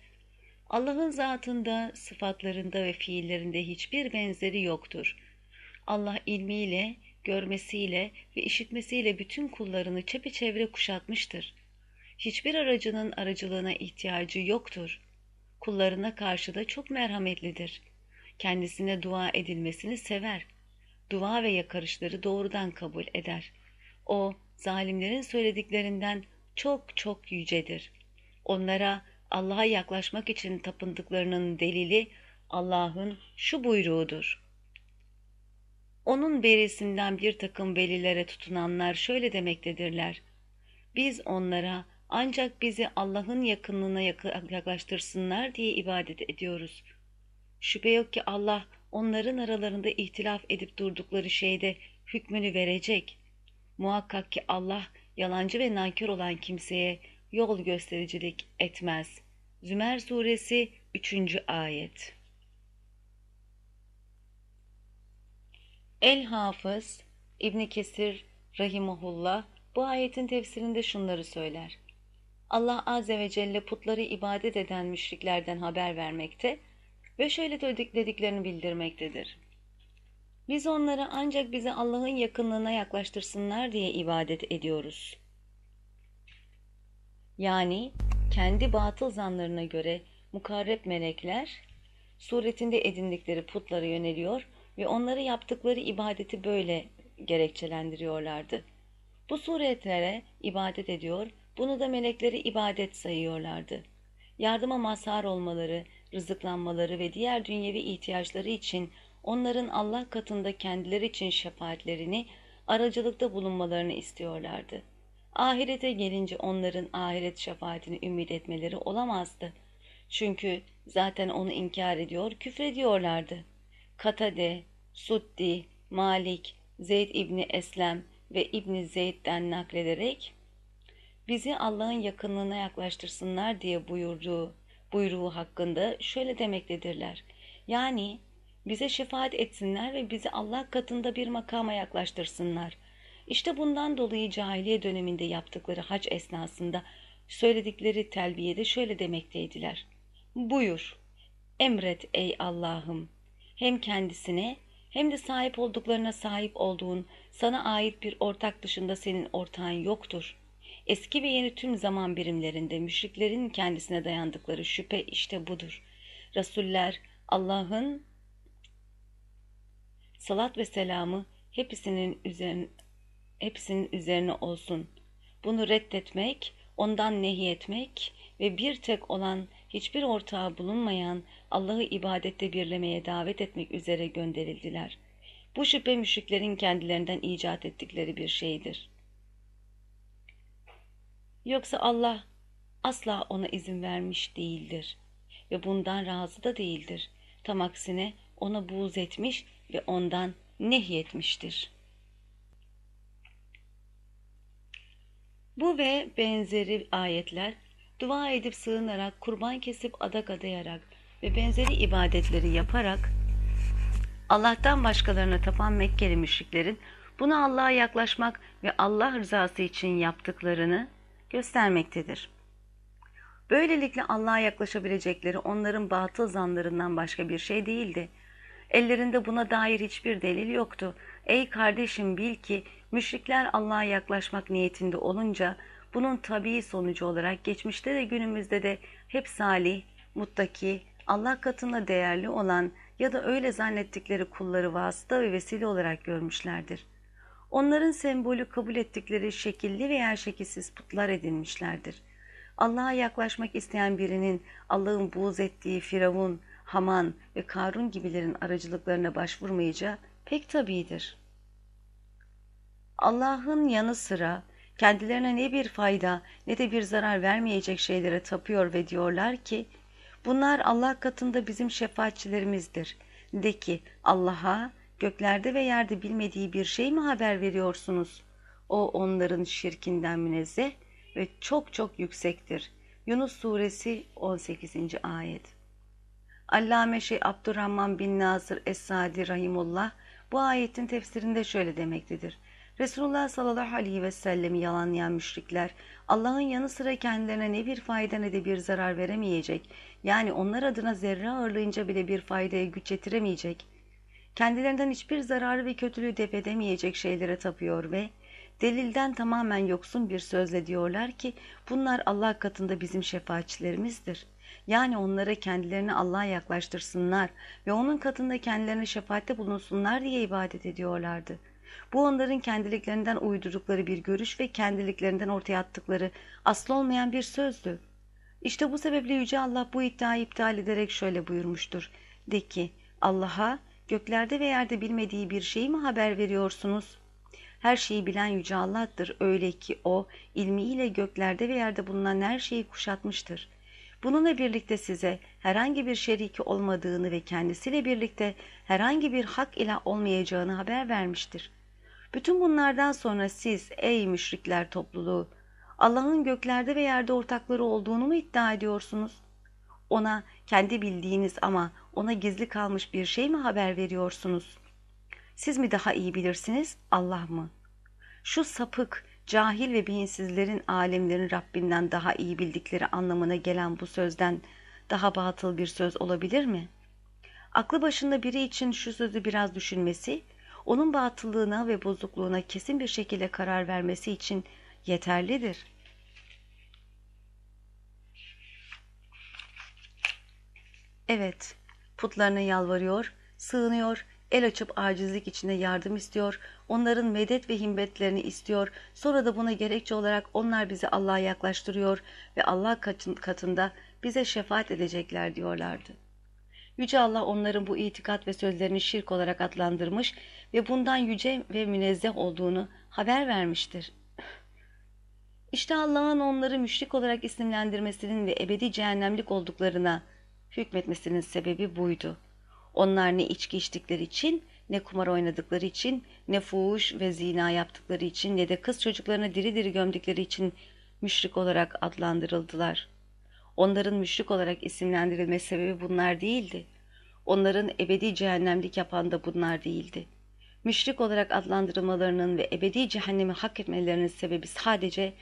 Allah'ın zatında, sıfatlarında ve fiillerinde hiçbir benzeri yoktur. Allah ilmiyle, görmesiyle ve işitmesiyle bütün kullarını çepeçevre kuşatmıştır. Hiçbir aracının aracılığına ihtiyacı yoktur. Kullarına karşı da çok merhametlidir. Kendisine dua edilmesini sever. Dua ve yakarışları doğrudan kabul eder. O, zalimlerin söylediklerinden çok çok yücedir. Onlara Allah'a yaklaşmak için tapındıklarının delili Allah'ın şu buyruğudur. Onun berisinden bir takım velilere tutunanlar şöyle demektedirler. Biz onlara ancak bizi Allah'ın yakınlığına yaklaştırsınlar diye ibadet ediyoruz. Şüphe yok ki Allah onların aralarında ihtilaf edip durdukları şeyde hükmünü verecek. Muhakkak ki Allah yalancı ve nankör olan kimseye yol göstericilik etmez. Zümer suresi 3. ayet El Hafız İbni Kesir Rahimahullah bu ayetin tefsirinde şunları söyler. Allah Azze ve Celle putları ibadet eden müşriklerden haber vermekte ve şöyle dediklerini bildirmektedir. Biz onları ancak bizi Allah'ın yakınlığına yaklaştırsınlar diye ibadet ediyoruz. Yani kendi batıl zanlarına göre mukarreb melekler suretinde edindikleri putlara yöneliyor ve onları yaptıkları ibadeti böyle gerekçelendiriyorlardı. Bu suretlere ibadet ediyor, bunu da melekleri ibadet sayıyorlardı. Yardıma mazhar olmaları, rızıklanmaları ve diğer dünyevi ihtiyaçları için onların Allah katında kendileri için şefaatlerini, aracılıkta bulunmalarını istiyorlardı. Ahirete gelince onların ahiret şefaatini ümit etmeleri olamazdı. Çünkü zaten onu inkar ediyor, küfrediyorlardı. Katade, Suddi, Malik, Zeyd İbni Eslem ve İbni Zeyd'den naklederek bizi Allah'ın yakınlığına yaklaştırsınlar diye buyurduğu buyruğu hakkında şöyle demektedirler. Yani bize şefaat etsinler ve bizi Allah katında bir makama yaklaştırsınlar. İşte bundan dolayı cahiliye döneminde yaptıkları hac esnasında söyledikleri telbiyede şöyle demekteydiler. Buyur, emret ey Allah'ım, hem kendisine hem de sahip olduklarına sahip olduğun, sana ait bir ortak dışında senin ortağın yoktur. Eski ve yeni tüm zaman birimlerinde müşriklerin kendisine dayandıkları şüphe işte budur. Rasuller Allah'ın salat ve selamı hepsinin üzerine, hepsinin üzerine olsun. Bunu reddetmek, ondan nehyetmek ve bir tek olan, hiçbir ortağı bulunmayan Allah'ı ibadette birlemeye davet etmek üzere gönderildiler. Bu şüphe müşriklerin kendilerinden icat ettikleri bir şeydir. Yoksa Allah asla ona izin vermiş değildir ve bundan razı da değildir. Tam aksine ona buğz etmiş ve ondan nehyetmiştir. Bu ve benzeri ayetler dua edip sığınarak, kurban kesip adak adayarak ve benzeri ibadetleri yaparak Allah'tan başkalarına tapan Mekkeli müşriklerin bunu Allah'a yaklaşmak ve Allah rızası için yaptıklarını göstermektedir. Böylelikle Allah'a yaklaşabilecekleri onların batıl zanlarından başka bir şey değildi. Ellerinde buna dair hiçbir delil yoktu. Ey kardeşim bil ki müşrikler Allah'a yaklaşmak niyetinde olunca bunun tabii sonucu olarak geçmişte de günümüzde de hep salih, muttaki, Allah katında değerli olan ya da öyle zannettikleri kulları vasıta ve vesile olarak görmüşlerdir. Onların sembolü kabul ettikleri şekilli veya şekilsiz putlar edinmişlerdir. Allah'a yaklaşmak isteyen birinin Allah'ın buğz ettiği Firavun, Haman ve Karun gibilerin aracılıklarına başvurmayacağı pek tabidir. Allah'ın yanı sıra kendilerine ne bir fayda ne de bir zarar vermeyecek şeylere tapıyor ve diyorlar ki bunlar Allah katında bizim şefaatçilerimizdir. De ki Allah'a göklerde ve yerde bilmediği bir şey mi haber veriyorsunuz? O onların şirkinden münezzeh ve çok çok yüksektir. Yunus suresi 18. ayet. Allame Şeyh Abdurrahman bin Nasır Es-Sadi Rahimullah bu ayetin tefsirinde şöyle demektedir. Resulullah sallallahu aleyhi ve sellemi yalanlayan müşrikler Allah'ın yanı sıra kendilerine ne bir fayda ne de bir zarar veremeyecek yani onlar adına zerre ağırlayınca bile bir faydaya güç yetiremeyecek kendilerinden hiçbir zararı ve kötülüğü def edemeyecek şeylere tapıyor ve delilden tamamen yoksun bir sözle diyorlar ki bunlar Allah katında bizim şefaatçilerimizdir. Yani onlara kendilerini Allah'a yaklaştırsınlar ve onun katında kendilerine şefaatte bulunsunlar diye ibadet ediyorlardı. Bu onların kendiliklerinden uydurdukları bir görüş ve kendiliklerinden ortaya attıkları asıl olmayan bir sözdü. İşte bu sebeple Yüce Allah bu iddiayı iptal ederek şöyle buyurmuştur. De ki Allah'a göklerde ve yerde bilmediği bir şeyi mi haber veriyorsunuz? Her şeyi bilen Yüce Allah'tır. Öyle ki O ilmiyle göklerde ve yerde bulunan her şeyi kuşatmıştır. Bununla birlikte size herhangi bir şeriki olmadığını ve kendisiyle birlikte herhangi bir hak ilah olmayacağını haber vermiştir. Bütün bunlardan sonra siz ey müşrikler topluluğu Allah'ın göklerde ve yerde ortakları olduğunu mu iddia ediyorsunuz? Ona kendi bildiğiniz ama ona gizli kalmış bir şey mi haber veriyorsunuz? Siz mi daha iyi bilirsiniz, Allah mı? Şu sapık, cahil ve beyinsizlerin alemlerin Rabbinden daha iyi bildikleri anlamına gelen bu sözden daha batıl bir söz olabilir mi? Aklı başında biri için şu sözü biraz düşünmesi, onun batıllığına ve bozukluğuna kesin bir şekilde karar vermesi için yeterlidir. Evet, putlarına yalvarıyor, sığınıyor, el açıp acizlik içinde yardım istiyor, onların medet ve himbetlerini istiyor, sonra da buna gerekçe olarak onlar bizi Allah'a yaklaştırıyor ve Allah katında bize şefaat edecekler diyorlardı. Yüce Allah onların bu itikat ve sözlerini şirk olarak adlandırmış ve bundan yüce ve münezzeh olduğunu haber vermiştir. İşte Allah'ın onları müşrik olarak isimlendirmesinin ve ebedi cehennemlik olduklarına hükmetmesinin sebebi buydu. Onlar ne içki içtikleri için, ne kumar oynadıkları için, ne fuhuş ve zina yaptıkları için, ne de kız çocuklarını diri diri gömdükleri için müşrik olarak adlandırıldılar. Onların müşrik olarak isimlendirilme sebebi bunlar değildi. Onların ebedi cehennemlik yapan da bunlar değildi. Müşrik olarak adlandırılmalarının ve ebedi cehennemi hak etmelerinin sebebi sadece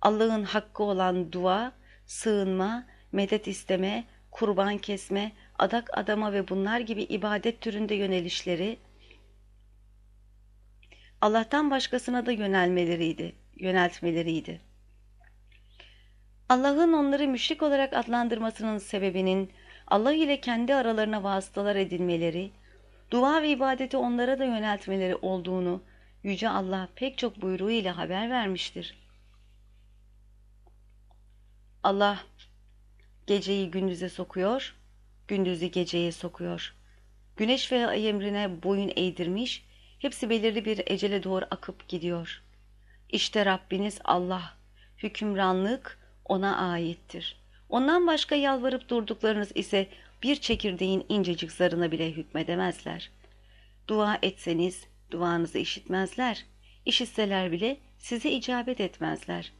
Allah'ın hakkı olan dua, sığınma, medet isteme, kurban kesme, adak adama ve bunlar gibi ibadet türünde yönelişleri Allah'tan başkasına da yönelmeleriydi, yöneltmeleriydi. Allah'ın onları müşrik olarak adlandırmasının sebebinin Allah ile kendi aralarına vasıtalar edinmeleri, dua ve ibadeti onlara da yöneltmeleri olduğunu Yüce Allah pek çok buyruğu ile haber vermiştir. Allah geceyi gündüze sokuyor, gündüzü geceye sokuyor. Güneş ve ay emrine boyun eğdirmiş, hepsi belirli bir ecele doğru akıp gidiyor. İşte Rabbiniz Allah, hükümranlık ona aittir. Ondan başka yalvarıp durduklarınız ise bir çekirdeğin incecik zarına bile hükmedemezler. Dua etseniz duanızı işitmezler. İşitseler bile size icabet etmezler.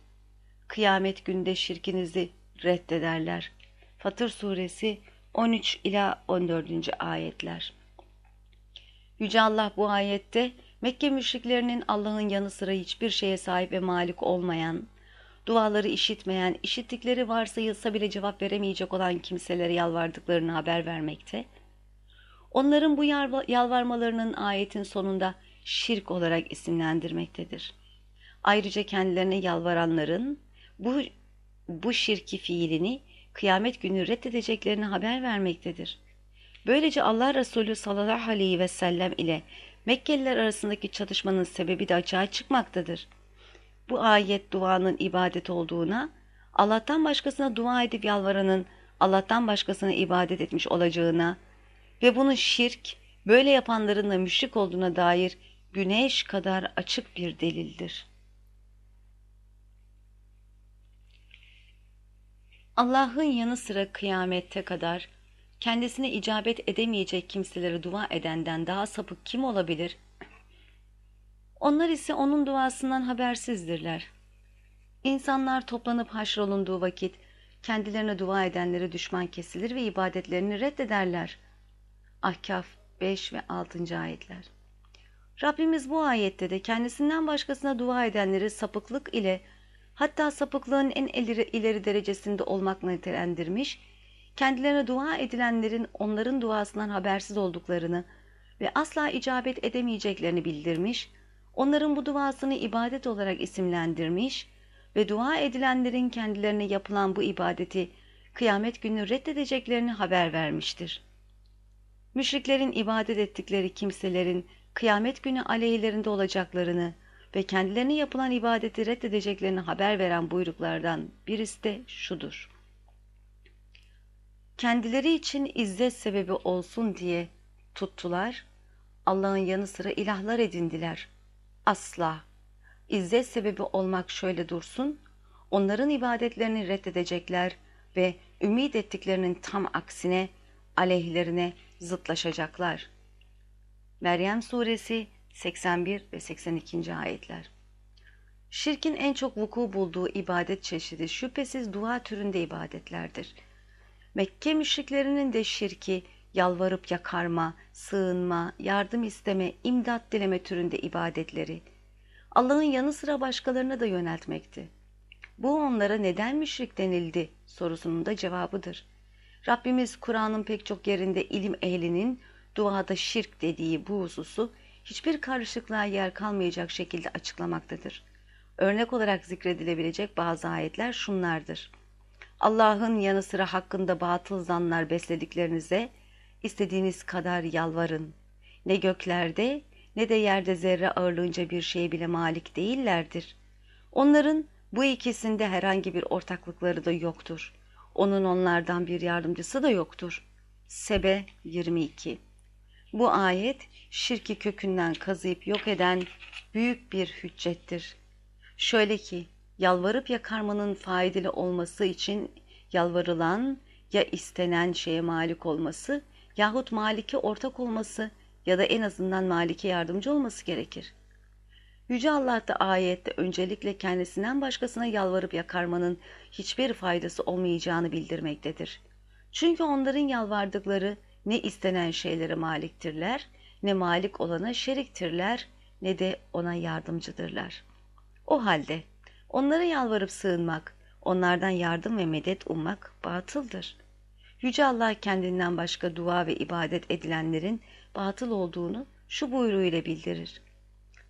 Kıyamet günde şirkinizi reddederler. Fatır suresi 13 ila 14. ayetler. Yüce Allah bu ayette Mekke müşriklerinin Allah'ın yanı sıra hiçbir şeye sahip ve malik olmayan, duaları işitmeyen, işittikleri varsayılsa bile cevap veremeyecek olan kimselere yalvardıklarını haber vermekte. Onların bu yalvarmalarının ayetin sonunda şirk olarak isimlendirmektedir. Ayrıca kendilerine yalvaranların bu, bu şirki fiilini kıyamet günü reddedeceklerini haber vermektedir. Böylece Allah Resulü sallallahu aleyhi ve sellem ile Mekkeliler arasındaki çatışmanın sebebi de açığa çıkmaktadır. Bu ayet duanın ibadet olduğuna, Allah'tan başkasına dua edip yalvaranın Allah'tan başkasına ibadet etmiş olacağına ve bunun şirk, böyle yapanların da müşrik olduğuna dair güneş kadar açık bir delildir. Allah'ın yanı sıra kıyamette kadar kendisine icabet edemeyecek kimselere dua edenden daha sapık kim olabilir? Onlar ise onun duasından habersizdirler. İnsanlar toplanıp haşrolunduğu vakit kendilerine dua edenlere düşman kesilir ve ibadetlerini reddederler. Ahkaf 5 ve 6. ayetler. Rabbimiz bu ayette de kendisinden başkasına dua edenleri sapıklık ile hatta sapıklığın en ileri, ileri derecesinde olmakla nitelendirmiş, kendilerine dua edilenlerin onların duasından habersiz olduklarını ve asla icabet edemeyeceklerini bildirmiş, onların bu duasını ibadet olarak isimlendirmiş ve dua edilenlerin kendilerine yapılan bu ibadeti kıyamet günü reddedeceklerini haber vermiştir. Müşriklerin ibadet ettikleri kimselerin kıyamet günü aleyhlerinde olacaklarını ve kendilerine yapılan ibadeti reddedeceklerini haber veren buyruklardan birisi de şudur. Kendileri için izzet sebebi olsun diye tuttular, Allah'ın yanı sıra ilahlar edindiler. Asla. İzzet sebebi olmak şöyle dursun, onların ibadetlerini reddedecekler ve ümit ettiklerinin tam aksine aleyhlerine zıtlaşacaklar. Meryem Suresi 81 ve 82. ayetler Şirkin en çok vuku bulduğu ibadet çeşidi şüphesiz dua türünde ibadetlerdir. Mekke müşriklerinin de şirki yalvarıp yakarma, sığınma, yardım isteme, imdat dileme türünde ibadetleri Allah'ın yanı sıra başkalarına da yöneltmekti. Bu onlara neden müşrik denildi sorusunun da cevabıdır. Rabbimiz Kur'an'ın pek çok yerinde ilim ehlinin duada şirk dediği bu hususu hiçbir karışıklığa yer kalmayacak şekilde açıklamaktadır. Örnek olarak zikredilebilecek bazı ayetler şunlardır. Allah'ın yanı sıra hakkında batıl zanlar beslediklerinize istediğiniz kadar yalvarın. Ne göklerde ne de yerde zerre ağırlığınca bir şeye bile malik değillerdir. Onların bu ikisinde herhangi bir ortaklıkları da yoktur. Onun onlardan bir yardımcısı da yoktur. Sebe 22 Bu ayet şirki kökünden kazıyıp yok eden büyük bir hüccettir. Şöyle ki yalvarıp yakarmanın faydalı olması için yalvarılan ya istenen şeye malik olması yahut malike ortak olması ya da en azından malike yardımcı olması gerekir. Yüce Allah da ayette öncelikle kendisinden başkasına yalvarıp yakarmanın hiçbir faydası olmayacağını bildirmektedir. Çünkü onların yalvardıkları ne istenen şeylere maliktirler, ne malik olana şeriktirler, ne de ona yardımcıdırlar. O halde onlara yalvarıp sığınmak, onlardan yardım ve medet ummak batıldır. Yüce Allah kendinden başka dua ve ibadet edilenlerin batıl olduğunu şu buyruğuyla bildirir.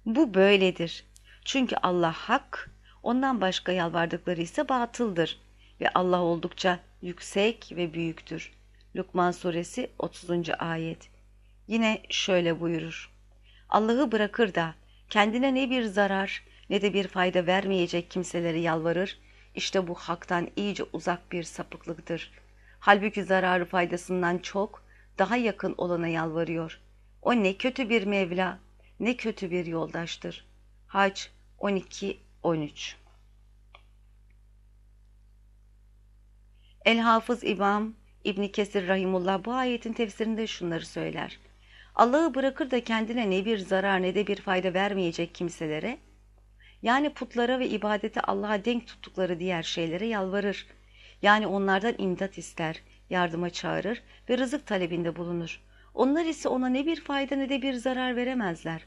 Bu böyledir. Çünkü Allah hak, ondan başka yalvardıkları ise batıldır ve Allah oldukça yüksek ve büyüktür. Lukman suresi 30. ayet. Yine şöyle buyurur. Allah'ı bırakır da kendine ne bir zarar ne de bir fayda vermeyecek kimseleri yalvarır, işte bu haktan iyice uzak bir sapıklıktır. Halbuki zararı faydasından çok, daha yakın olana yalvarıyor. O ne kötü bir Mevla, ne kötü bir yoldaştır. Hac 12-13 El-Hafız İmam İbni Kesir Rahimullah bu ayetin tefsirinde şunları söyler. Allah'ı bırakır da kendine ne bir zarar ne de bir fayda vermeyecek kimselere, yani putlara ve ibadete Allah'a denk tuttukları diğer şeylere yalvarır. Yani onlardan imdat ister, yardıma çağırır ve rızık talebinde bulunur. Onlar ise ona ne bir fayda ne de bir zarar veremezler.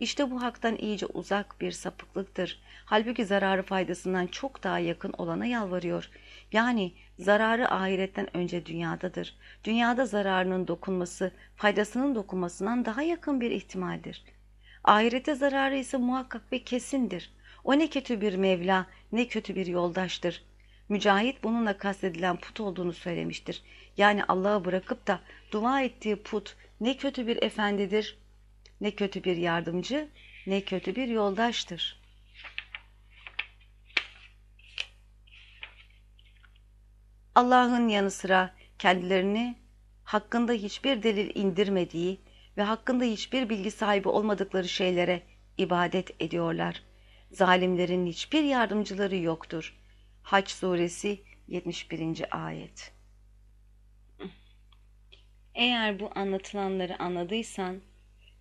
İşte bu haktan iyice uzak bir sapıklıktır. Halbuki zararı faydasından çok daha yakın olana yalvarıyor. Yani zararı ahiretten önce dünyadadır. Dünyada zararının dokunması, faydasının dokunmasından daha yakın bir ihtimaldir. Ahirete zararı ise muhakkak ve kesindir. O ne kötü bir Mevla, ne kötü bir yoldaştır. Mücahit bununla kastedilen put olduğunu söylemiştir. Yani Allah'ı bırakıp da dua ettiği put ne kötü bir efendidir, ne kötü bir yardımcı, ne kötü bir yoldaştır. Allah'ın yanı sıra kendilerini hakkında hiçbir delil indirmediği ve hakkında hiçbir bilgi sahibi olmadıkları şeylere ibadet ediyorlar. Zalimlerin hiçbir yardımcıları yoktur. Haç suresi 71. ayet Eğer bu anlatılanları anladıysan,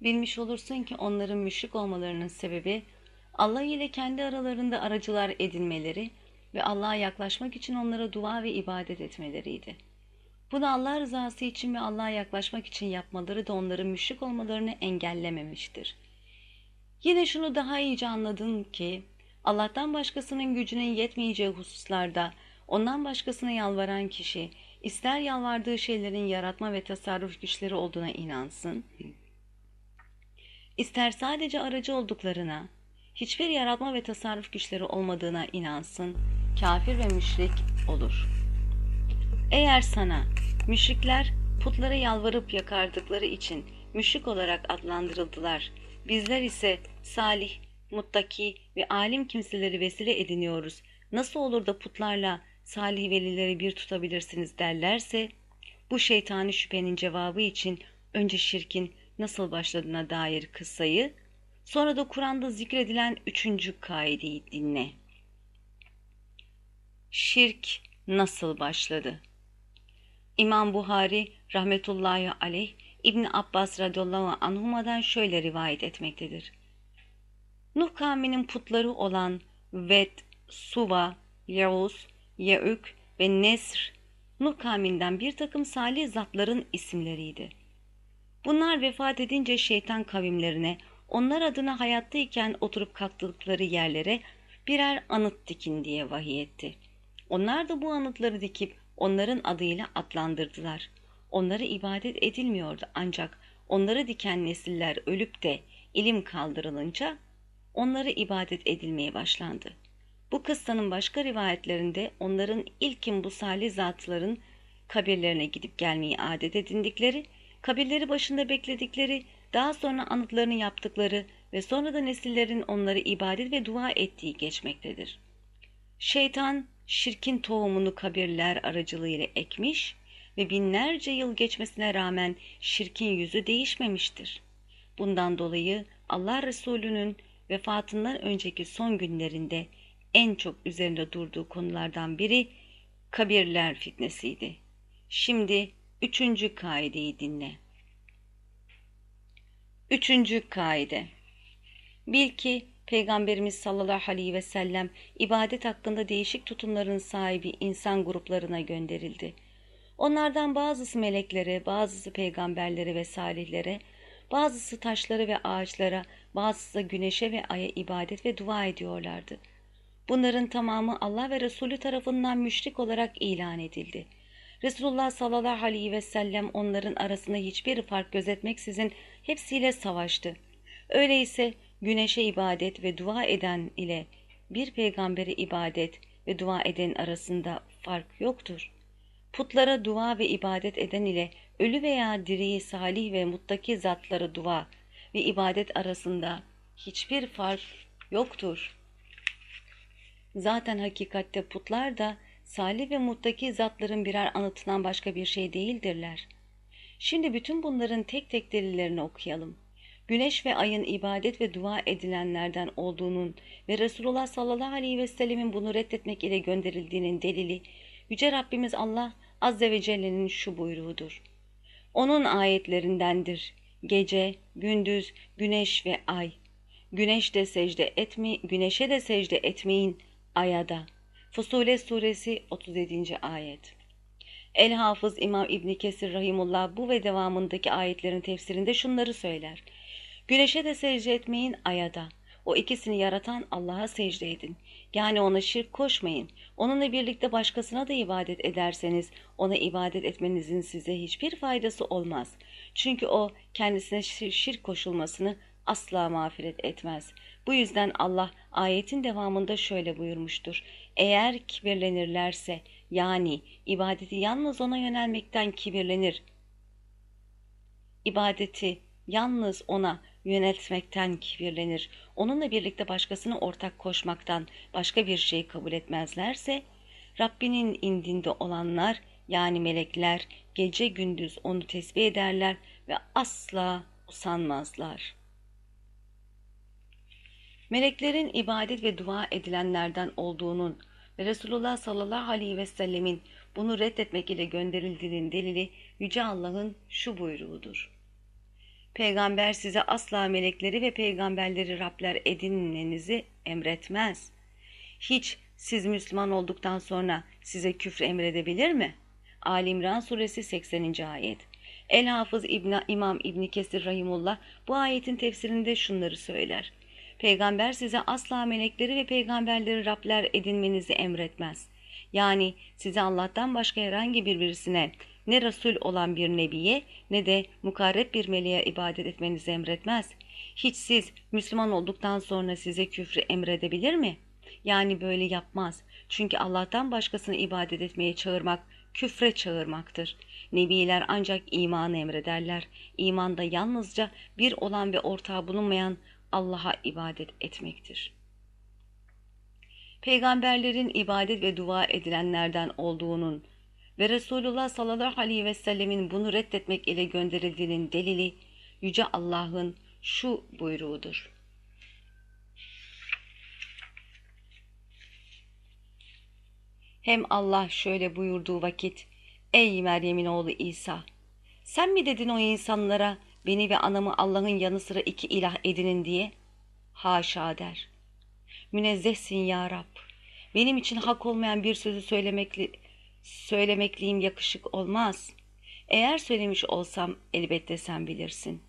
bilmiş olursun ki onların müşrik olmalarının sebebi, Allah ile kendi aralarında aracılar edinmeleri ve Allah'a yaklaşmak için onlara dua ve ibadet etmeleriydi. Bunu Allah rızası için ve Allah'a yaklaşmak için yapmaları da onların müşrik olmalarını engellememiştir. Yine şunu daha iyice anladın ki, Allah'tan başkasının gücünün yetmeyeceği hususlarda ondan başkasına yalvaran kişi, ister yalvardığı şeylerin yaratma ve tasarruf güçleri olduğuna inansın, ister sadece aracı olduklarına, hiçbir yaratma ve tasarruf güçleri olmadığına inansın, kafir ve müşrik olur. Eğer sana müşrikler putlara yalvarıp yakardıkları için müşrik olarak adlandırıldılar, bizler ise salih, muttaki ve alim kimseleri vesile ediniyoruz, nasıl olur da putlarla salih velileri bir tutabilirsiniz derlerse, bu şeytani şüphenin cevabı için önce şirkin nasıl başladığına dair kıssayı, sonra da Kur'an'da zikredilen üçüncü kaideyi dinle. Şirk nasıl başladı? İmam Buhari rahmetullahi aleyh İbn Abbas radıyallahu anhuma'dan şöyle rivayet etmektedir. Nuh kavminin putları olan Ved, Suva, Yavuz, Yeük ve Nesr, Nuh kavminden bir takım salih zatların isimleriydi. Bunlar vefat edince şeytan kavimlerine onlar adına hayattayken oturup kalktıkları yerlere birer anıt dikin diye vahiy etti. Onlar da bu anıtları dikip onların adıyla adlandırdılar. Onları ibadet edilmiyordu ancak onları diken nesiller ölüp de ilim kaldırılınca onları ibadet edilmeye başlandı. Bu kıssanın başka rivayetlerinde onların ilkin bu salih zatların kabirlerine gidip gelmeyi adet edindikleri, kabirleri başında bekledikleri, daha sonra anıtlarını yaptıkları ve sonra da nesillerin onları ibadet ve dua ettiği geçmektedir. Şeytan şirkin tohumunu kabirler aracılığıyla ekmiş ve binlerce yıl geçmesine rağmen şirkin yüzü değişmemiştir. Bundan dolayı Allah Resulü'nün vefatından önceki son günlerinde en çok üzerinde durduğu konulardan biri kabirler fitnesiydi. Şimdi üçüncü kaideyi dinle. Üçüncü kaide. Bil ki Peygamberimiz sallallahu aleyhi ve sellem ibadet hakkında değişik tutumların sahibi insan gruplarına gönderildi. Onlardan bazısı meleklere, bazısı peygamberlere ve salihlere, bazısı taşlara ve ağaçlara, bazısı güneşe ve aya ibadet ve dua ediyorlardı. Bunların tamamı Allah ve Resulü tarafından müşrik olarak ilan edildi. Resulullah sallallahu aleyhi ve sellem onların arasında hiçbir fark gözetmeksizin hepsiyle savaştı. Öyleyse güneşe ibadet ve dua eden ile bir peygambere ibadet ve dua eden arasında fark yoktur. Putlara dua ve ibadet eden ile ölü veya diriyi salih ve muttaki zatlara dua ve ibadet arasında hiçbir fark yoktur. Zaten hakikatte putlar da salih ve muttaki zatların birer anıtından başka bir şey değildirler. Şimdi bütün bunların tek tek delillerini okuyalım. Güneş ve ayın ibadet ve dua edilenlerden olduğunun ve Resulullah sallallahu aleyhi ve sellemin bunu reddetmek ile gönderildiğinin delili Yüce Rabbimiz Allah Azze ve Celle'nin şu buyruğudur. Onun ayetlerindendir. Gece, gündüz, güneş ve ay. Güneş de secde etme, güneşe de secde etmeyin, aya da. Fusule suresi 37. ayet. El Hafız İmam İbni Kesir Rahimullah bu ve devamındaki ayetlerin tefsirinde şunları söyler. Güneşe de secde etmeyin, aya da. O ikisini yaratan Allah'a secde edin. Yani ona şirk koşmayın. Onunla birlikte başkasına da ibadet ederseniz ona ibadet etmenizin size hiçbir faydası olmaz. Çünkü o kendisine şirk koşulmasını asla mağfiret etmez. Bu yüzden Allah ayetin devamında şöyle buyurmuştur. Eğer kibirlenirlerse yani ibadeti yalnız ona yönelmekten kibirlenir. İbadeti yalnız ona yöneltmekten kibirlenir. Onunla birlikte başkasını ortak koşmaktan başka bir şey kabul etmezlerse, Rabbinin indinde olanlar yani melekler gece gündüz onu tesbih ederler ve asla usanmazlar. Meleklerin ibadet ve dua edilenlerden olduğunun Resulullah sallallahu aleyhi ve sellemin bunu reddetmek ile gönderildiğinin delili Yüce Allah'ın şu buyruğudur. Peygamber size asla melekleri ve peygamberleri Rabler edinmenizi emretmez. Hiç siz Müslüman olduktan sonra size küfür emredebilir mi? Ali İmran suresi 80. ayet. El Hafız İbn İmam İbn Kesir rahimullah bu ayetin tefsirinde şunları söyler. Peygamber size asla melekleri ve peygamberleri Rabler edinmenizi emretmez. Yani size Allah'tan başka herhangi bir birisine ne Resul olan bir nebiye ne de mukarreb bir meleğe ibadet etmenizi emretmez. Hiç siz Müslüman olduktan sonra size küfrü emredebilir mi? Yani böyle yapmaz. Çünkü Allah'tan başkasını ibadet etmeye çağırmak küfre çağırmaktır. Nebiler ancak imanı emrederler. İman da yalnızca bir olan ve ortağı bulunmayan Allah'a ibadet etmektir. Peygamberlerin ibadet ve dua edilenlerden olduğunun ve Resulullah sallallahu aleyhi ve sellemin bunu reddetmek ile gönderildiğinin delili Yüce Allah'ın şu buyruğudur. Hem Allah şöyle buyurduğu vakit, Ey Meryem'in oğlu İsa! Sen mi dedin o insanlara, beni ve anamı Allah'ın yanı sıra iki ilah edinin diye? Haşa der. Münezzehsin ya Rab. Benim için hak olmayan bir sözü söylemekli, söylemekliğim yakışık olmaz. Eğer söylemiş olsam elbette sen bilirsin.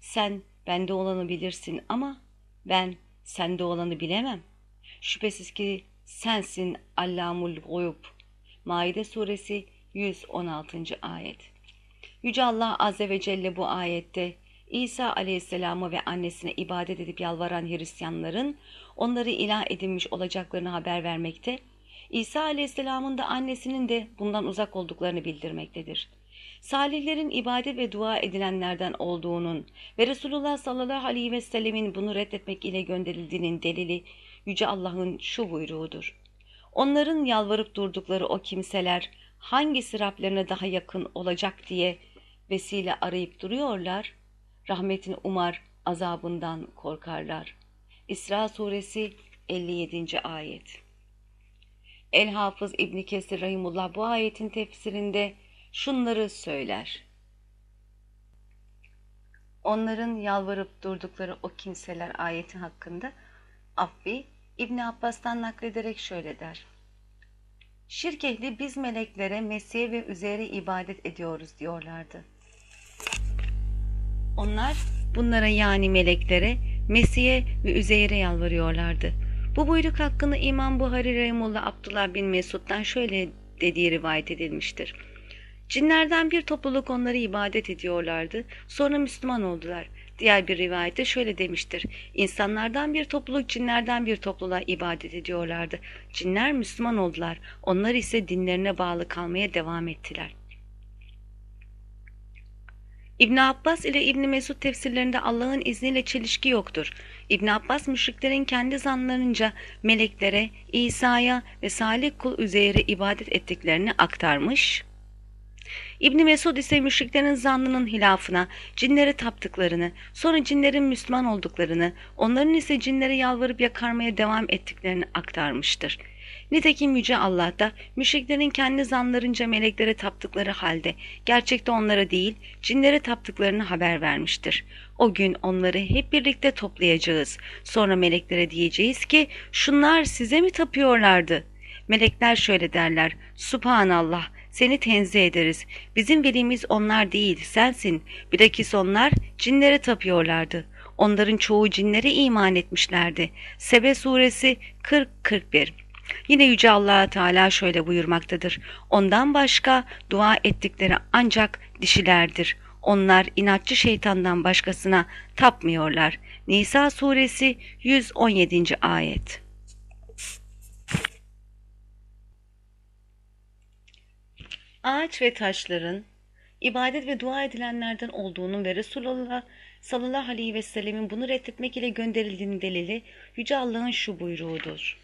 Sen bende olanı bilirsin ama ben sende olanı bilemem. Şüphesiz ki sensin Allamul Guyub. Maide suresi 116. ayet. Yüce Allah Azze ve Celle bu ayette İsa aleyhisselamı ve annesine ibadet edip yalvaran Hristiyanların onları ilah edinmiş olacaklarını haber vermekte, İsa aleyhisselamın da annesinin de bundan uzak olduklarını bildirmektedir. Salihlerin ibadet ve dua edilenlerden olduğunun ve Resulullah sallallahu aleyhi ve sellemin bunu reddetmek ile gönderildiğinin delili Yüce Allah'ın şu buyruğudur. Onların yalvarıp durdukları o kimseler hangisi Rablerine daha yakın olacak diye vesile arayıp duruyorlar, rahmetini umar, azabından korkarlar. İsra suresi 57. ayet El Hafız İbni Kesir Rahimullah bu ayetin tefsirinde şunları söyler. Onların yalvarıp durdukları o kimseler ayeti hakkında Affi İbni Abbas'tan naklederek şöyle der. Şirk ehli biz meleklere, Mesih'e ve üzere ibadet ediyoruz diyorlardı. Onlar bunlara yani meleklere, Mesih'e ve Üzeyr'e yalvarıyorlardı. Bu buyruk hakkında İmam Buhari Rahimullah Abdullah bin Mesud'dan şöyle dediği rivayet edilmiştir. Cinlerden bir topluluk onları ibadet ediyorlardı. Sonra Müslüman oldular. Diğer bir rivayette şöyle demiştir. İnsanlardan bir topluluk cinlerden bir topluluğa ibadet ediyorlardı. Cinler Müslüman oldular. Onlar ise dinlerine bağlı kalmaya devam ettiler. İbn Abbas ile İbn Mesud tefsirlerinde Allah'ın izniyle çelişki yoktur. İbn Abbas müşriklerin kendi zanlarınca meleklere, İsa'ya ve salih kul Üzeyr'e ibadet ettiklerini aktarmış. İbni Mesud ise müşriklerin zannının hilafına, cinlere taptıklarını, sonra cinlerin Müslüman olduklarını, onların ise cinlere yalvarıp yakarmaya devam ettiklerini aktarmıştır. Nitekim Yüce Allah da müşriklerin kendi zanlarınca meleklere taptıkları halde gerçekte onlara değil cinlere taptıklarını haber vermiştir. O gün onları hep birlikte toplayacağız. Sonra meleklere diyeceğiz ki şunlar size mi tapıyorlardı? Melekler şöyle derler. Subhanallah seni tenzih ederiz. Bizim velimiz onlar değil, sensin. Bilakis onlar cinlere tapıyorlardı. Onların çoğu cinlere iman etmişlerdi. Sebe suresi 40-41 Yine Yüce allah Teala şöyle buyurmaktadır. Ondan başka dua ettikleri ancak dişilerdir. Onlar inatçı şeytandan başkasına tapmıyorlar. Nisa suresi 117. ayet ağaç ve taşların ibadet ve dua edilenlerden olduğunu ve Resulullah sallallahu aleyhi ve sellemin bunu reddetmek ile gönderildiğinin delili Yüce Allah'ın şu buyruğudur.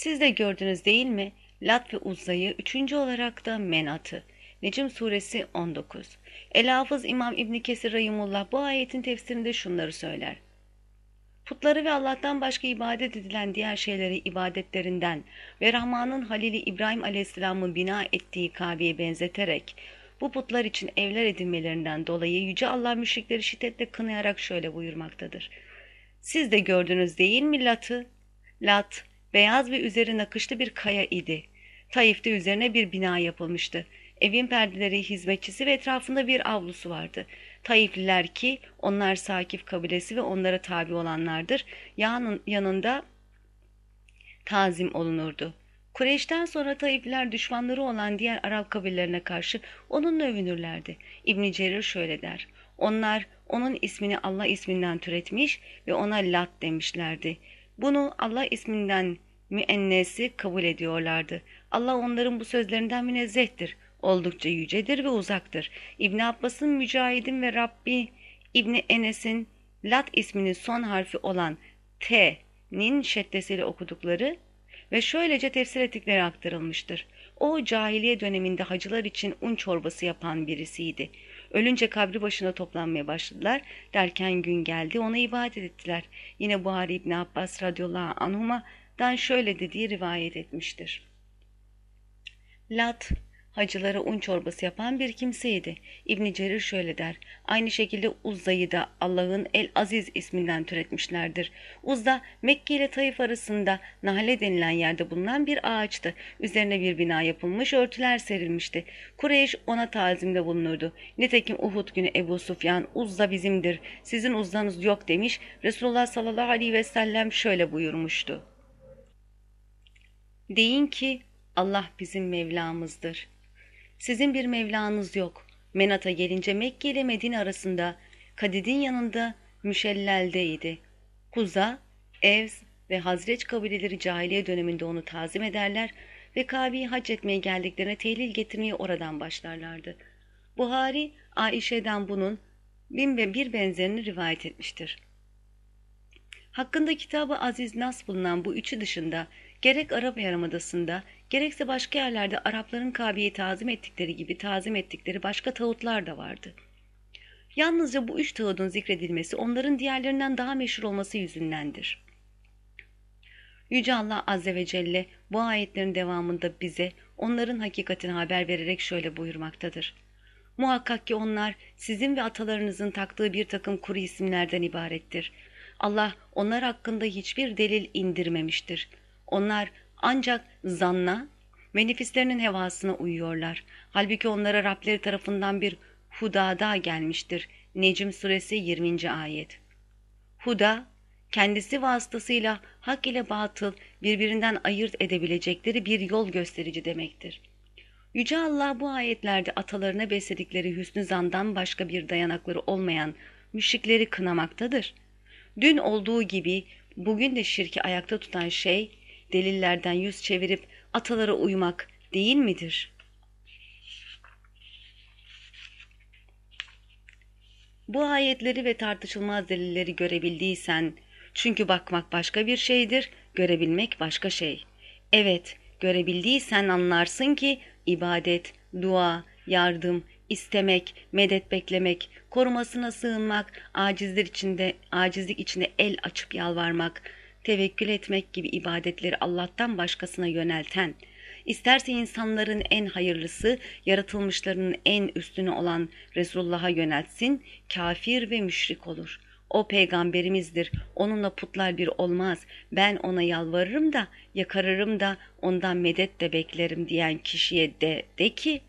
Siz de gördünüz değil mi? Lat ve Uzza'yı, üçüncü olarak da Menat'ı. Necim suresi 19. El-Hafız İmam İbni Kesir Rahimullah bu ayetin tefsirinde şunları söyler. Putları ve Allah'tan başka ibadet edilen diğer şeyleri ibadetlerinden ve Rahman'ın Halili İbrahim Aleyhisselam'ın bina ettiği Kabe'ye benzeterek bu putlar için evler edinmelerinden dolayı Yüce Allah müşrikleri şiddetle kınayarak şöyle buyurmaktadır. Siz de gördünüz değil mi Lat'ı? Lat, beyaz ve üzeri nakışlı bir kaya idi. Taif'te üzerine bir bina yapılmıştı. Evin perdeleri hizmetçisi ve etrafında bir avlusu vardı. Taifliler ki onlar Sakif kabilesi ve onlara tabi olanlardır. Yanın, yanında tazim olunurdu. Kureyş'ten sonra Taifliler düşmanları olan diğer Arap kabilelerine karşı onunla övünürlerdi. İbn Cerir şöyle der. Onlar onun ismini Allah isminden türetmiş ve ona Lat demişlerdi. Bunu Allah isminden müennesi kabul ediyorlardı. Allah onların bu sözlerinden münezzehtir oldukça yücedir ve uzaktır. İbn Abbas'ın Mücahid'in ve Rabbi İbni Enes'in Lat isminin son harfi olan T'nin şeddesiyle okudukları ve şöylece tefsir ettikleri aktarılmıştır. O cahiliye döneminde hacılar için un çorbası yapan birisiydi. Ölünce kabri başına toplanmaya başladılar. Derken gün geldi ona ibadet ettiler. Yine Buhari İbni Abbas radıyallahu anhuma'dan şöyle dediği rivayet etmiştir. Lat hacılara un çorbası yapan bir kimseydi. İbn Cerir şöyle der. Aynı şekilde Uzza'yı da Allah'ın El Aziz isminden türetmişlerdir. Uzza Mekke ile Taif arasında Nahle denilen yerde bulunan bir ağaçtı. Üzerine bir bina yapılmış, örtüler serilmişti. Kureyş ona tazimde bulunurdu. Nitekim Uhud günü Ebu Sufyan Uzza bizimdir, sizin Uzza'nız yok demiş. Resulullah sallallahu aleyhi ve sellem şöyle buyurmuştu. Deyin ki Allah bizim Mevlamızdır. Sizin bir Mevlanız yok. Menat'a gelince Mekke ile Medine arasında Kadid'in yanında Müşellel'deydi. Kuza, Evs ve Hazreç kabileleri cahiliye döneminde onu tazim ederler ve Kabe'yi hac etmeye geldiklerine tehlil getirmeye oradan başlarlardı. Buhari, Aişe'den bunun bin ve bir benzerini rivayet etmiştir. Hakkında kitabı Aziz Nas bulunan bu üçü dışında gerek Arap Yarımadası'nda gerekse başka yerlerde Arapların Kabe'yi tazim ettikleri gibi tazim ettikleri başka tağutlar da vardı. Yalnızca bu üç tağutun zikredilmesi onların diğerlerinden daha meşhur olması yüzündendir. Yüce Allah Azze ve Celle bu ayetlerin devamında bize onların hakikatini haber vererek şöyle buyurmaktadır. Muhakkak ki onlar sizin ve atalarınızın taktığı bir takım kuru isimlerden ibarettir. Allah onlar hakkında hiçbir delil indirmemiştir. Onlar ancak zanna ve nefislerinin hevasına uyuyorlar. Halbuki onlara Rableri tarafından bir hudada gelmiştir. Necm suresi 20. ayet. Huda, kendisi vasıtasıyla hak ile batıl birbirinden ayırt edebilecekleri bir yol gösterici demektir. Yüce Allah bu ayetlerde atalarına besledikleri hüsnü zandan başka bir dayanakları olmayan müşrikleri kınamaktadır. Dün olduğu gibi bugün de şirki ayakta tutan şey delillerden yüz çevirip atalara uymak değil midir? Bu ayetleri ve tartışılmaz delilleri görebildiysen, çünkü bakmak başka bir şeydir, görebilmek başka şey. Evet, görebildiysen anlarsın ki ibadet, dua, yardım, istemek, medet beklemek, korumasına sığınmak, acizler içinde, acizlik içinde el açıp yalvarmak, tevekkül etmek gibi ibadetleri Allah'tan başkasına yönelten, isterse insanların en hayırlısı, yaratılmışlarının en üstünü olan Resulullah'a yöneltsin, kafir ve müşrik olur. O peygamberimizdir, onunla putlar bir olmaz, ben ona yalvarırım da, yakarırım da, ondan medet de beklerim diyen kişiye de, de ki,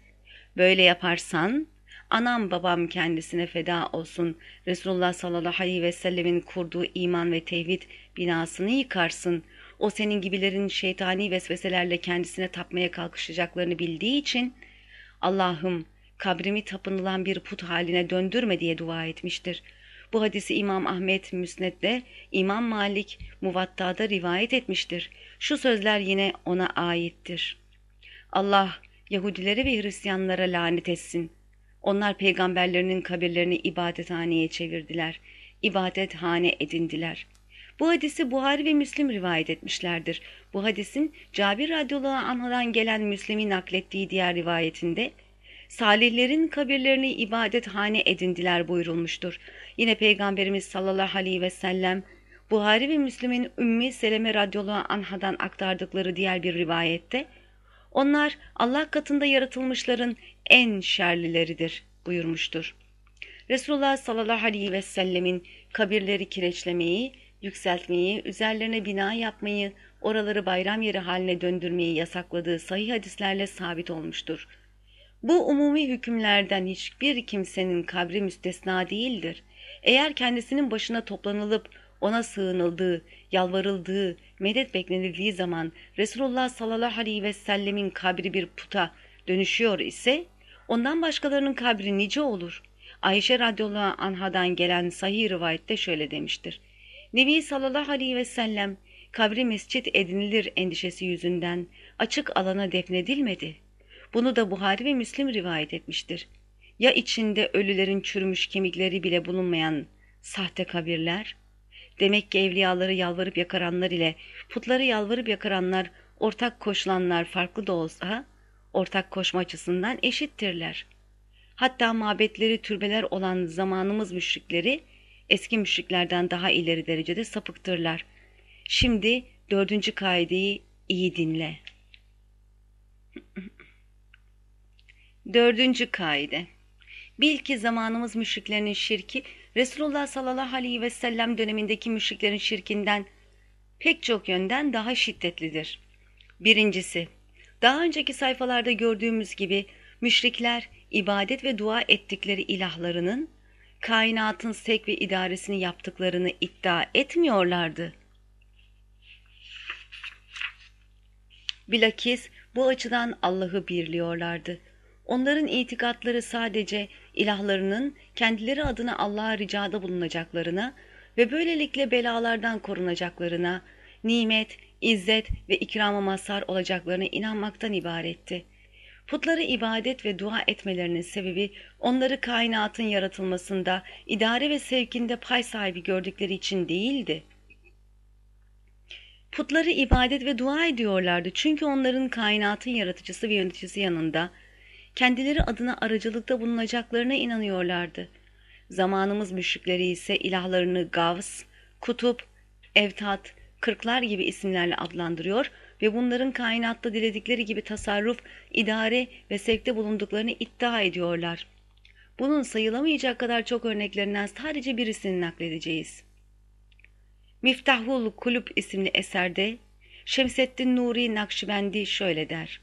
böyle yaparsan, anam babam kendisine feda olsun, Resulullah sallallahu aleyhi ve sellemin kurduğu iman ve tevhid binasını yıkarsın. O senin gibilerin şeytani vesveselerle kendisine tapmaya kalkışacaklarını bildiği için Allah'ım kabrimi tapınılan bir put haline döndürme diye dua etmiştir. Bu hadisi İmam Ahmet Müsned'de, İmam Malik Muvatta'da rivayet etmiştir. Şu sözler yine ona aittir. Allah Yahudilere ve Hristiyanlara lanet etsin. Onlar peygamberlerinin kabirlerini ibadethaneye çevirdiler. İbadethane edindiler. Bu hadisi Buhari ve Müslim rivayet etmişlerdir. Bu hadisin Cabir radıyallahu anh'dan gelen Müslim'in naklettiği diğer rivayetinde salihlerin kabirlerini ibadethane edindiler buyurulmuştur. Yine Peygamberimiz sallallahu aleyhi ve sellem Buhari ve Müslim'in Ümmü Seleme radıyallahu anhadan aktardıkları diğer bir rivayette onlar Allah katında yaratılmışların en şerlileridir buyurmuştur. Resulullah sallallahu aleyhi ve sellemin kabirleri kireçlemeyi, yükseltmeyi, üzerlerine bina yapmayı, oraları bayram yeri haline döndürmeyi yasakladığı sahih hadislerle sabit olmuştur. Bu umumi hükümlerden hiçbir kimsenin kabri müstesna değildir. Eğer kendisinin başına toplanılıp ona sığınıldığı, yalvarıldığı, medet beklenildiği zaman Resulullah sallallahu aleyhi ve sellemin kabri bir puta dönüşüyor ise ondan başkalarının kabri nice olur. Ayşe radıyallahu anhadan gelen sahih rivayette şöyle demiştir. Nebi sallallahu aleyhi ve sellem kabri mescit edinilir endişesi yüzünden açık alana defnedilmedi. Bunu da Buhari ve Müslim rivayet etmiştir. Ya içinde ölülerin çürümüş kemikleri bile bulunmayan sahte kabirler? Demek ki evliyaları yalvarıp yakaranlar ile putları yalvarıp yakaranlar ortak koşulanlar farklı da olsa ortak koşma açısından eşittirler. Hatta mabetleri türbeler olan zamanımız müşrikleri eski müşriklerden daha ileri derecede sapıktırlar. Şimdi dördüncü kaideyi iyi dinle. Dördüncü kaide. Bil ki zamanımız müşriklerinin şirki Resulullah sallallahu aleyhi ve sellem dönemindeki müşriklerin şirkinden pek çok yönden daha şiddetlidir. Birincisi, daha önceki sayfalarda gördüğümüz gibi müşrikler ibadet ve dua ettikleri ilahlarının kainatın sek ve idaresini yaptıklarını iddia etmiyorlardı. Bilakis bu açıdan Allah'ı birliyorlardı. Onların itikatları sadece ilahlarının kendileri adına Allah'a ricada bulunacaklarına ve böylelikle belalardan korunacaklarına, nimet, izzet ve ikrama mazhar olacaklarına inanmaktan ibaretti. Putları ibadet ve dua etmelerinin sebebi onları kainatın yaratılmasında, idare ve sevkinde pay sahibi gördükleri için değildi. Putları ibadet ve dua ediyorlardı çünkü onların kainatın yaratıcısı ve yöneticisi yanında kendileri adına aracılıkta bulunacaklarına inanıyorlardı. Zamanımız müşrikleri ise ilahlarını Gavs, Kutup, Evtat, Kırklar gibi isimlerle adlandırıyor ve bunların kainatta diledikleri gibi tasarruf, idare ve sevkte bulunduklarını iddia ediyorlar. Bunun sayılamayacak kadar çok örneklerinden sadece birisini nakledeceğiz. Miftahul Kulüp isimli eserde Şemseddin Nuri Nakşibendi şöyle der.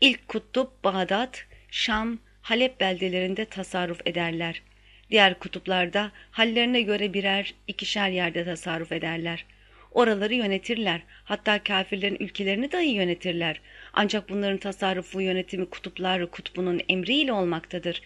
İlk kutup Bağdat, Şam, Halep beldelerinde tasarruf ederler. Diğer kutuplarda hallerine göre birer, ikişer yerde tasarruf ederler. Oraları yönetirler. Hatta kafirlerin ülkelerini dahi yönetirler. Ancak bunların tasarrufu yönetimi kutuplar kutbunun emriyle olmaktadır.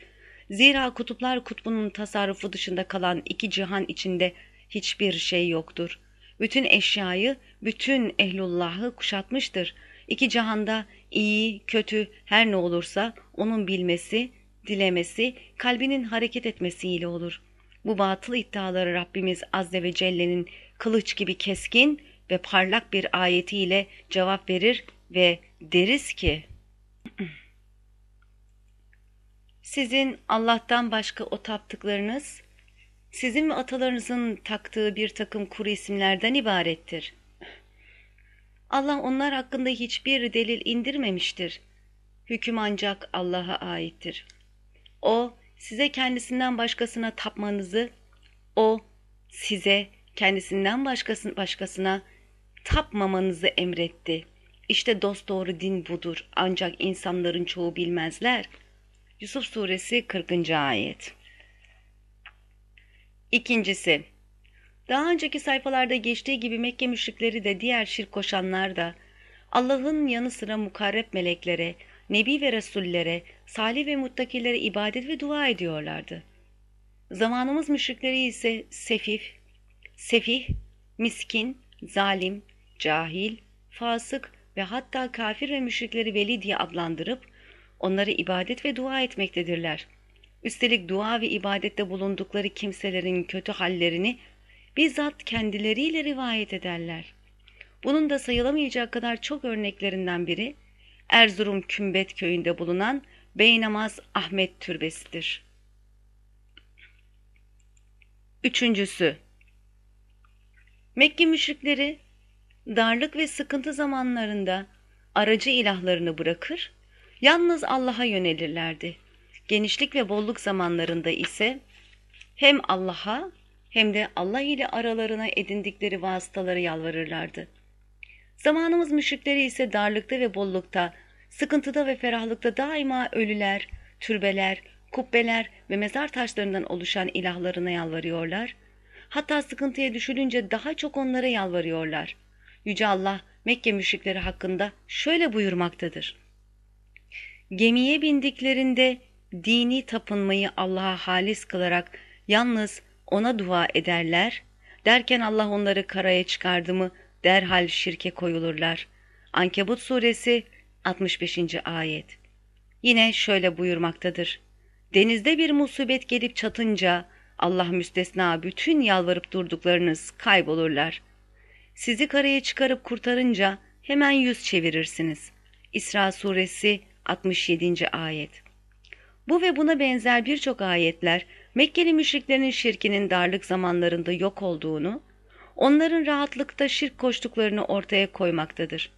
Zira kutuplar kutbunun tasarrufu dışında kalan iki cihan içinde hiçbir şey yoktur. Bütün eşyayı, bütün ehlullahı kuşatmıştır. İki cihanda iyi, kötü her ne olursa onun bilmesi, dilemesi, kalbinin hareket etmesiyle olur. Bu batıl iddiaları Rabbimiz Azze ve Celle'nin kılıç gibi keskin ve parlak bir ayetiyle cevap verir ve deriz ki Sizin Allah'tan başka o taptıklarınız sizin ve atalarınızın taktığı bir takım kuru isimlerden ibarettir. Allah onlar hakkında hiçbir delil indirmemiştir. Hüküm ancak Allah'a aittir. O, size kendisinden başkasına tapmanızı, o, size kendisinden başkasına, başkasına tapmamanızı emretti. İşte dosdoğru din budur. Ancak insanların çoğu bilmezler. Yusuf Suresi 40. Ayet İkincisi, daha önceki sayfalarda geçtiği gibi Mekke müşrikleri de diğer şirk koşanlar da Allah'ın yanı sıra mukarreb meleklere, nebi ve resullere, salih ve muttakilere ibadet ve dua ediyorlardı. Zamanımız müşrikleri ise sefif, sefih, miskin, zalim, cahil, fasık ve hatta kafir ve müşrikleri veli diye adlandırıp onları ibadet ve dua etmektedirler. Üstelik dua ve ibadette bulundukları kimselerin kötü hallerini bizzat kendileriyle rivayet ederler. Bunun da sayılamayacak kadar çok örneklerinden biri Erzurum Kümbet köyünde bulunan Beynamaz Ahmet Türbesi'dir. Üçüncüsü, Mekke müşrikleri darlık ve sıkıntı zamanlarında aracı ilahlarını bırakır, yalnız Allah'a yönelirlerdi. Genişlik ve bolluk zamanlarında ise hem Allah'a hem de Allah ile aralarına edindikleri vasıtaları yalvarırlardı. Zamanımız müşrikleri ise darlıkta ve bollukta, sıkıntıda ve ferahlıkta daima ölüler, türbeler, kubbeler ve mezar taşlarından oluşan ilahlarına yalvarıyorlar. Hatta sıkıntıya düşülünce daha çok onlara yalvarıyorlar. Yüce Allah Mekke müşrikleri hakkında şöyle buyurmaktadır. Gemiye bindiklerinde dini tapınmayı Allah'a halis kılarak yalnız ona dua ederler, derken Allah onları karaya çıkardı mı derhal şirke koyulurlar. Ankebut suresi 65. ayet Yine şöyle buyurmaktadır. Denizde bir musibet gelip çatınca Allah müstesna bütün yalvarıp durduklarınız kaybolurlar. Sizi karaya çıkarıp kurtarınca hemen yüz çevirirsiniz. İsra suresi 67. ayet Bu ve buna benzer birçok ayetler Mekkeli müşriklerin şirkinin darlık zamanlarında yok olduğunu, onların rahatlıkta şirk koştuklarını ortaya koymaktadır.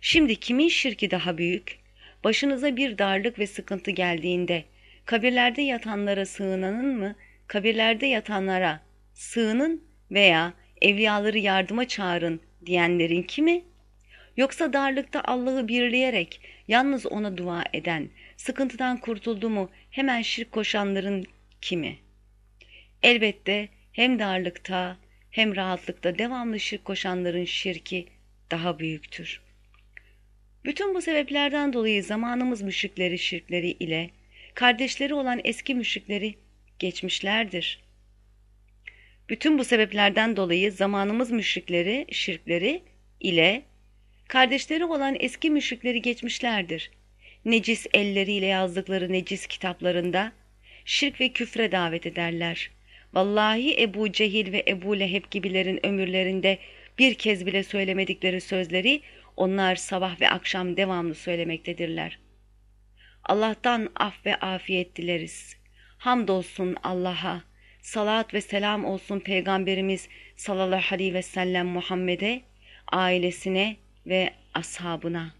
Şimdi kimin şirki daha büyük? Başınıza bir darlık ve sıkıntı geldiğinde kabirlerde yatanlara sığınanın mı, kabirlerde yatanlara sığının veya evliyaları yardıma çağırın diyenlerin kimi? Yoksa darlıkta Allah'ı birleyerek yalnız ona dua eden, sıkıntıdan kurtuldu mu hemen şirk koşanların kimi? Elbette hem darlıkta hem rahatlıkta devamlı şirk koşanların şirki daha büyüktür. Bütün bu sebeplerden dolayı zamanımız müşrikleri şirkleri ile kardeşleri olan eski müşrikleri geçmişlerdir. Bütün bu sebeplerden dolayı zamanımız müşrikleri, şirkleri ile kardeşleri olan eski müşrikleri geçmişlerdir. Necis elleriyle yazdıkları necis kitaplarında şirk ve küfre davet ederler. Vallahi Ebu Cehil ve Ebu Leheb gibilerin ömürlerinde bir kez bile söylemedikleri sözleri onlar sabah ve akşam devamlı söylemektedirler. Allah'tan af ve afiyet dileriz. Hamdolsun Allah'a, salat ve selam olsun Peygamberimiz sallallahu aleyhi ve sellem Muhammed'e, ailesine ve ashabına.